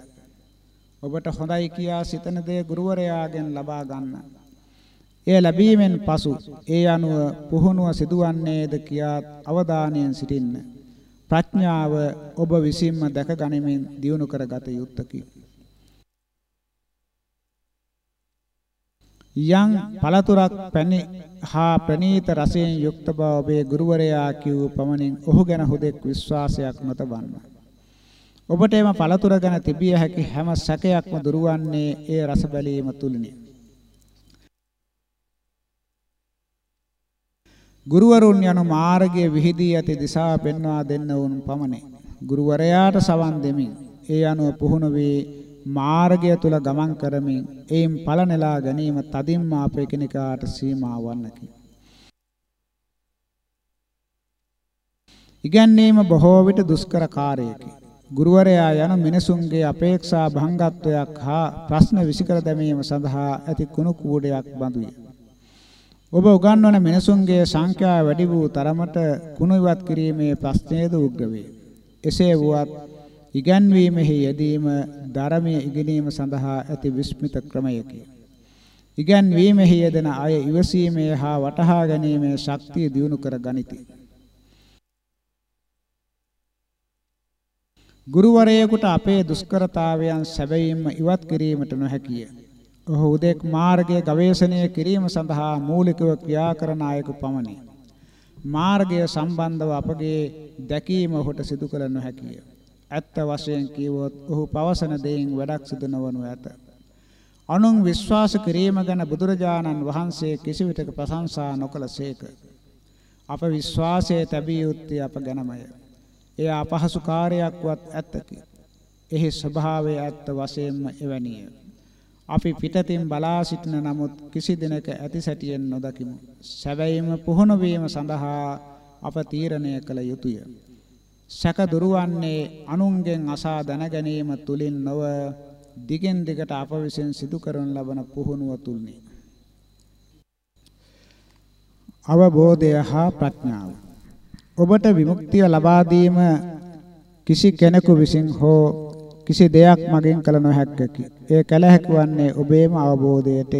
ඔබට හොඳයි කියා සිතන දේ ගුරුවරයාගෙන් ලබා ගන්න. එය ලැබීමෙන් පසු ඒ අනුව පුහුණුව සිදුවන්නේද කියා අවධානයෙන් සිටින්න. ප්‍රඥාව ඔබ විසින්ම දැක ගනිමින් දියුණු කරගත යුත්තකි. යම් පළතුරක් පැණි හා ප්‍රනීත රසයෙන් යුක්ත බව ඔබේ ගුරුවරයා කිව් පමණින් ඔහු ගැන හුදෙක් විශ්වාසයක් නොතබන්න. ඔබට එම පළතුර ගැන තිබිය හැකි හැම සැකයක්ම දුරවන්නේ ඒ රස බැලීම තුලිනි. ගුරුවරුන් යන මාර්ගයේ විහිදී ඇති දිශාව පෙන්වා දෙන්න වුන් පමණි. ගුරුවරයාට සවන් දෙමින් ඒ අනුව පුහුණු වී මාර්ගය තුල ගමන් කරමින් එයින් ඵල නෙලා ගැනීම තදින්ම අප එකිනෙකාට සීමා වන්නකි. ඉගැන්වීම බොහෝ විට දුෂ්කර කාර්යයකි. ගුරුවරයා යන මිනිසුන්ගේ අපේක්ෂා භංගත්වයක් හා ප්‍රශ්න විසිකර දැමීම සඳහා ඇති කුණු කූඩයක් බඳුය. ඔබ උගන්වන මිනිසුන්ගේ සංඛ්‍යාව වැඩි වූ තරමට කුණු ඉවත් කිරීමේ ප්‍රශ්නයද උග්‍ර වේ. එසේ වුවත් ඉගැන්වීමෙහි යෙදීම ධර්මයේ ඉගෙනීම සඳහා ඇති විස්මිත ක්‍රමයකි. ඉගැන්වීමෙහි යෙදෙන අය ඉවසීමේ හා වටහා ගැනීමේ ශක්තිය දියුණු කර ගනිති. ගුරුවරයෙකුට අපේ දුෂ්කරතාවයන් සැබවින්ම ඉවත් කිරීමට නොහැකිය. ඔහු උදෙක් මාර්ගයේ ගවේෂණය කිරීම සඳහා මූලිකව ක්‍රියා කරන අයෙකු පමණි. මාර්ගය සම්බන්ධව අපගේ දැකීම ඔහුට සිදු කළ නොහැකිය. ඇත්ත වශයෙන් කිව්වොත් ඔහු පවසන දෙයින් වැඩක් සිදු නොවනු ඇත. අනුන් විශ්වාස කිරීම ගැන බුදුරජාණන් වහන්සේ කිසිවිටක ප්‍රශංසා නොකළසේක. අප විශ්වාසයේ තැබිය යුත්තේ අප ගැනමය. එය අපහසු කාර්යයක්වත් ඇත්තකි. එහි ස්වභාවය ඇත්ත වශයෙන්ම එවැනිය. අපි පිටතින් බලා සිටින නමුත් කිසි දිනක ඇති සැටියෙන් නොදකිමු. සැබෑම පුහුණු වීම සඳහා අප තීරණය කළ යුතුය. සැක දුරවන්නේ අනුන්ගෙන් අසා දැන ගැනීම තුලින් නොව දිගින් දිගට අප විසින් සිදු කරන ලබන පුහුණුව තුලිනි. අවබෝධය හා ප්‍රඥාව ඔබට විමුක්තිය ලබා දීම කිසි කෙනෙකු විසින් හෝ කිසි දෙයක් මගෙන් කළ නොහැක්කකි. ඒ කළ හැකි වන්නේ ඔබේම අවබෝධයට.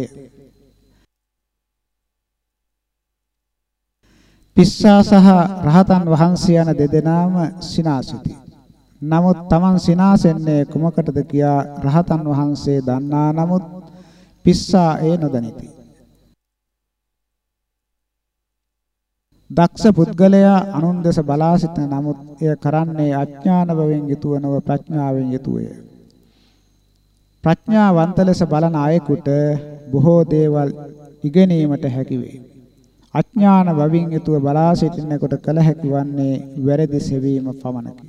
පිස්සා සහ රහතන් වහන්සේ යන දෙදෙනාම සිනාසිති. නමුත් Taman සිනාසෙන්නේ කුමකටද කියා රහතන් වහන්සේ දන්නා නමුත් පිස්සා ඒ නොදනිති. දක්ෂ පුද්ගලයා අනුන් දෙස බලා සිටින නමුත් එය කරන්නේ අඥාන බවෙන් යුතුව නොව ප්‍රඥාවෙන් යුතුවය. ප්‍රඥාවන්ත ලෙස බලන අයෙකුට බොහෝ දේවල් ඉගෙනීමට හැකි වේ. අඥාන බවින් යුතුව බලා සිටිනකොට කල හැකි වන්නේ වැරදි සෙවීම පමණකි.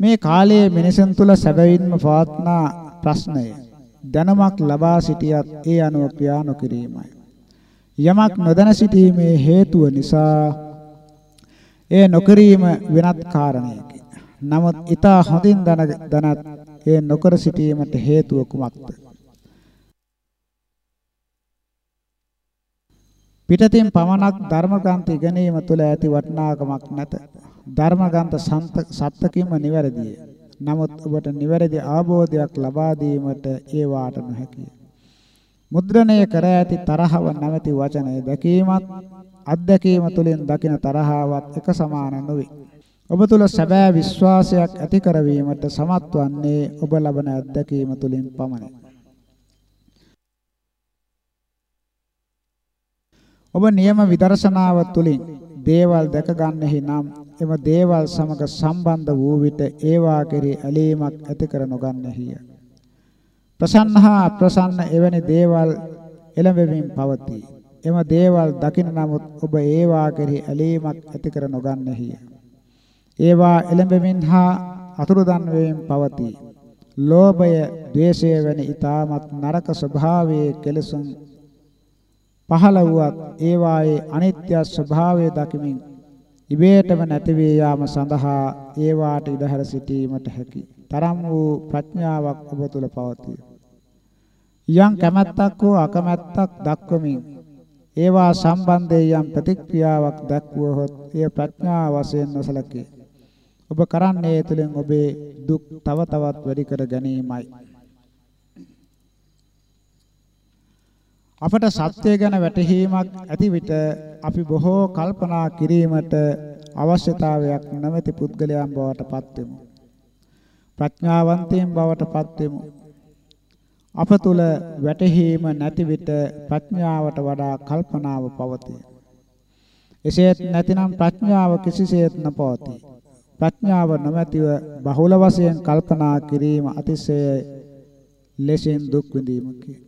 මේ කාලයේ මිනිසුන් තුල සැබවින්ම පවත්නා ප්‍රශ්නය දැනුමක් ලබා සිටියත් ඒ අනුව ක්‍රියා නොකිරීමයි. යමක් නොදැන සිටීමේ හේතුව නිසා ඒ නොකිරීම වෙනත් කාරණයකි. නමුත් ඊතා හොඳින් දැනත් ඒ නොකර සිටීමට හේතුව කුමක්ද? පිටතින් පමණක් ධර්ම ග්‍රන්ථ ඉගෙනීම තුළ ඇති වටිනාකමක් නැත. ධර්ම ග්‍රන්ථ සත්‍යකින්ම නිවැරදිය. නමුත් ඔබට නිවැරදි අවබෝධයක් ලබා දීමට ඒ වාට නොහැකිය. මුද්‍රණය කර ඇති තරහව නැමැති වචනය දැකීමත් අත්දැකීම තුළින් දකින තරහවත් එක සමාන නොවේ. ඔබ තුල සැබෑ විශ්වාසයක් ඇති කරවීමට සමත් වන්නේ ඔබ ලබන අත්දැකීම තුළින් පමණයි. ඔබ නියම විදර්ශනාව තුළින් දේවල් දැක ගන්නෙහි නම් එම දේවල් සමග සම්බන්ධ වූ විට ඒවා කෙරෙහි ඇලීමක් ඇති කර නොගන්නෙහිය. ප්‍රසන්න හා අප්‍රසන්න එවැනි දේවල් එළඹෙමින් පවතී. එම දේවල් දකින නමුත් ඔබ ඒවා කෙරෙහි ඇලීමක් ඇති කර නොගන්නෙහිය. ඒවා එළඹෙමින් හා අතුරුදන් වෙමින් පවතී. ලෝභය, ද්වේෂය වැනි ඊ타මත් නරක ස්වභාවයේ කෙලසුන් පහළ වුවත් ඒවායේ අනිත්‍ය ස්වභාවය දකිමින් ඉබේටම නැති වේ යාම සඳහා ඒවාට ඉඩහැර සිටීමට හැකි තරම් වූ ප්‍රඥාවක් ඔබ තුල පවතී. යම් කැමැත්තක් හෝ අකමැත්තක් දක්වමින් ඒවා සම්බන්ධයෙන් යම් ප්‍රතික්‍රියාවක් දක්වුවහොත් එය ප්‍රඥා වශයෙන් නොසලකේ. ඔබ කරන්නේ තුලින් ඔබේ දුක් තව තවත් වැඩි කර ගැනීමයි. අපට සත්‍ය ගැන වැටහීමක් ඇති විට අපි බොහෝ කල්පනා කිරීමට අවශ්‍යතාවයක් නැමැති පුද්ගලයන් බවට පත්වෙමු. ප්‍රඥාවන්තයන් බවට පත්වෙමු. අප තුල වැටහීම නැති විට ප්‍රඥාවට වඩා කල්පනාව පවතී. එසේත් නැතිනම් ප්‍රඥාව කිසිසේත් නොපවතී. ප්‍රඥාව නොමැතිව බහුල වශයෙන් කල්පනා කිරීම අතිශය ලෙසින් දුක් විඳීමකි.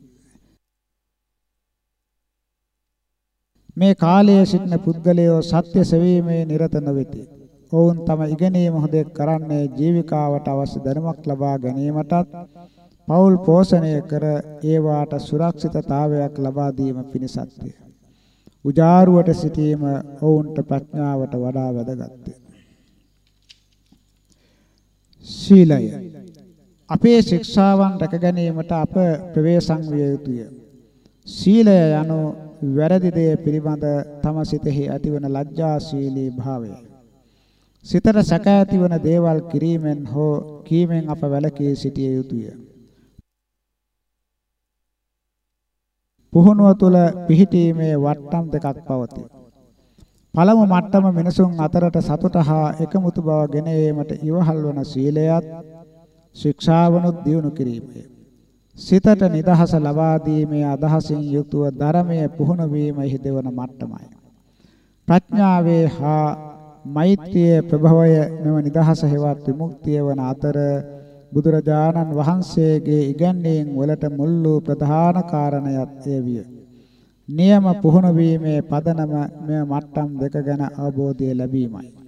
මේ කාලයේ සිටින පුද්ගලයෝ සත්‍ය සෙවීමේ නිරත නොවේති. ඔවුන් තම ඉගෙනීම හොදේ කරන්නේ ජීවිකාවට අවශ්‍ය දැනුමක් ලබා ගැනීමටත් පෞල් පෝෂණය කර ඒවාට සුරක්ෂිතතාවයක් ලබා දීම පිණිසත්ය. උජාරුවට සිටීම ඔවුන්ට ප්‍රඥාවට වඩා වැදගත්ය. ශීලය අපේ ශික්ෂාවන් රැක ගැනීමට අප ප්‍රවේශම් විය යුතුය. සීලය යනු වැරදි දේ පිළිබඳ තම සිතෙහි ඇතිවන ලැජ්ජාශීලී භාවය. සිතට සැක ඇතිවන දේවල් කිරීමෙන් හෝ කීමෙන් අප වැළකී සිටිය යුතුය. පුහුණුව තුළ පිහිටීමේ වට්ටම් දෙකක් පවතී. පළමු මට්ටම මිනිසුන් අතරට සතුට හා එකමුතු බව ගෙන ඒමට ඉවහල් වන සීලයත් ශික්ෂාවනුත් දියුණු කිරීමය. සිතට නිදහස ලබා දීමේ අදහසින් යුතුව ධර්මයේ පුහුණු වීම හිදවන මට්ටමයි. ප්‍රඥාවේ හා මෛත්‍රියේ ප්‍රභවය මෙව නිදහස හේවත් විමුක්තිය වන අතර බුදුරජාණන් වහන්සේගේ ඉගැන්වීම් වලට මුල් වූ ප්‍රධාන කාරණයක් ඒ විය. නියම පුහුණු වීමේ පදනම මෙම මට්ටම් දෙක ගැන අවබෝධය ලැබීමයි.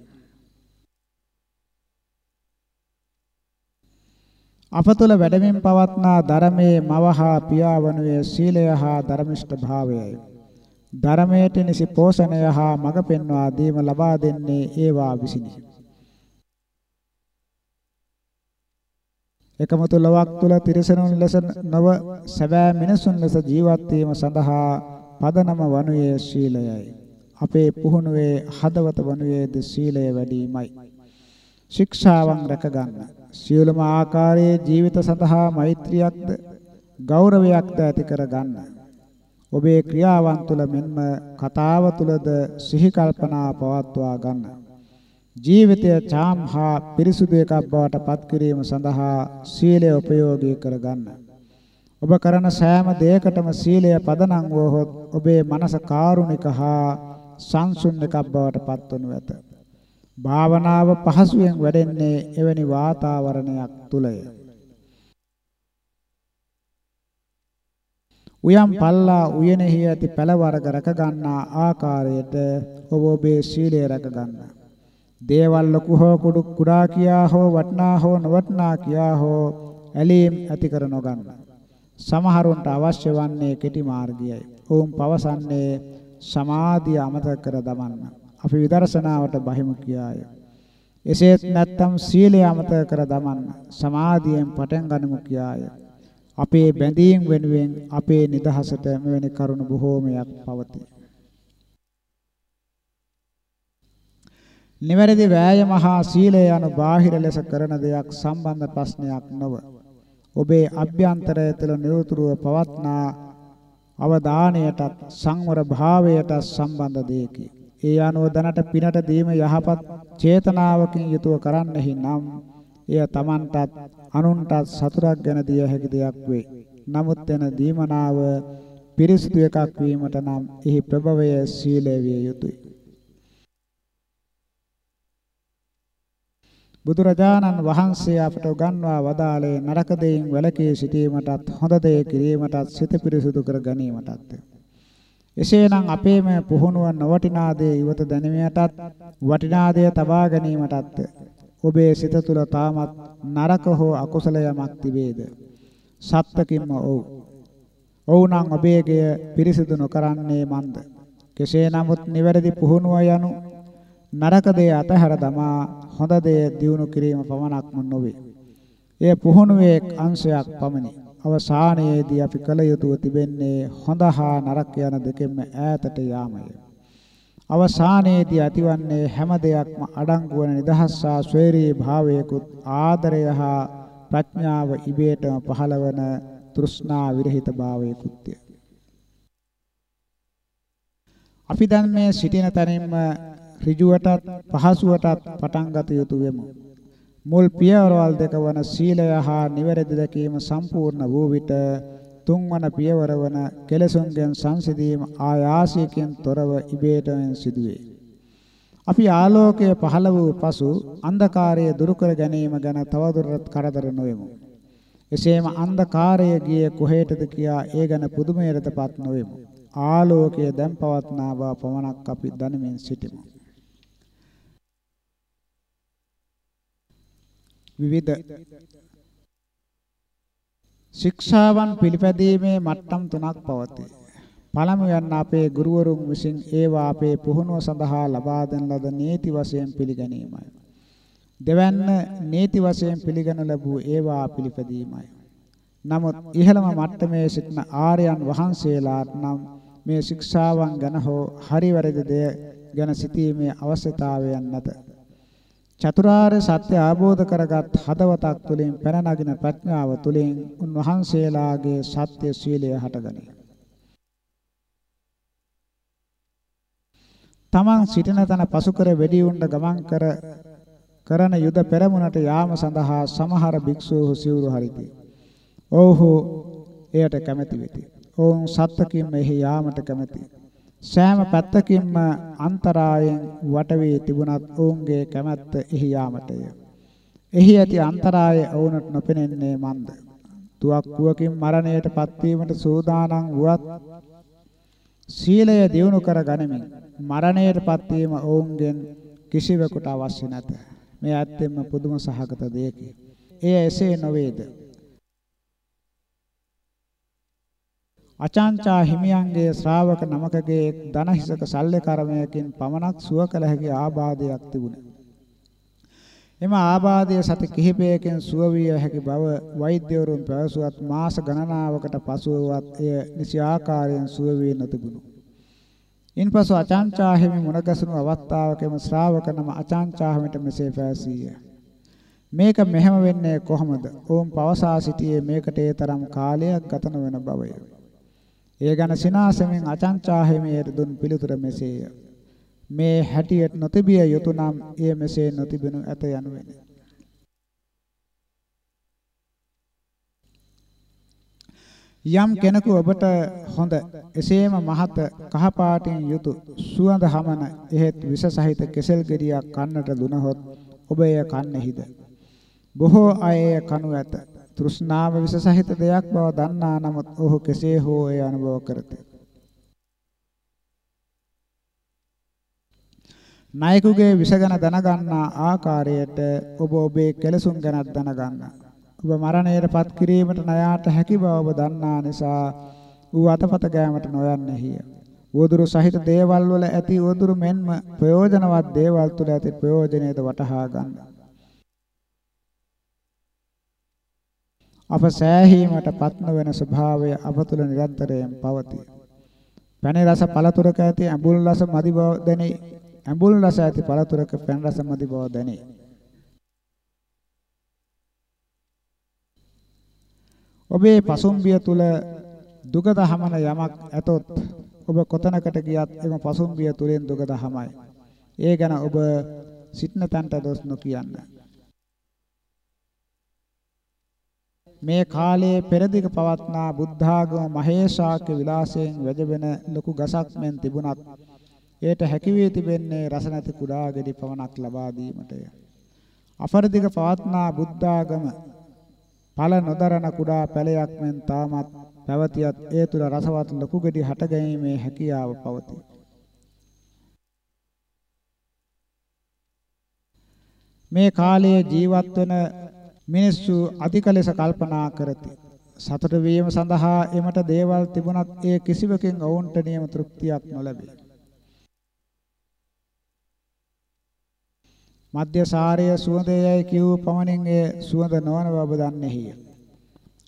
අප තුළ වැඩමින් පවත්නා ධර්මයේ මවහා පියා වනුයේ සීලය හා ධර්මිෂ්ඨ භාවයයි. ධර්මයට නිසි පෝෂණය හා මඟ පෙන්වා දීම ලබා දෙන්නේ ඒවා විසිනි. එකමුතු ලොවක් තුල තිරසනුන් ලෙස නව සැබෑ මිනිසුන් ලෙස ජීවත් වීම සඳහා පදනම වනුයේ ශීලයයි. අපේ පුහුණුවේ හදවත වනුයේද ශීලය වැඩිමයි. ශික්ෂාවන් රැක ගන්න. සියලුම ආකාරයේ ජීවිත සඳහා මෛත්‍රියක්ද ගෞරවයක්ද ඇති කර ගන්න. ඔබේ ක්‍රියාවන් තුළ මෙන්ම කතාව තුළද සිහි කල්පනා පවත්වා ගන්න. ජීවිතය චාම් හා පිරිසුදු එකක් බවට පත් කිරීම සඳහා සීලය උපයෝගී කර ගන්න. ඔබ කරන සෑම දෙයකටම සීලය පදනම් වුවහොත් ඔබේ මනස කාරුණික හා සංසුන් එකක් බවට පත්වනු ඇත. භාවනාව පහසුවෙන් වැඩෙන්නේ එවැනි වාතාවරණයක් තුලය. උයම් පල්ලා උයනෙහි ඇති පළ වර්ග රැක ගන්නා ආකාරයට ඔබ ඔබේ සීලය රැක ගන්න. දේවල් ලොකු හෝ කුඩු කුඩා කියා හෝ වටනා හෝ නොවටනා කියා හෝ ඇලීම් ඇති කර නොගන්න. සමහරුන්ට අවශ්‍ය වන්නේ කෙටි මාර්ගයයි. ඔවුන් පවසන්නේ සමාධිය අමතක කර දමන්න. අපි විදර්ශනාවට බහිමු කියාය. එසේත් නැත්නම් සීලය අමතක කර දමන්න සමාධියෙන් පටන් ගනිමු කියාය. අපේ බැඳීම් වෙනුවෙන් අපේ නිදහසට මෙවැනි කරුණු බොහෝමයක් පවතී. නිවැරදි වෑයම හා සීලය යන බාහිර ලෙස කරන දෙයක් සම්බන්ධ ප්‍රශ්නයක් නොව ඔබේ අභ්‍යන්තරය තුළ නිරතුරුව පවත්නා අවධානයටත් සංවර භාවයටත් සම්බන්ධ දෙයකි. ඒ අනුව දැනට පිනට දීම යහපත් චේතනාවකින් යුතුව කරන්නෙහි නම් එය Tamanටත් අනුන්ටත් සතුටක් ගැන දිය හැකි දෙයක් වේ. නමුත් එන දීමනාව පිරිසිදු එකක් වීමට නම් එහි ප්‍රභවය සීලය විය යුතුය. බුදුරජාණන් වහන්සේ අපට උගන්වා වදාළේ නරක දෙයින් වැළකී සිටීමටත් හොඳ දේ කිරීමටත් සිත පිරිසුදු කර ගැනීමටත්. එසේනම් අපේම පුහුණුව නොවටිනා දේ ඉවත දැනීමටත් වටිනා දේ තබා ගැනීමටත් ඔබේ සිත තුළ තාමත් නරක හෝ අකුසල යමක් තිබේද? සත්‍යකින්ම ඔව්. ඔව්නම් ඔබේගය පිරිසිදු නොකරන්නේ මන්ද? කෙසේ නමුත් නිවැරදි පුහුණුව යනු නරක දේ අතහැර දමා හොඳ දේ දියුණු කිරීම පමණක්ම නොවේ. එය පුහුණුවේ අංශයක් පමණි. අවසානයේදී අපි කල යුතුව තිබෙන්නේ හොඳ හා නරක යන දෙකෙන්ම ඈතට යාමය. අවසානයේදී ඇතිවන්නේ හැම දෙයක්ම අඩංගු වන නිදහස් හා ස්වෛරී භාවයකුත් ආදරය හා ප්‍රඥාව ඉබේටම පහළවන තෘෂ්ණා විරහිත භාවයකුත්ය. අපි දැන් මේ සිටින තැනින්ම ඍජුවටත් පහසුවටත් පටන් ගත යුතු වෙමු. මුල් පියවරවල් දෙක වන සීලය හා නිවැරදි දැකීම සම්පූර්ණ වූ විට තුන්වන පියවර වන කෙලසුන්ගෙන් සංසිඳීම ආයාසයෙන් තොරව ඉබේටම සිදුවේ. අපි ආලෝකය පහළ වූ පසු අන්ධකාරය දුරු කර ගැනීම ගැන තවදුරටත් කරදර නොවෙමු. එසේම අන්ධකාරය ගියේ කොහෙටද කියා ඒ ගැන පුදුමයටපත් නොවෙමු. ආලෝකය දැන් පවත්නා බව පමණක් අපි දනිමින් සිටිමු. විවිධ ශික්ෂාවන් පිළිපැදීමේ මට්ටම් තුනක් පවතී. පළමුවෙන් අපේ ගුරුවරුන් විසින් ඒවා අපේ පුහුණුව සඳහා ලබා දෙන ලද නීති වශයෙන් පිළිගැනීමයි. දෙවැන්න නීති වශයෙන් පිළිගනු ලැබූ ඒවා පිළිපැදීමයි. නමුත් ඉහළම මට්ටමේ සිටින ආර්යයන් වහන්සේලාට නම් මේ ශික්ෂාවන් ගැන හෝ හරි වැරදි දෙය ගැන සිතීමේ අවශ්‍යතාවයක් නැත. චතුරාර්ය සත්‍ය අවබෝධ කරගත් හදවතක් තුළින් පැන නගින ප්‍රඥාව තුළින් උන්වහන්සේලාගේ සත්‍ය සීලය හටගනී. තමන් සිටින තන පසු කර වෙඩි උණ්ඩ ගමන් කර කරන යුද පෙරමුණට යාම සඳහා සමහර භික්ෂූහු සිවුරු හරිති. ඔව්හු එයට කැමැති වෙති. ඔවුන් සත්‍යකින්ම එහි යාමට කැමැති. සෑම පැත්තකින්ම අන්තරායෙන් වට වී තිබුණත් ඔවුන්ගේ කැමැත්ත එහි යාමටය. එහි ඇති අන්තරාය ඔවුන්ට නොපෙනෙන්නේ මන්ද. තුවක්කුවකින් මරණයට පත්වීමට සූදානම් වුවත් සීලය දියුණු කර ගනිමින් මරණයට පත්වීම ඔවුන්ගෙන් කිසිවෙකුට අවශ්‍ය නැත. මේ ඇත්තෙන්ම පුදුම සහගත දෙයකි. එය එසේ නොවේද? අචාන්චා හිමියන්ගේ ශ්‍රාවක නමකගේ ධනහිසක සල්ලි කර්මයකින් පමණක් සුව කළ හැකි ආබාධයක් තිබුණා. එම ආබාධය සති කිහිපයකින් සුව විය හැකි බව වෛද්‍යවරුන් පැවසුවත් මාස ගණනාවකට පසුවවත් එය නිසි ආකාරයෙන් සුව වී නොතිබුණු. ඉන්පසු අචාන්චා හිමි මුණගැසුණු අවස්ථාවකම ශ්‍රාවක නම අචාන්චා හිමිට මෙසේ පැවසීය. මේක මෙහෙම වෙන්නේ කොහොමද? ඕම් පවසා සිටියේ මේකට ඒ තරම් කාලයක් ගත නොවන බවය. ඒ ගැන සිනාසෙමින් අචංචා හිමියට දුන් පිළිතුර මෙසේය. මේ හැටියට නොතිබිය යුතු නම් එය මෙසේ නොතිබෙනු ඇත යනුවෙනි. යම් කෙනෙකු ඔබට හොඳ එසේම මහත කහපාටින් යුතු සුවඳ හමන එහෙත් විස සහිත කෙසෙල් ගෙඩියක් කන්නට දුනහොත් ඔබ එය කන්නේහිද බොහෝ අය කනු ඇත තෘෂ්ණාව විස සහිත දෙයක් බව දන්නා නමුත් ඔහු කෙසේ හෝ ඒ අනුභව කරති. නායකුගේ විස ගැන දැනගන්නා ආකාරයට ඔබ ඔබේ කෙලසුන් ගැනත් දැනගන්න. ඔබ මරණයටපත් කිරීමට ණයාට හැකි බව ඔබ දන්නා නිසා ඌ අතපත ගෑමට නොයන්නේහිය. උවදුරු සහිත දේවල් වල ඇති උවදුරු මෙන්ම ප්‍රයෝජනවත් දේවල් තුල ඇති ප්‍රයෝජනයද වටහා ගන්න. අප සෑහීමට පත් නොවන ස්වභාවය අප තුළ නිරන්තරයෙන් පවතී. පැණි රස පළතුරක ඇති ඇඹුල් රස මදි බව දැනේ. ඇඹුල් රස ඇති පළතුරක පැණි රස මදි බව දැනේ. ඔබේ පසුම්බිය තුල දුක දහමන යමක් ඇතොත් ඔබ කොතනකට ගියත් එම පසුම්බිය තුලින් දුක දහමයි. ඒ ගැන ඔබ සිටන තන්ට දොස් නොකියන්න. මේ කාලයේ පෙරදිග පවත්නා බුද්ධාගම මහේශාක්‍ය විලාසයෙන් වැජබෙන ලොකු ගසක් මෙන් තිබුණත් ඒට හැකි වී තිබෙන්නේ රස නැති කුඩා ගෙඩි පමණක් ලබා දීමටය. අපරදිග පවත්නා බුද්ධාගම ඵල නොදරන කුඩා පැලයක් මෙන් තාමත් පැවතියත් ඒ තුල රසවත් ලොකු ගෙඩි හට ගැනීමේ හැකියාව පවතී. මේ කාලයේ ජීවත් වන මිනිස්සු අධික ලෙස කල්පනා කරති. සතුට වීම සඳහා එමට දේවල් තිබුණත් ඒ කිසිවකින් ඔවුන්ට නියම තෘප්තියක් නොලැබේ. මධ්‍ය සාරය සුවඳයයි කිව් පමණින් ඒ සුවඳ නොවන බව දන්නේහිය.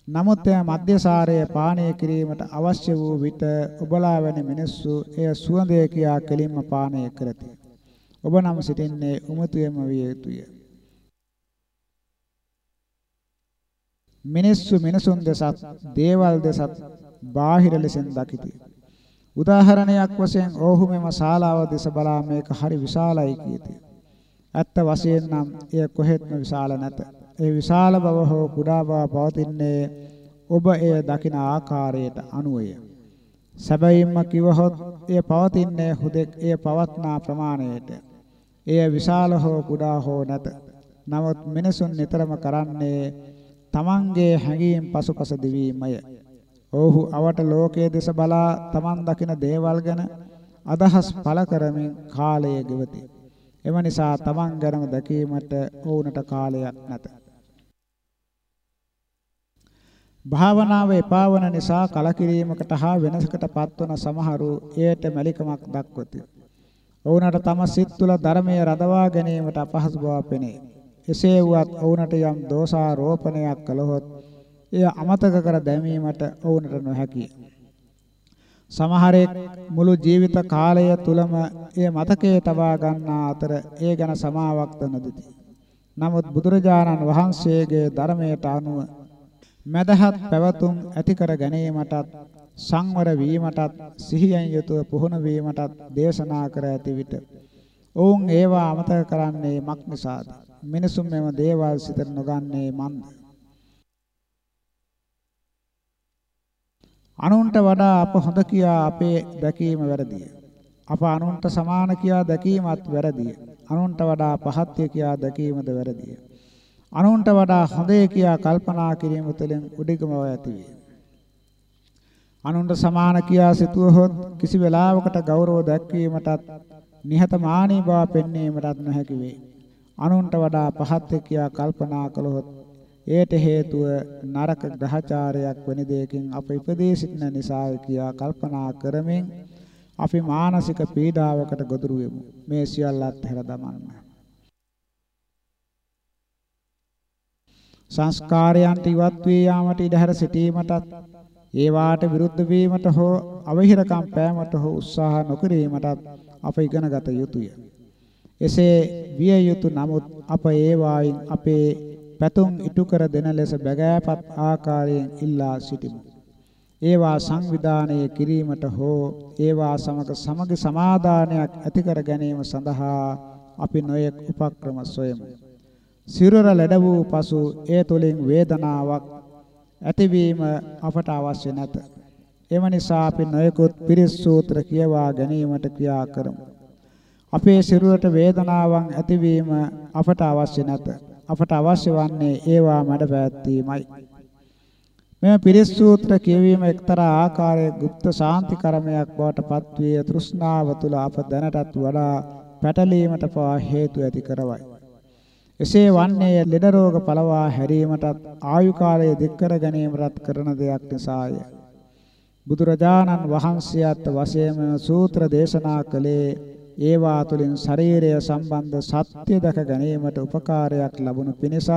නමුත් එය මධ්‍යසාරය පානය කිරීමට අවශ්‍ය වූ විට ඔබලා වැනි මිනිස්සු එය සුවඳය කියා කෙලින්ම පානය කරති. ඔබ නම් සිටින්නේ උමතුයේම විය යුතුය. මිනිස්සු මිනිසුන් දෙසත් දේවල් දෙසත් බාහිර ලෙසින් දකිති. උදාහරණයක් වශයෙන් ඔහු මෙම ශාලාව දෙස බලා මේක හරි විශාලයි කීති. ඇත්ත වශයෙන් නම් එය කොහෙත්ම විශාල නැත. ඒ විශාල බව හෝ කුඩා බව පවතින්නේ ඔබ එය දකින ආකාරයට අනුවය. සැබවින්ම කිවහොත් එය පවතින්නේ හුදෙක් එය පවත්නා ප්‍රමාණයට. එය විශාල හෝ කුඩා හෝ නැත. නමුත් මිනිසුන් නිතරම කරන්නේ තමන්ගේ හැඟීම් පසුපස දිවීමය. ඔහු අවට ලෝකයේ දෙස බලා තමන් දකින දේවල් ගැන අදහස් පළ කරමින් කාලය ගෙවති. එම නිසා තමන් ගැනම දැකීමට ඔවුන්ට කාලයක් නැත. භාවනාව එපා වන නිසා කලකිරීමකට හා වෙනසකට පත්වන සමහරු එයට මැලිකමක් දක්වති. ඔවුන්ට තම සිත් තුළ ධර්මයේ රඳවා ගැනීමට අපහසු බව පෙනේ. එසේ වුවත් ඔවුන්ට යම් දෝෂාරෝපණයක් කළහොත් එය අමතක කර දැමීමට ඔවුන්ට නොහැකිය. සමහරෙක් මුළු ජීවිත කාලය තුලම එය මතකයේ තබා ගන්නා අතර ඒ ගැන සමාවක් නොදෙති. නමුත් බුදුරජාණන් වහන්සේගේ ධර්මයට අනුව මදහත් පැවතුම් ඇති කර ගැනීමටත් සංවර වීමටත් සිහියෙන් යුතුව පුහුණු වීමටත් දේශනා කර ඇති විට ඔවුන් ඒවා අමතක කරන්නේ මක් නිසාද? මිනිසුන් මෙම දේවල් සිතට නොගන්නේ මන්ද? අනුන්ට වඩා අප හොඳ කියා අපේ දැකීම වැරදිය. අප අනුන්ට සමාන කියා දැකීමත් වැරදිය. අනුන්ට වඩා පහත්ය කියා දැකීමද වැරදිය. අනුන්ට වඩා හොඳය කියා කල්පනා කිරීම තුළින් උඩිගමව ඇතිවේ. අනුන්ට සමාන කියා සිතුවහොත් කිසි වෙලාවකට ගෞරව දැක්වීමටත් නිහතමානී බව පෙන්වීමටත් නොහැකි වේ. අනුන්ට වඩා පහත් කියා කල්පනා කළහොත් එයට හේතුව නරක ග්‍රහචාරයක් වෙන දෙයකින් අප ඉපදී සිටින නිසා කියා කල්පනා කරමින් අපි මානසික පීඩාවකට ගොදුරු වෙමු. මේ සියල්ලත් හැර දමන්න. සංස්කාරයන්ට ඉවත් වී යාමට ඉඩහැර සිටීමටත් ඒවාට විරුද්ධ වීමට හෝ අවහිරකම් පෑමට හෝ උත්සාහ නොකිරීමටත් අප ඉගෙනගත යුතුය. එසේ විය යුතු නමුත් අප ඒවායින් අපේ පැතුම් ඉටු කර දෙන ලෙස බැගෑපත් ආකාරයෙන් ඉල්ලා සිටිමු. ඒවා සංවිධානය කිරීමට හෝ ඒවා සමග සමග සමාදානයක් ඇති කර ගැනීම සඳහා අපි නොයෙක් උපක්‍රම සොයමු. සිරුර ලැබ වූ පසු ඒ තුලින් වේදනාවක් ඇතිවීම අපට අවශ්‍ය නැත. එම නිසා අපි නොයෙකුත් පිරිස් සූත්‍ර කියවා ගැනීමට ක්‍රියා කරමු. අපේ සිරුරට වේදනාවන් ඇතිවීම අපට අවශ්‍ය නැත. අපට අවශ්‍ය වන්නේ ඒවා මඩ පැවැත්වීමයි. මෙම පිරිස් සූත්‍ර කියවීම එක්තරා ආකාරයක গুপ্ত ශාන්ති කර්මයක් බවට පත්විය තෘෂ්ණාව තුළ අප දැනටත් වඩා පැටලීමට පවා හේතු ඇති කරවයි. එසේ වන්නේ ලෙඩ රෝග පළවා හැරීමටත් ආයු කාලය දික් කර ගැනීමටත් කරන දෙයක් නිසාය. බුදුරජාණන් වහන්සේත් වශයෙන්ම සූත්‍ර දේශනා කළේ ඒවා තුළින් ශරීරය සම්බන්ධ සත්‍ය දැක ගැනීමට උපකාරයක් ලැබුණු පිණිසත්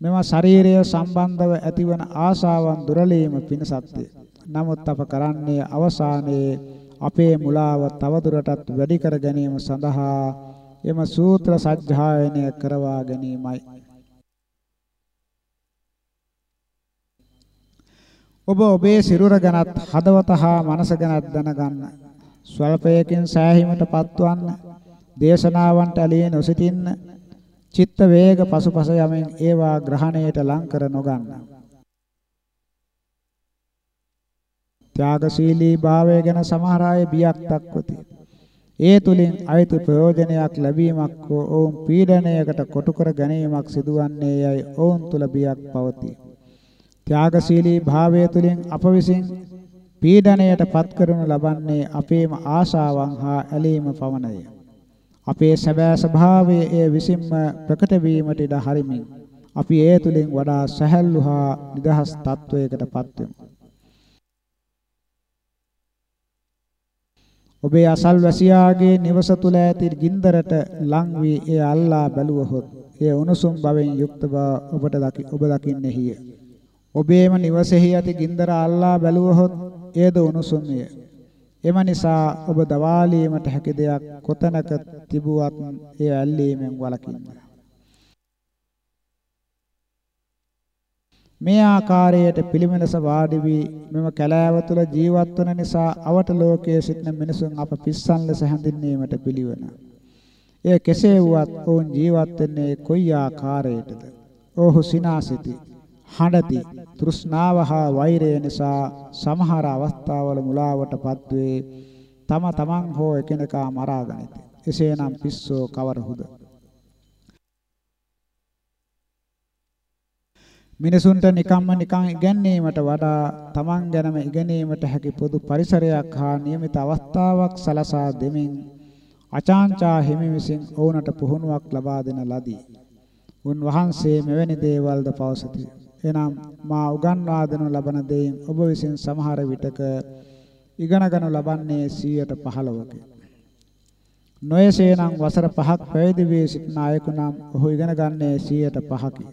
මෙම ශරීරය සම්බන්ධව ඇතිවන ආශාවන් දුරලීම පිණිසත්ය. නමුත් අප කරන්නේ අවසානයේ අපේ මුලාව තවදුරටත් වැඩි කර ගැනීම සඳහා එම සූත්‍ර සජ්ජායනය කරවා ගැනීමයි. ඔබ ඔබේ සිරුර ගැනත් හදවත හා මනස ගැනත් දැනගන්න. ස්වල්පයකින් සෑහීමට පත්වන්න දේශනාවන්ට ඇලී නොසිටින්න චිත්ත වේග පසුපස යමින් ඒවා ග්‍රහණයට ලං කර නොගන්න. ත්‍යාගශීලී භාවය ගැන සමහර අය බියක් දක්වති. ඒ තුලින් අයිති ප්‍රයෝජනයක් ලැබීමක් හෝ ඔවුන් පීඩනයකට කොටු කර ගැනීමක් සිදුවන්නේ යයි ඔවුන් තුල බියක් පවතී. ත්‍යාගශීලී භාවය තුලින් අප විසින් පීඩණයට පත් කරනු ලබන්නේ අපේම ආශාවන් හා ඇලීම පමණය. අපේ සැබෑ ස්වභාවය එය විසින්ම ප්‍රකට වීමට ඉඩ හරිමින් අපි ඒ තුලින් වඩා සැහැල්ලු හා නිදහස් තත්වයකට පත්වෙමු. ඔබේ අසල්වැසියාගේ නිවස තුල ඇති ගින්දරට ලං වී එය අල්ලා බැලුවහොත් එය උණුසුම් බවෙන් යුක්ත බව ඔබට ඔබ දකින්නේහිය. ඔබේම නිවසේහි ඇති ගින්දර අල්ලා බැලුවහොත් එයද උණුසුම්ය. එම නිසා ඔබ දවාලීමට හැකි දෙයක් කොතැනක තිබුවත් එය ඇල්ලීමෙන් වළකින්න. මේ ආකාරයට පිළිමලස වාඩි වී මෙම කැලෑව තුළ ජීවත් වන නිසා අවට ලෝකයේ සිටින මිනිසුන් අප පිස්සන් ලෙස හැඳින්වීමට පිළිවන. එය කෙසේ වුවත් ඔවුන් ජීවත් වෙන්නේ කොයි ආකාරයටද? ඔහු සිනාසිති, හඬති, තෘෂ්ණාව හා වෛරය නිසා සමහර අවස්ථාවල මුලාවටපත් වේ. තම තමන් හෝ එකිනෙකා මරා ගනිති. එසේනම් පිස්සෝ කවරහුද? මිනිසුන්ට නිකම්ම නිකං ඉගැන්වීමට වඩා තමන් ගැනම ඉගෙනීමට හැකි පොදු පරිසරයක් හා નિયમિત අවස්ථාවක් සලසා දෙමින් අචාන්චා හිමි විසින් ඔවුන්ට පුහුණුවක් ලබා දෙන ලදී. උන් වහන්සේ මෙවැනි දේවල්ද පවසති. එනම් මා උගන්වා දෙනු ලබන දෙයින් ඔබ විසින් සමහර විටක ඉගෙනගනු ලබන්නේ 115කි. නොයසේනම් වසර 5ක් පැවිදි වී සිටින අයෙකු නම් ඔහු ඉගෙන ගන්නේ 105කි.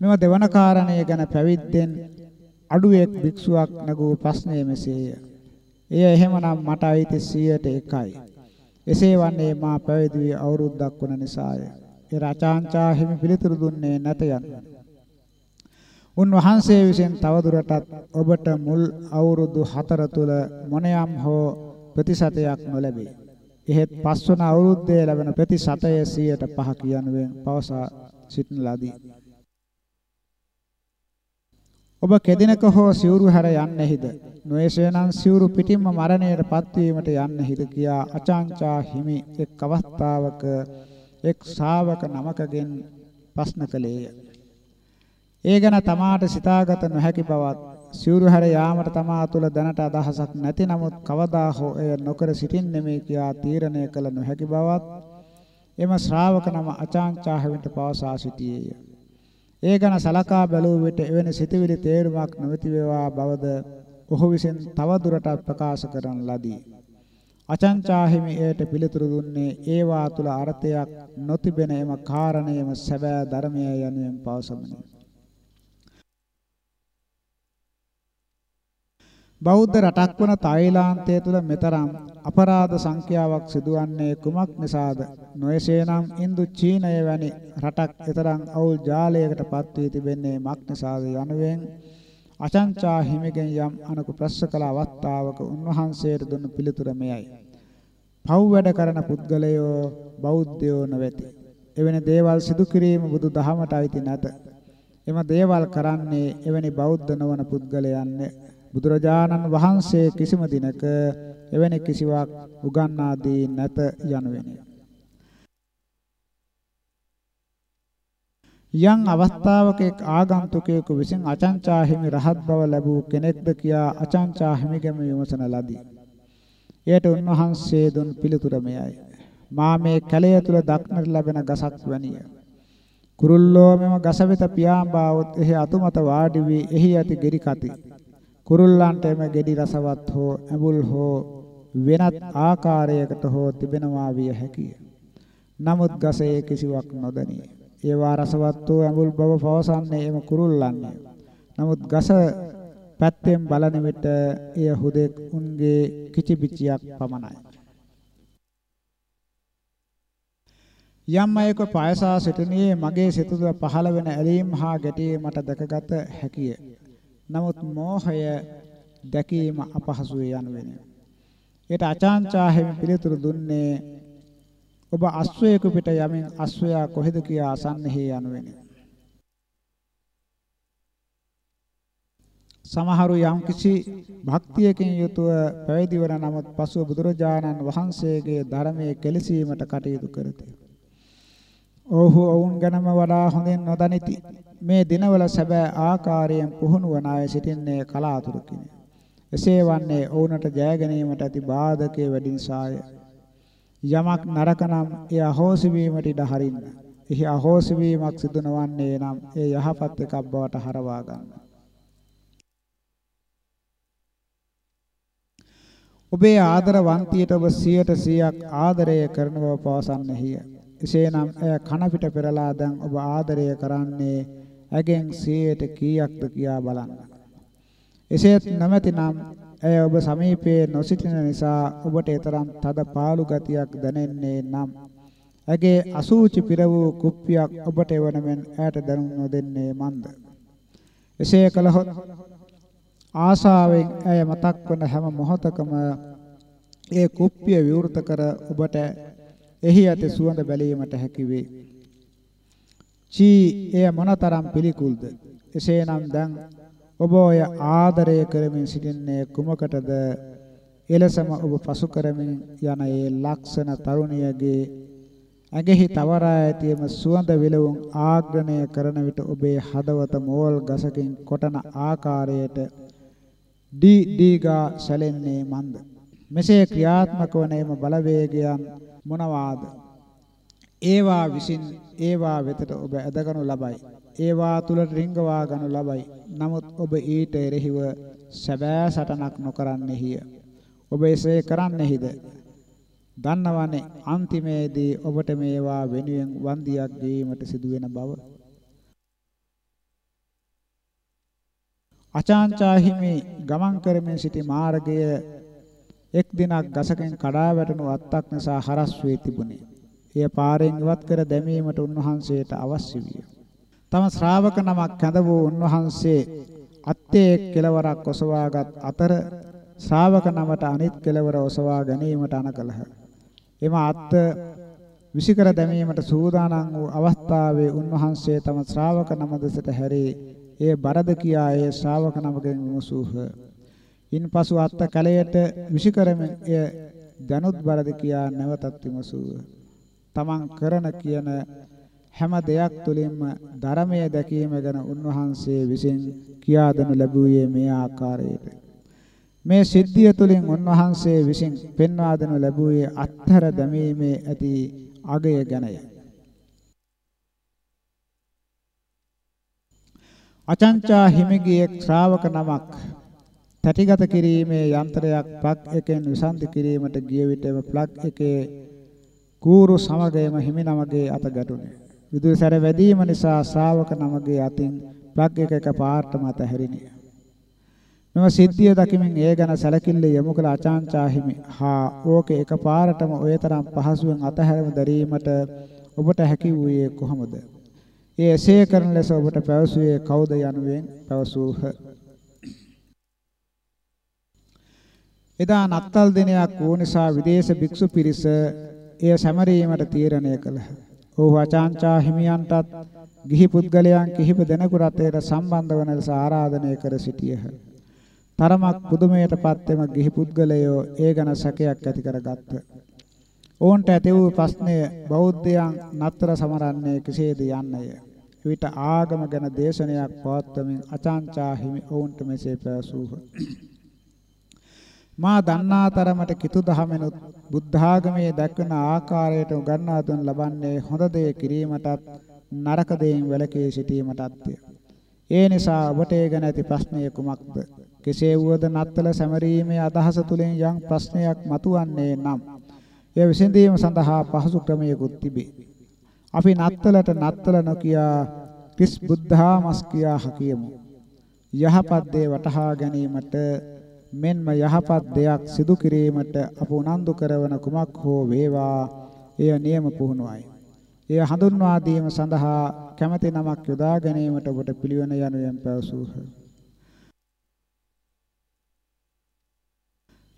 මෙම දෙවන කාරණය ගැන පැවිද්දෙන් අඩුවෙක් භික්ෂුවක් නගූ ප්‍රශ්නය මෙසේය. එය එහෙමනම් මට අයිති 101යි. එසේ වන්නේ මා පැවිදි වී අවුරුද්දක් වන නිසාය. ඒ රචාංචා හිමි පිළිතුරු දුන්නේ නැත යන්න. උන්වහන්සේ විසින් තවදුරටත් ඔබට මුල් අවුරුදු 4 තුල මොනියම් හෝ ප්‍රතිශතයක් නොලැබේ. එහෙත් පස්වන අවුරුද්දේ ලැබෙන ප්‍රතිශතය 105 කියනුවෙන් පවසා සිටින ලදී. ඔබ කෙදිනක හෝ සිවුරු හැර යන්නේහිද නොයසේනම් සිවුරු පිටින්ම මරණයට පත්වීමට යන්නේහිද කියා අචාංචා හිමි එක් අවස්ථාවක එක් ශාවක නමකගෙන් ප්‍රශ්න කළේය. ඒ ගැන තමාට සිතාගත නොහැකි බවත් සිවුරු හැර යාමට තමා තුළ දැනට අදහසක් නැති නමුත් කවදා හෝ එය නොකර සිටින්නේ මේ කියා තීරණය කළ නොහැකි බවත් එම ශ්‍රාවක නම අචාංචා හිමිට පවසා සිටියේය. ඒ ගැන සලකා බැලුව විට එවැනි සිතුවිලි තේරුමක් නොමැති වේවා බවද ඔහු විසින් තව දුරටත් ප්‍රකාශ කරන ලදී. අචංචා හිමි එයට පිළිතුරු දුන්නේ ඒවා තුල අර්ථයක් නොතිබෙන එම කාරණේම සැබෑ ධර්මය යනුවෙන් පවසමනි. බෞද්ධ රටක් වන තායිලාන්තය තුළ මෙතරම් අපරාධ සංඛ්‍යාවක් සිදුවන්නේ කුමක් නිසාද? නොයසේනම් ඉන්දු චීනය වැනි රටක් එතරම් අවුල් ජාලයකට පත් වී තිබෙන්නේ මක් නිසාද යනුවෙන් අචංචා හිමිගෙන් යම් අනකු ප්‍රශ්න කළ අවස්ථාවක උන්වහන්සේට දුන්න පිළිතුර මෙයයි. පව් වැඩ කරන පුද්ගලයෝ බෞද්ධයෝ නොවේති. එවැනි දේවල් සිදු කිරීම බුදු දහමට අයිති නැත. එම දේවල් කරන්නේ එවැනි බෞද්ධ නොවන පුද්ගලයන්ය. බුදුරජාණන් වහන්සේ කිසිම දිනක එවැනි කිසිවක් උගන්වා දී නැත යනුවෙනි. යම් අවස්ථාවක එක් ආගන්තුකයෙකු විසින් අචංචා හිමි රහත් බව ලැබූ කෙනෙක්ද කියා අචංචා හිමිගෙම විමසන ලදී. එයට උන්වහන්සේ දුන් පිළිතුර මෙයයි. මා මේ කැලය තුල දක්නට ලැබෙන ගසක් වැනිය. කුරුල්ලෝ මෙම ගස වෙත පියාඹාවොත් එහි අතුමත වාඩි වී එහි ඇති ගෙඩි කති. කුරුල්ලන්ට එම ගෙඩි රසවත් හෝ ඇඹුල් හෝ වෙනත් ආකාරයකට හෝ තිබෙනවා විය හැකිය. නමුත් ගසේ කිසිවක් නොදැනේ. ඒවා රසවත් වූ ඇඹුල් බව පවසන්නේ එම කුරුල්ලන්ය. නමුත් ගස පැත්තෙන් බලන විට එය හුදෙක් උන්ගේ කිචිබිචියක් පමණයි. යම් අයක පායසා සිටිනේ මගේ සිත තුළ පහළ වෙන ඇලීම් හා ගැටීම් මට දැකගත හැකිය. නමුත් මෝහය දැකීම අපහසු යනුවෙනි. ඒට අචාන්චා හිමි පිළිතුරු දුන්නේ ඔබ අස්වැයක පිට යමින් අස්වැයා කොහෙද කියා අසන්නෙහි යනුවෙනි. සමහරු යම්කිසි භක්තියකින් යුතුව පැවිදි වන නමුත් පසුව බුදුරජාණන් වහන්සේගේ ධර්මයේ කෙලසීමට කටයුතු කරති. ඔහු ඔවුන් ගැනම වඩා හොඳින් නොදනිති. මේ දිනවල සැබෑ ආකාරයෙන් පුහුණු වන අය සිටින්නේ කලාතුරකිනි. එසේ වන්නේ ඔවුන්ට ජය ගැනීමට ඇති බාධකයේ වැඩි නිසාය. යමක් නරක නම් එය අහෝසි වීමට ඉඩ හරින්න. එහි අහෝසි වීමක් සිදු නොවන්නේ නම් ඒ යහපත් එකක් බවට හරවා ගන්න. ඔබේ ආදරවන්තියට ඔබ 100%ක් ආදරය කරන බව පවසන්නේය. එසේනම් එය කන පිට පෙරලා දැන් ඔබ ආදරය කරන්නේ ඇගෙන් 100ට කීයක්ද කියා බලන්න. එසේත් නැමැතිනම් ඇය ඔබ සමීපයේ නොසිටින නිසා ඔබට ඊතරම් තද පාළු ගතියක් දැනෙන්නේ නම් ඇගේ අසූචි පිර වූ කුප්පියක් ඔබට එවන මෙන් ඈට දැනුම් නොදෙන්නේ මන්ද එසේ කළහොත් ආසාවෙන් ඇය මතක් වන හැම මොහොතකම ඒ කුප්පිය විවෘත කර ඔබට එහි ඇති සුවඳ බැලීමට හැකි වේ. චී එය මොනතරම් පිළිකුල්ද? එසේනම් දැන් ඔබ ඔය ආදරය කරමින් සිටින්නේ කුමකටද? එලෙසම ඔබ පසු කරමින් යන ඒ ලක්ෂණ තරුණියගේ ඇගෙහි තවරා ඇතියම සුවඳ විලවුන් ආග්‍රණය කරන විට ඔබේ හදවත මෝල් ගසකින් කොටන ආකාරයට ඩී ඩීගා සැලෙන්නේ මන්ද මෙසේ ක්‍රියාත්මක වන එම බලවේගයන් මොනවාද ඒවා විසින් ඒවා වෙතට ඔබ ඇදගනු ලබයි ඒවා තුල රිංගවා ගනු ලබයි නමුත් ඔබ ඊට එරෙහිව සැබෑ සටනක් නොකරන්නේහිය ඔබ එසේ කරන්නේහිද දන්නවනේ අන්තිමේදී ඔබට මේවා වෙනුවෙන් වන්දියක් දීමට සිදුවෙන බව. අචාන්චා හිමි ගමන් කරමින් සිටි මාර්ගය එක් දිනක් ගසකින් කඩා වැටුණු අත්තක් නිසා හරස් වී තිබුණේ. එය පාරෙන් ඉවත් කර දැමීමට උන්වහන්සේට අවශ්‍ය විය. තම ශ්‍රාවක නමක් කැඳ වූ උන්වහන්සේ අත්තේ කෙලවරක් ඔසවාගත් අතර ශ්‍රාවක නමට අනිත් කෙලවර ඔසවා ගැනීමට අනකලහ. එම අත් විසිකර දැමීමට සූදානම් වූ අවස්ථාවේ උන්වහන්සේ තම ශ්‍රාවක නම දෙසට හැරී ඒ බරද කියා ඒ ශ්‍රාවක නමගෙන් විමසූහ. ඉන්පසු අත් කලයට විසිකරමින් එය දනුත් බරද කියා නැවතත් විමසූහ. තමන් කරන කියන හැම දෙයක් තුළින්ම ධර්මයේ දැකීම ගැන උන්වහන්සේ විසින් කියා දෙනු ලැබුවේ මේ ආකාරයට. මේ සිද්ධිය තුළින් උන්වහන්සේ විසින් පෙන්වා දෙනු ලැබුවේ අත්තර දැමීමේ ඇති අගය ගැනය. අචංචා හිමිගේ ශ්‍රාවක නමක් තැටිගත කිරීමේ යන්ත්‍රයක් ප්ලග් එකෙන් විසන්ධි කිරීමට ගිය විටම ප්ලග් එකේ කූරු සමගයම හිමි නමගේ අත ගැටුණේ. විදුලි සැර වැදීම නිසා ශ්‍රාවක නමගේ අතින් ප්ලග් එක එක පාර්ටම අතහැරිනේ. මෙම සිද්ධිය දකිමින් ඒ ගැන සැලකිල්ල යොමු කළ අචාන්චා හිමි හා ඕකේ එකපාරටම ඔය තරම් පහසුවෙන් අතහැරම දැරීමට ඔබට හැකි වූයේ කොහොමද? ඒ එසේ කරන ලෙස ඔබට පැවසුවේ කවුද යනුවෙන් පැවසූහ. එදා නත්තල් දිනයක් වූ නිසා විදේශ භික්ෂු පිරිස එය සැමරීමට තීරණය කළහ. ඔහු අචාන්චා හිමියන්ටත් ගිහි පුද්ගලයන් කිහිප දෙනෙකු රටේට සම්බන්ධ වන ලෙස ආරාධනය කර සිටියහ. තරමක් පුදුමයටපත් වෙම ගිහි පුද්ගලයෝ ඒ ගැන සැකයක් ඇති කරගත්ත. ඔවුන්ට ඇති වූ ප්‍රශ්නය බෞද්ධයන් නතර සමරන්නේ කෙසේද යන්නය. විට ආගම ගැන දේශනයක් පවත්වමින් අචාන්චා හිමි ඔවුන්ට මෙසේ පැවසූහ. මා දන්නා තරමට කිතු දහමෙනුත් බුද්ධාගමේ දක්වන ආකාරයට උගන්වා දුන් ලබන්නේ හොඳ දේ කිරීමටත් නරක දේන් වැළකී සිටීමටත්ය. ඒ නිසා ඔබට ඒ ගැන ඇති ප්‍රශ්නය කුමක්ද? කෙසේ වුවද නත්තල සැමරීමේ අදහස තුලින් යම් ප්‍රශ්නයක් මතුවන්නේ නම් එය විසඳීම සඳහා පහසු ක්‍රමයකුත් තිබේ. අපි නත්තලට නත්තල නොකියා කිස් බුද්ධාමස් කියා හකියමු. යහපත් දේ වටහා ගැනීමට මෙන්ම යහපත් දෙයක් සිදු කිරීමට අප උනන්දු කරවන කුමක් හෝ වේවා එය නියම පුහුණුවයි. එය හඳුන්වා දීම සඳහා කැමැති නමක් යොදා ගැනීමට ඔබට පිළිවෙන යනුවෙන් පැවසූහ.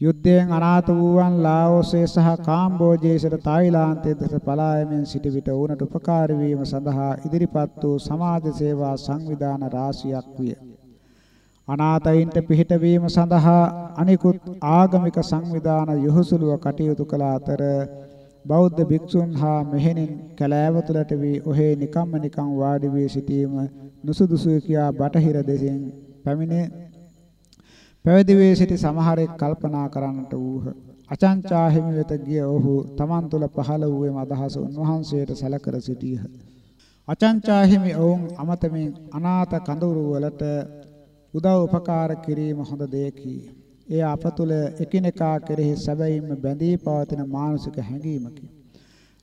යුද්ධයෙන් අනාථ වූවන් ලාओසේ සහ කාම්බෝජයේ තායිලාන්තයේ දෙස පලායමින් සිටි විට වුණට උපකාරී වීම සඳහා ඉදිරිපත් වූ සමාජ සේවා සංවිධාන රාශියක් විය. අනාථයින්ට පිහිට වීම සඳහා අනිකුත් ආගමික සංවිධාන යොහුසුලුව කටයුතු කළ අතර බෞද්ධ භික්ෂුන් හා මෙහෙණින් කැලෑව තුළට වී ඔහේ නිකම්ම නිකම් වාඩි වී සිටීම නුසුදුසු කියා බටහිර දෙසින් පැමිණේ පැවිදි වේ සිටි සමහරෙක් කල්පනා කරන්නට වූහ. අචංචා හිමි වෙත ගිය ඔහු තමන් තුළ පහළ වූ අදහස උන්වහන්සේට සැලකර සිටීහ. අචංචා හිමි ඔවුන් අමතමින් අනාථ කඳුරු වලට උදව් උපකාර කිරීම හොඳ දෙයකි. එය අප තුළ එකිනෙකා කෙරෙහි සැබවින්ම බැඳී පවතින මානසික හැඟීමකි.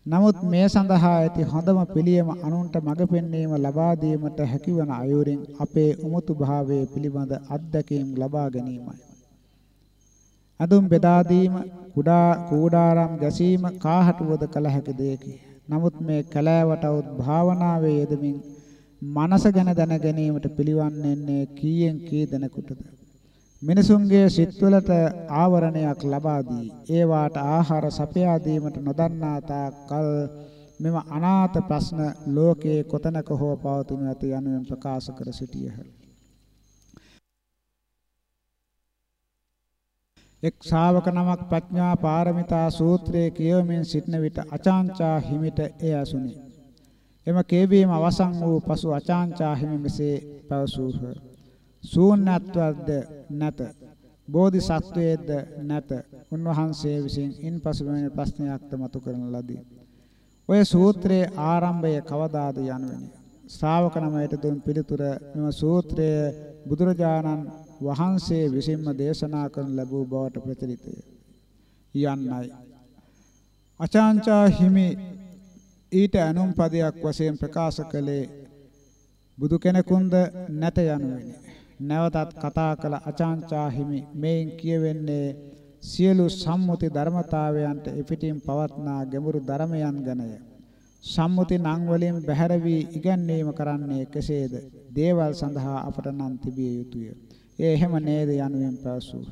නමුත් මේ සඳහා ඇති හොඳම පිළියම අනුන්ට මඟ පෙන්වීම ලබා දීමට හැකිවන අයුරින් අපේ උමුතු භාවයේ පිළිබඳ අත්දැකීම් ලබා ගැනීමයි. අඳුම් බෙදා දීම, කුඩා කූඩාරම් ගැසීම කාහටුවද කළ හැකි දෙයකි. නමුත් මේ කලාවටවුත් භාවනාවේ යෙදමින් මනස ගැන දැන ගැනීමට පිළිවන්නේ කීයෙන් කී දෙනෙකුටද? මිනිසුන්ගේ සිත්වලට ආවරණයක් ලබා දී ඒවාට ආහාර සපයා දීමට නොදන්නා තාක්කල් මෙම අනාථ ප්‍රශ්න ලෝකයේ කොතනක හෝ පවතිනු ඇති යනුවෙන් ප්‍රකාශ කර සිටියහ. එක් ශාවක නමක් ප්‍රඥා පාරමිතා සූත්‍රයේ කියවමින් සිටන විට අචාන්චා හිමිට එය ඇසුනි. එම කේවීම අවසන් වූ පසු අචාන්චා හිමි මෙසේ පැවසූහ. ශූන්‍යත්වයක්ද නැත. බෝධිසත්වයේද නැත. උන්වහන්සේ විසින් ඉන්පසු මෙවැනි ප්‍රශ්නයක්ද මතු කරන ලදී. ඔය සූත්‍රයේ ආරම්භය කවදාද යනුවෙනි. ශ්‍රාවක නමයට දුන් පිළිතුර මෙම සූත්‍රය බුදුරජාණන් වහන්සේ විසින්ම දේශනා කරන ලැබූ බවට ප්‍රචලිතය. යන්නයි. අචාන්චා හිමි ඊට අනුම් පදයක් වශයෙන් ප්‍රකාශ කළේ බුදු කෙනෙකුන්ද නැත යනුවෙනි. නැවතත් කතා කළ අචාන්චා හිමි මේන් කියවෙන්නේ සියලු සම්මුති ධර්මතාවයන්ට එපිටින් පවත්නා ගැඹුරු ධර්මයන් ගැනය. සම්මුති නම් වලින් බැහැර වී ඉගැන්වීම කරන්නේ කෙසේද? දේවල් සඳහා අපට නම් තිබිය යුතුය. ඒ එහෙම නේද යනුවෙන් පැවසූහ.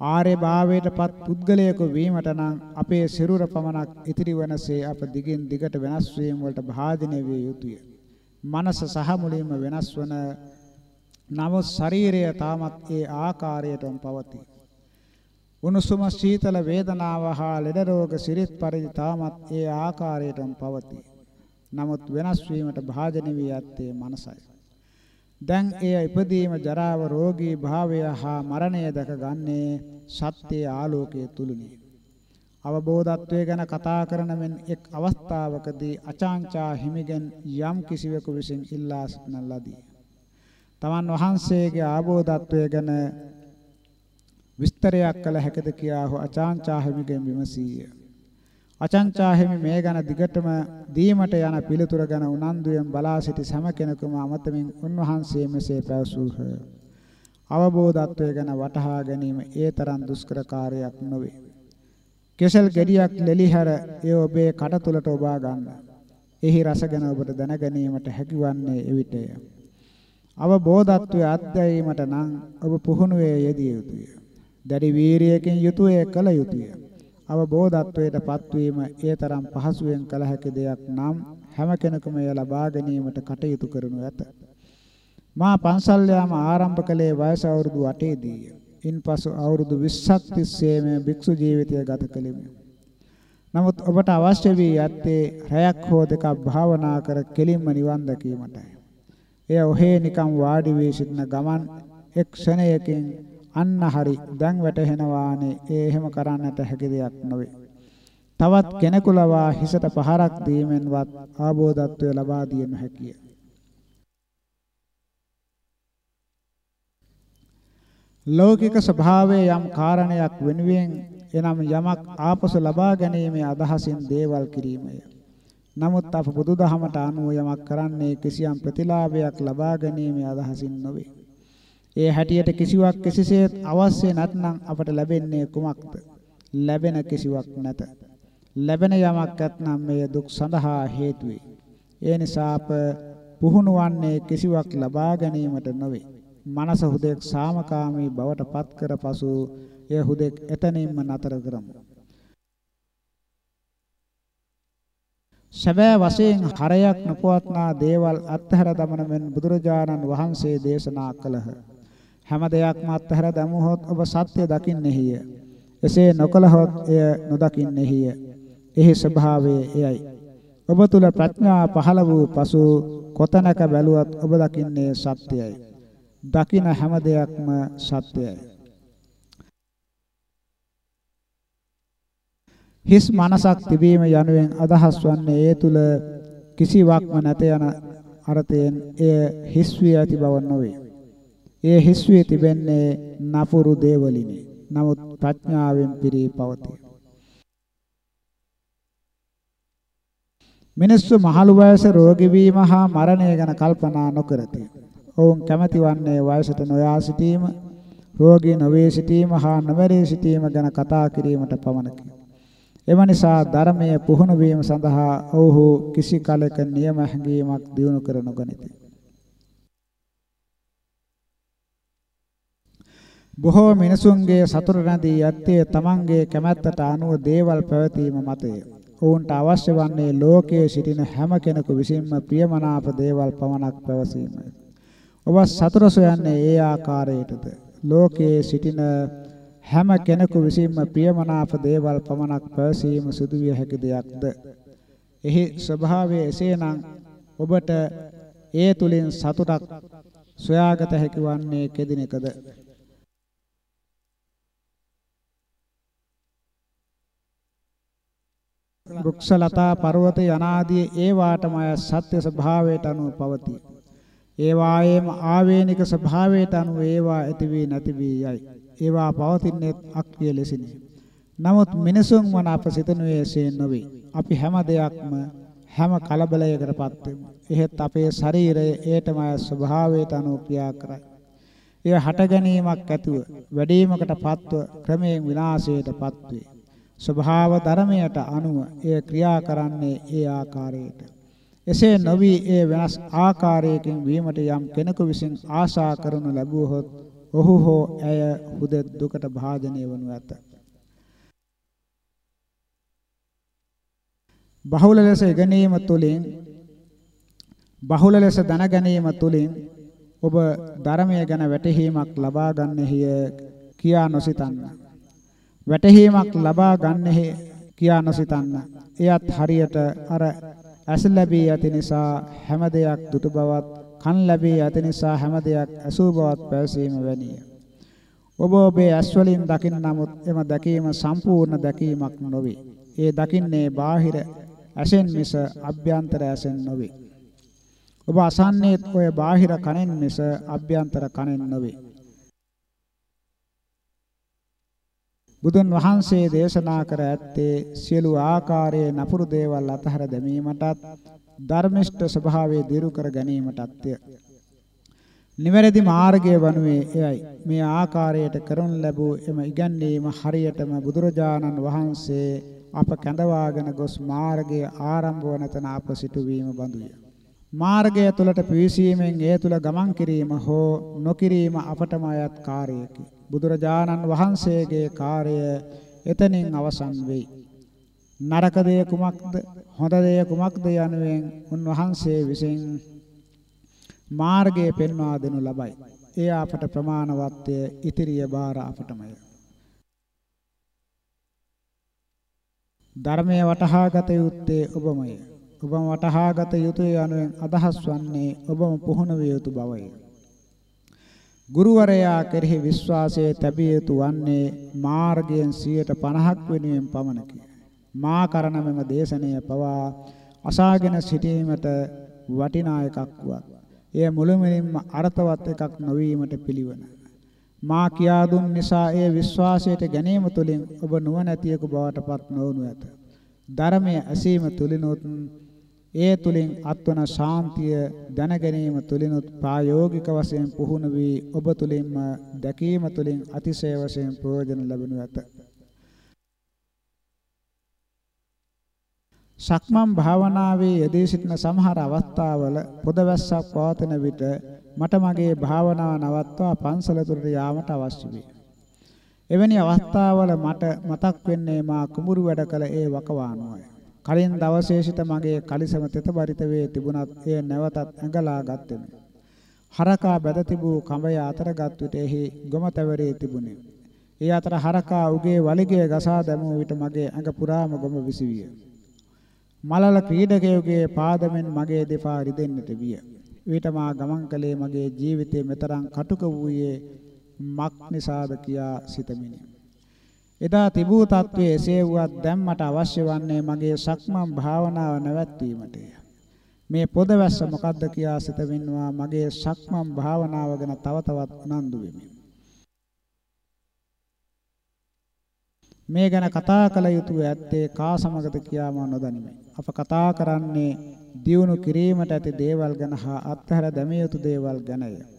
ආර්ය භාවයටපත් පුද්ගලයෙකු වීමට නම් අපේ සිරුර පමණක් ඉතිරි වනසේ අප දිගින් දිගට වෙනස් වීම වලට භාජනය විය යුතුය. මනස සහ මුලින්ම වෙනස් වන නමුත් ශරීරය තාමත් ඒ ආකාරයටම පවතී. උණුසුම සීතල වේදනාව හා ලෙඩ රෝග සිරිත් පරිදි තාමත් ඒ ආකාරයටම පවතී. නමුත් වෙනස් වීමට භාජනය වී ඇත්තේ මනසයි. දැන් එය ඉපදීම ජරාව රෝගී භාවය හා මරණය දැක ගන්නේ සත්‍යයේ ආලෝකයේ තුලිනි. අවබෝධත්වයේ ගැන කතා කරන මෙන් එක් අවස්ථාවකදී අචාන්චා හිමිගෙන් යම් කිසිවෙකු විසින් ඉල්ලා සිටන ලදී. තමන් වහන්සේගේ ආબોධත්වය ගැන විස්තරයක් කළ හැකිද කියා ඔහු අචාන්චා හිමිගෙන් විමසීය. අචංචා හිමි මේ ගැන දිගටම දීමට යන පිළිතුර ගැන උනන්දුයෙන් බලා සිටි සෑම කෙනෙකුම අමතමින් උන්වහන්සේ මෙසේ පැවසූහ. අවබෝධත්වය ගැන වටහා ගැනීම ඒ තරම් දුෂ්කර කාර්යයක් නොවේ. කෙසල් ගෙඩියක් ලෙලිහැර ඒ ඔබේ කට තුලට ඔබා ගන්න. එහි රස ගැන ඔබට දැන ගැනීමට හැකිවන්නේ එවිටය. අවබෝධත්වය අත්දැකීමට නම් ඔබ පුහුණුවේ යෙදිය යුතුය. දැඩි වීරියකින් යුතුය කළ යුතුය. අවබෝධත්වයට පත්වීම ඒ තරම් පහසුවෙන් කළ හැකි දෙයක් නම් හැම කෙනෙකුම එය ලබා ගැනීමට කටයුතු කරනු ඇත. මා පන්සල් යාම ආරම්භ කළේ වයස අවුරුදු 8 දීය. ඉන්පසු අවුරුදු 20ක් තිස්සේ මේ භික්ෂු ජීවිතය ගත කළෙමි. නමුත් ඔබට අවශ්‍ය වී ඇත්තේ රැයක් හෝ දෙකක් භාවනා කර කෙලින්ම නිවන් දැකීමටයි. එය ඔහේ නිකම් වාඩි වී සිටින ගමන් එක් ක්ෂණයකින් අන්න හරි දැන් වැටහෙනවානේ ඒ එහෙම කරන්නට හැකි දෙයක් නොවේ. තවත් කෙනෙකු ලවා හිසට පහරක් දීමෙන්වත් ආબોධත්වය ලබා දිය නොහැකිය. ලෞකික ස්වභාවයේ යම් කාරණයක් වෙනුවෙන් එනම් යමක් ආපසු ලබා ගැනීමේ අදහසින් දේවල් කිරීමය. නමුත් අප බුදුදහමට අනුව යමක් කරන්නේ කිසියම් ප්‍රතිලාභයක් ලබා ගැනීමේ අදහසින් නොවේ. ඒ හැටියට කිසිවක් කිසිසේත් අවශ්‍ය නැත්නම් අපට ලැබෙන්නේ කුමක්ද? ලැබෙන කිසිවක් නැත. ලැබෙන යමක් නැත්නම් මෙය දුක් සඳහා හේතු වේ. ඒ නිසා අප පුහුණු වන්නේ කිසිවක් ලබා ගැනීමට නොවේ. මනස හුදෙක් සාමකාමී බවට පත් කර පසු එය හුදෙක් එතනින්ම නතර කරමු. සැබෑ වශයෙන් හරයක් නොපවත්නා දේවල් අත්හැර දමන මෙන් බුදුරජාණන් වහන්සේ දේශනා කළහ. හැම දෙයක්ම අත්හැර දැමුවොත් ඔබ සත්‍ය දකින්නේහිය. එසේ නොකළහොත් එය නොදකින්නේහිය. එහි ස්වභාවය එයයි. ඔබ තුල ප්‍රඥා පහළ වූ පසු කොතැනක බැලුවත් ඔබ දකින්නේ සත්‍යයයි. දකින හැම දෙයක්ම සත්‍යයයි. හිස් මනසක් තිබීම යනුවෙන් අදහස් වන්නේ ඒ තුල කිසිවක්ම නැත යන අර්ථයෙන් එය හිස් වී ඇති බව නොවේ. ඒ හිස් වී තිබෙන්නේ නපුරු දේවලිනි. නමුත් ප්‍රඥාවෙන් පිරී පවතී. මිනිස්සු මහලු වයස රෝගී වීම හා මරණය ගැන කල්පනා නොකරති. ඔවුන් කැමති වන්නේ වයසට නොයා සිටීම, රෝගී නොවේ සිටීම හා නොමරී සිටීම ගැන කතා කිරීමට පමණකි. එම නිසා ධර්මයේ පුහුණු වීම සඳහා ඔවුහු කිසි කලක නියම හැඟීමක් දියුණු කර නොගනිති. බොහෝ මිනිසුන්ගේ සතුට නැදී යත්තේ තමන්ගේ කැමැත්තට අනුව දේවල් පැවතීම මතය. ඔවුන්ට අවශ්‍ය වන්නේ ලෝකයේ සිටින හැම කෙනෙකු විසින්ම ප්‍රියමනාප දේවල් පමණක් පැවසීමයි. ඔබ සතුට සොයන්නේ ඒ ආකාරයටද? ලෝකයේ සිටින හැම කෙනෙකු විසින්ම ප්‍රියමනාප දේවල් පමණක් පැවසීම සිදු විය හැකි දෙයක්ද? එහි ස්වභාවය එසේනම් ඔබට ඒ තුලින් සතුටක් සොයාගත හැකි වන්නේ කෙදිනකද? වෘක්ෂලතා පර්වත යනාදී ඒ වාටමය සත්‍ය ස්වභාවයට අනුව පවතී. ඒ වායේම ආවේනික ස්වභාවයට අනුව ඒවා ඇති වී නැති වී යයි. ඒවා පවතින්නේ අක්‍රිය ලෙසිනි. නමුත් මිනිසුන් වන අප සිතනුයේ එසේ නොවේ. අපි හැම දෙයක්ම හැම කලබලයකටපත් වෙමු. එහෙත් අපේ ශරීරය ඒටමය ස්වභාවයට අනුව ක්‍රියා කරයි. එය හට ගැනීමක් ඇතුව වැඩිවීමකටපත්ව ක්‍රමයෙන් විනාශයටපත් වේ. ස්වභාව ධර්මයට අනුව එය ක්‍රියා කරන්නේ ඒ ආකාරයට. එසේ නොවි ඒ වෙනස් ආකාරයකින් වීමට යම් කෙනෙකු විසින් ආශා කරනු ලැබුවහොත් ඔහු හෝ ඇය හුදෙක් දුකට භාජනය වනු ඇත. බහුල ලෙස ඉගෙනීම තුළින් බහුල ලෙස දැන ගැනීම තුළින් ඔබ ධර්මය ගැන වැටහීමක් ලබා ගන්නෙහිය කියා නොසිතන්න. වැටහීමක් ලබා ගන්නෙහි කියා නොසිතන්න. එයත් හරියට අර ඇස ලැබී ඇති නිසා හැම දෙයක් දුටු බවත් කන් ලැබී ඇති නිසා හැම දෙයක් ඇසූ බවත් පැවසීම වැනිය. ඔබ ඔබේ ඇස් වලින් දකින නමුත් එම දැකීම සම්පූර්ණ දැකීමක් නොවේ. ඒ දකින්නේ බාහිර ඇසෙන් මිස අභ්‍යන්තර ඇසෙන් නොවේ. ඔබ අසන්නේ ඔය බාහිර කනෙන් මිස අභ්‍යන්තර කනෙන් නොවේ. බුදුන් වහන්සේ දේශනා කර ඇත්තේ සියලු ආකාරයේ නපුරු දේවල් අතහැර දැමීමටත් ධර්මිෂ්ඨ ස්වභාවය දිරු කර ගැනීමටත්ය. නිවැරදි මාර්ගය වනුයේ එයයි. මේ ආකාරයට කරනු ලැබූ එම ඉගැන්වීම හරියටම බුදුරජාණන් වහන්සේ අප කැඳවාගෙන ගොස් මාර්ගයේ ආරම්භ වන තැන අප සිටුවීම බඳුය. මාර්ගය තුලට පිවිසීමෙන් ඒ තුල ගමන් කිරීම හෝ නොකිරීම අපටම අයත් කාර්යයකි. බුදුරජාණන් වහන්සේගේ කාර්යය එතනින් අවසන් වෙයි. නරක දේ කුමක්ද හොඳ දේ කුමක්ද යනුවෙන් උන්වහන්සේ විසින් මාර්ගය පෙන්වා දෙනු ලබයි. එය අපට ප්‍රමාණවත්ය ඉතිරිය බාර අපටමය. ධර්මයේ වටහාගත යුත්තේ ඔබමය. ඔබම වටහාගත යුතුය යනුවෙන් අදහස් වන්නේ ඔබම පුහුණු විය යුතු බවය. ගුරුවරයා කෙරෙහි විශ්වාසය තැබිය යුතු වන්නේ මාර්ගයෙන් 50ක් වෙනුවෙන් පමණකි. මා කරන මෙම දේශනය පවා අසාගෙන සිටීමට වටිනා එකක් වත්. එය මුළුමනින්ම අර්ථවත් එකක් නොවීමට පිළිවන. මා කියා දුන් නිසා එය විශ්වාසයට ගැනීම තුළින් ඔබ නුවණැතියෙකු බවට පත් නොවනු ඇත. ධර්මයේ ඇසීම තුළිනුත් ඒ තුලින් අත්වන ශාන්තිය දැන ගැනීම තුලිනුත් ප්‍රායෝගික වශයෙන් පුහුණු වී ඔබ තුලින්ම දැකීම තුලින් අතිශය වශයෙන් ප්‍රයෝජන ලැබෙනු ඇත. සක්මන් භාවනාවේ යෙදී සිටින සමහර අවස්ථාවල පොදවැස්සක් පවතින විට මට මගේ භාවනාව නවත්වා පන්සල තුරට යාමට අවශ්‍ය වේ. එවැනි අවස්ථාවල මට මතක් වෙන්නේ මා කුඹුරු වැඩ කළ ඒ වකවානුවයි. කලින් දවසේ සිට මගේ කලිසම තෙත බරිත වේ තිබුණත් එය නැවතත් ඇඟලා ගත්තෙමි. හරකා බැද තිබූ කඹය අතරගත් විට එහි ගොම තැවරී තිබුණි. ඒ අතර හරකා උගේ වලිගය ගසා දැමූ විට මගේ ඇඟ පුරාම ගොම විසිවිය. මලල ක්‍රීඩකයෙකුගේ පාදමෙන් මගේ දෙපා රිදෙන්නට විය. විට මා ගමන් කළේ මගේ ජීවිතයේ මෙතරම් කටුක වූයේ මක් නිසාද කියා සිතමිනි. එදා තිබූ තත්වයේ එසේ වුවත් දැන් මට අවශ්‍ය වන්නේ මගේ සක්මන් භාවනාව නැවැත්වීමටය. මේ පොදවැස්ස මොකද්ද කියා සිතමින්වා මගේ සක්මන් භාවනාව ගැන තව තවත් උනන්දු වෙමි. මේ ගැන කතා කළ යුතු ඇත්තේ කා සමගද කියා මම නොදනිමි. අප කතා කරන්නේ දියුණු කිරීමට ඇති දේවල් ගැන හා අත්හැර දැමිය යුතු දේවල් ගැනය.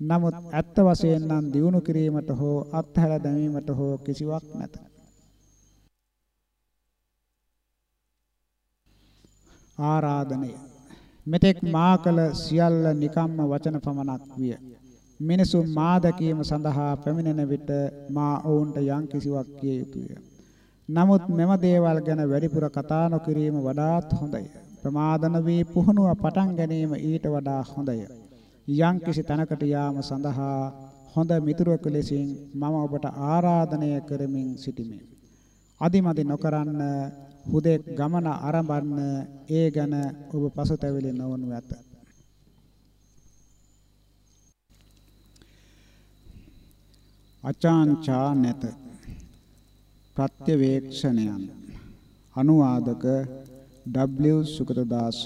නමුත් ඇත්ත වශයෙන් නම් දියුණු කිරීමට හෝ අත්හැර දැමීමට හෝ කිසිවක් නැත. ආරාධනය මෙතෙක් මා කළ සියල්ල නිකම්ම වචන පමණක් විය. මිනිසුන් මා දැකීම සඳහා පැමිණෙන විට මා ඔවුන්ට යම් කිසිවක් කිය යුතුය. නමුත් මෙම දේවල් ගැන වැඩිපුර කතා නොකිරීම වඩාත් හොඳය. ප්‍රමාදන වී පුහුණුව පටන් ගැනීම ඊට වඩා හොඳය. යම් කිසි තැනකට යාම සඳහා හොඳ මිතුරෙකු ලෙසින් මම ඔබට ආරාධනය කරමින් සිටිමි. අදිමදි නොකරන්න හුදෙක් ගමන ආරම්භන්න ඒ ගැන ඔබ පසුතැවිලි නොවනු ඇත. අචාන්චා නැත ප්‍රත්‍යවේක්ෂණයන් අනුවාදක W සුගතදාස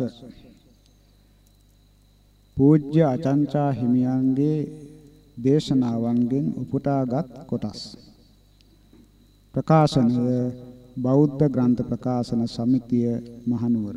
පූජ්‍ය අචංචා හිමියන්ගේ දේශනාවන්ගෙන් උපුටාගත් කොටස්. ප්‍රකාශනය බෞද්ධ ග්‍රන්ථ ප්‍රකාශන සමිතිය මහනුවර.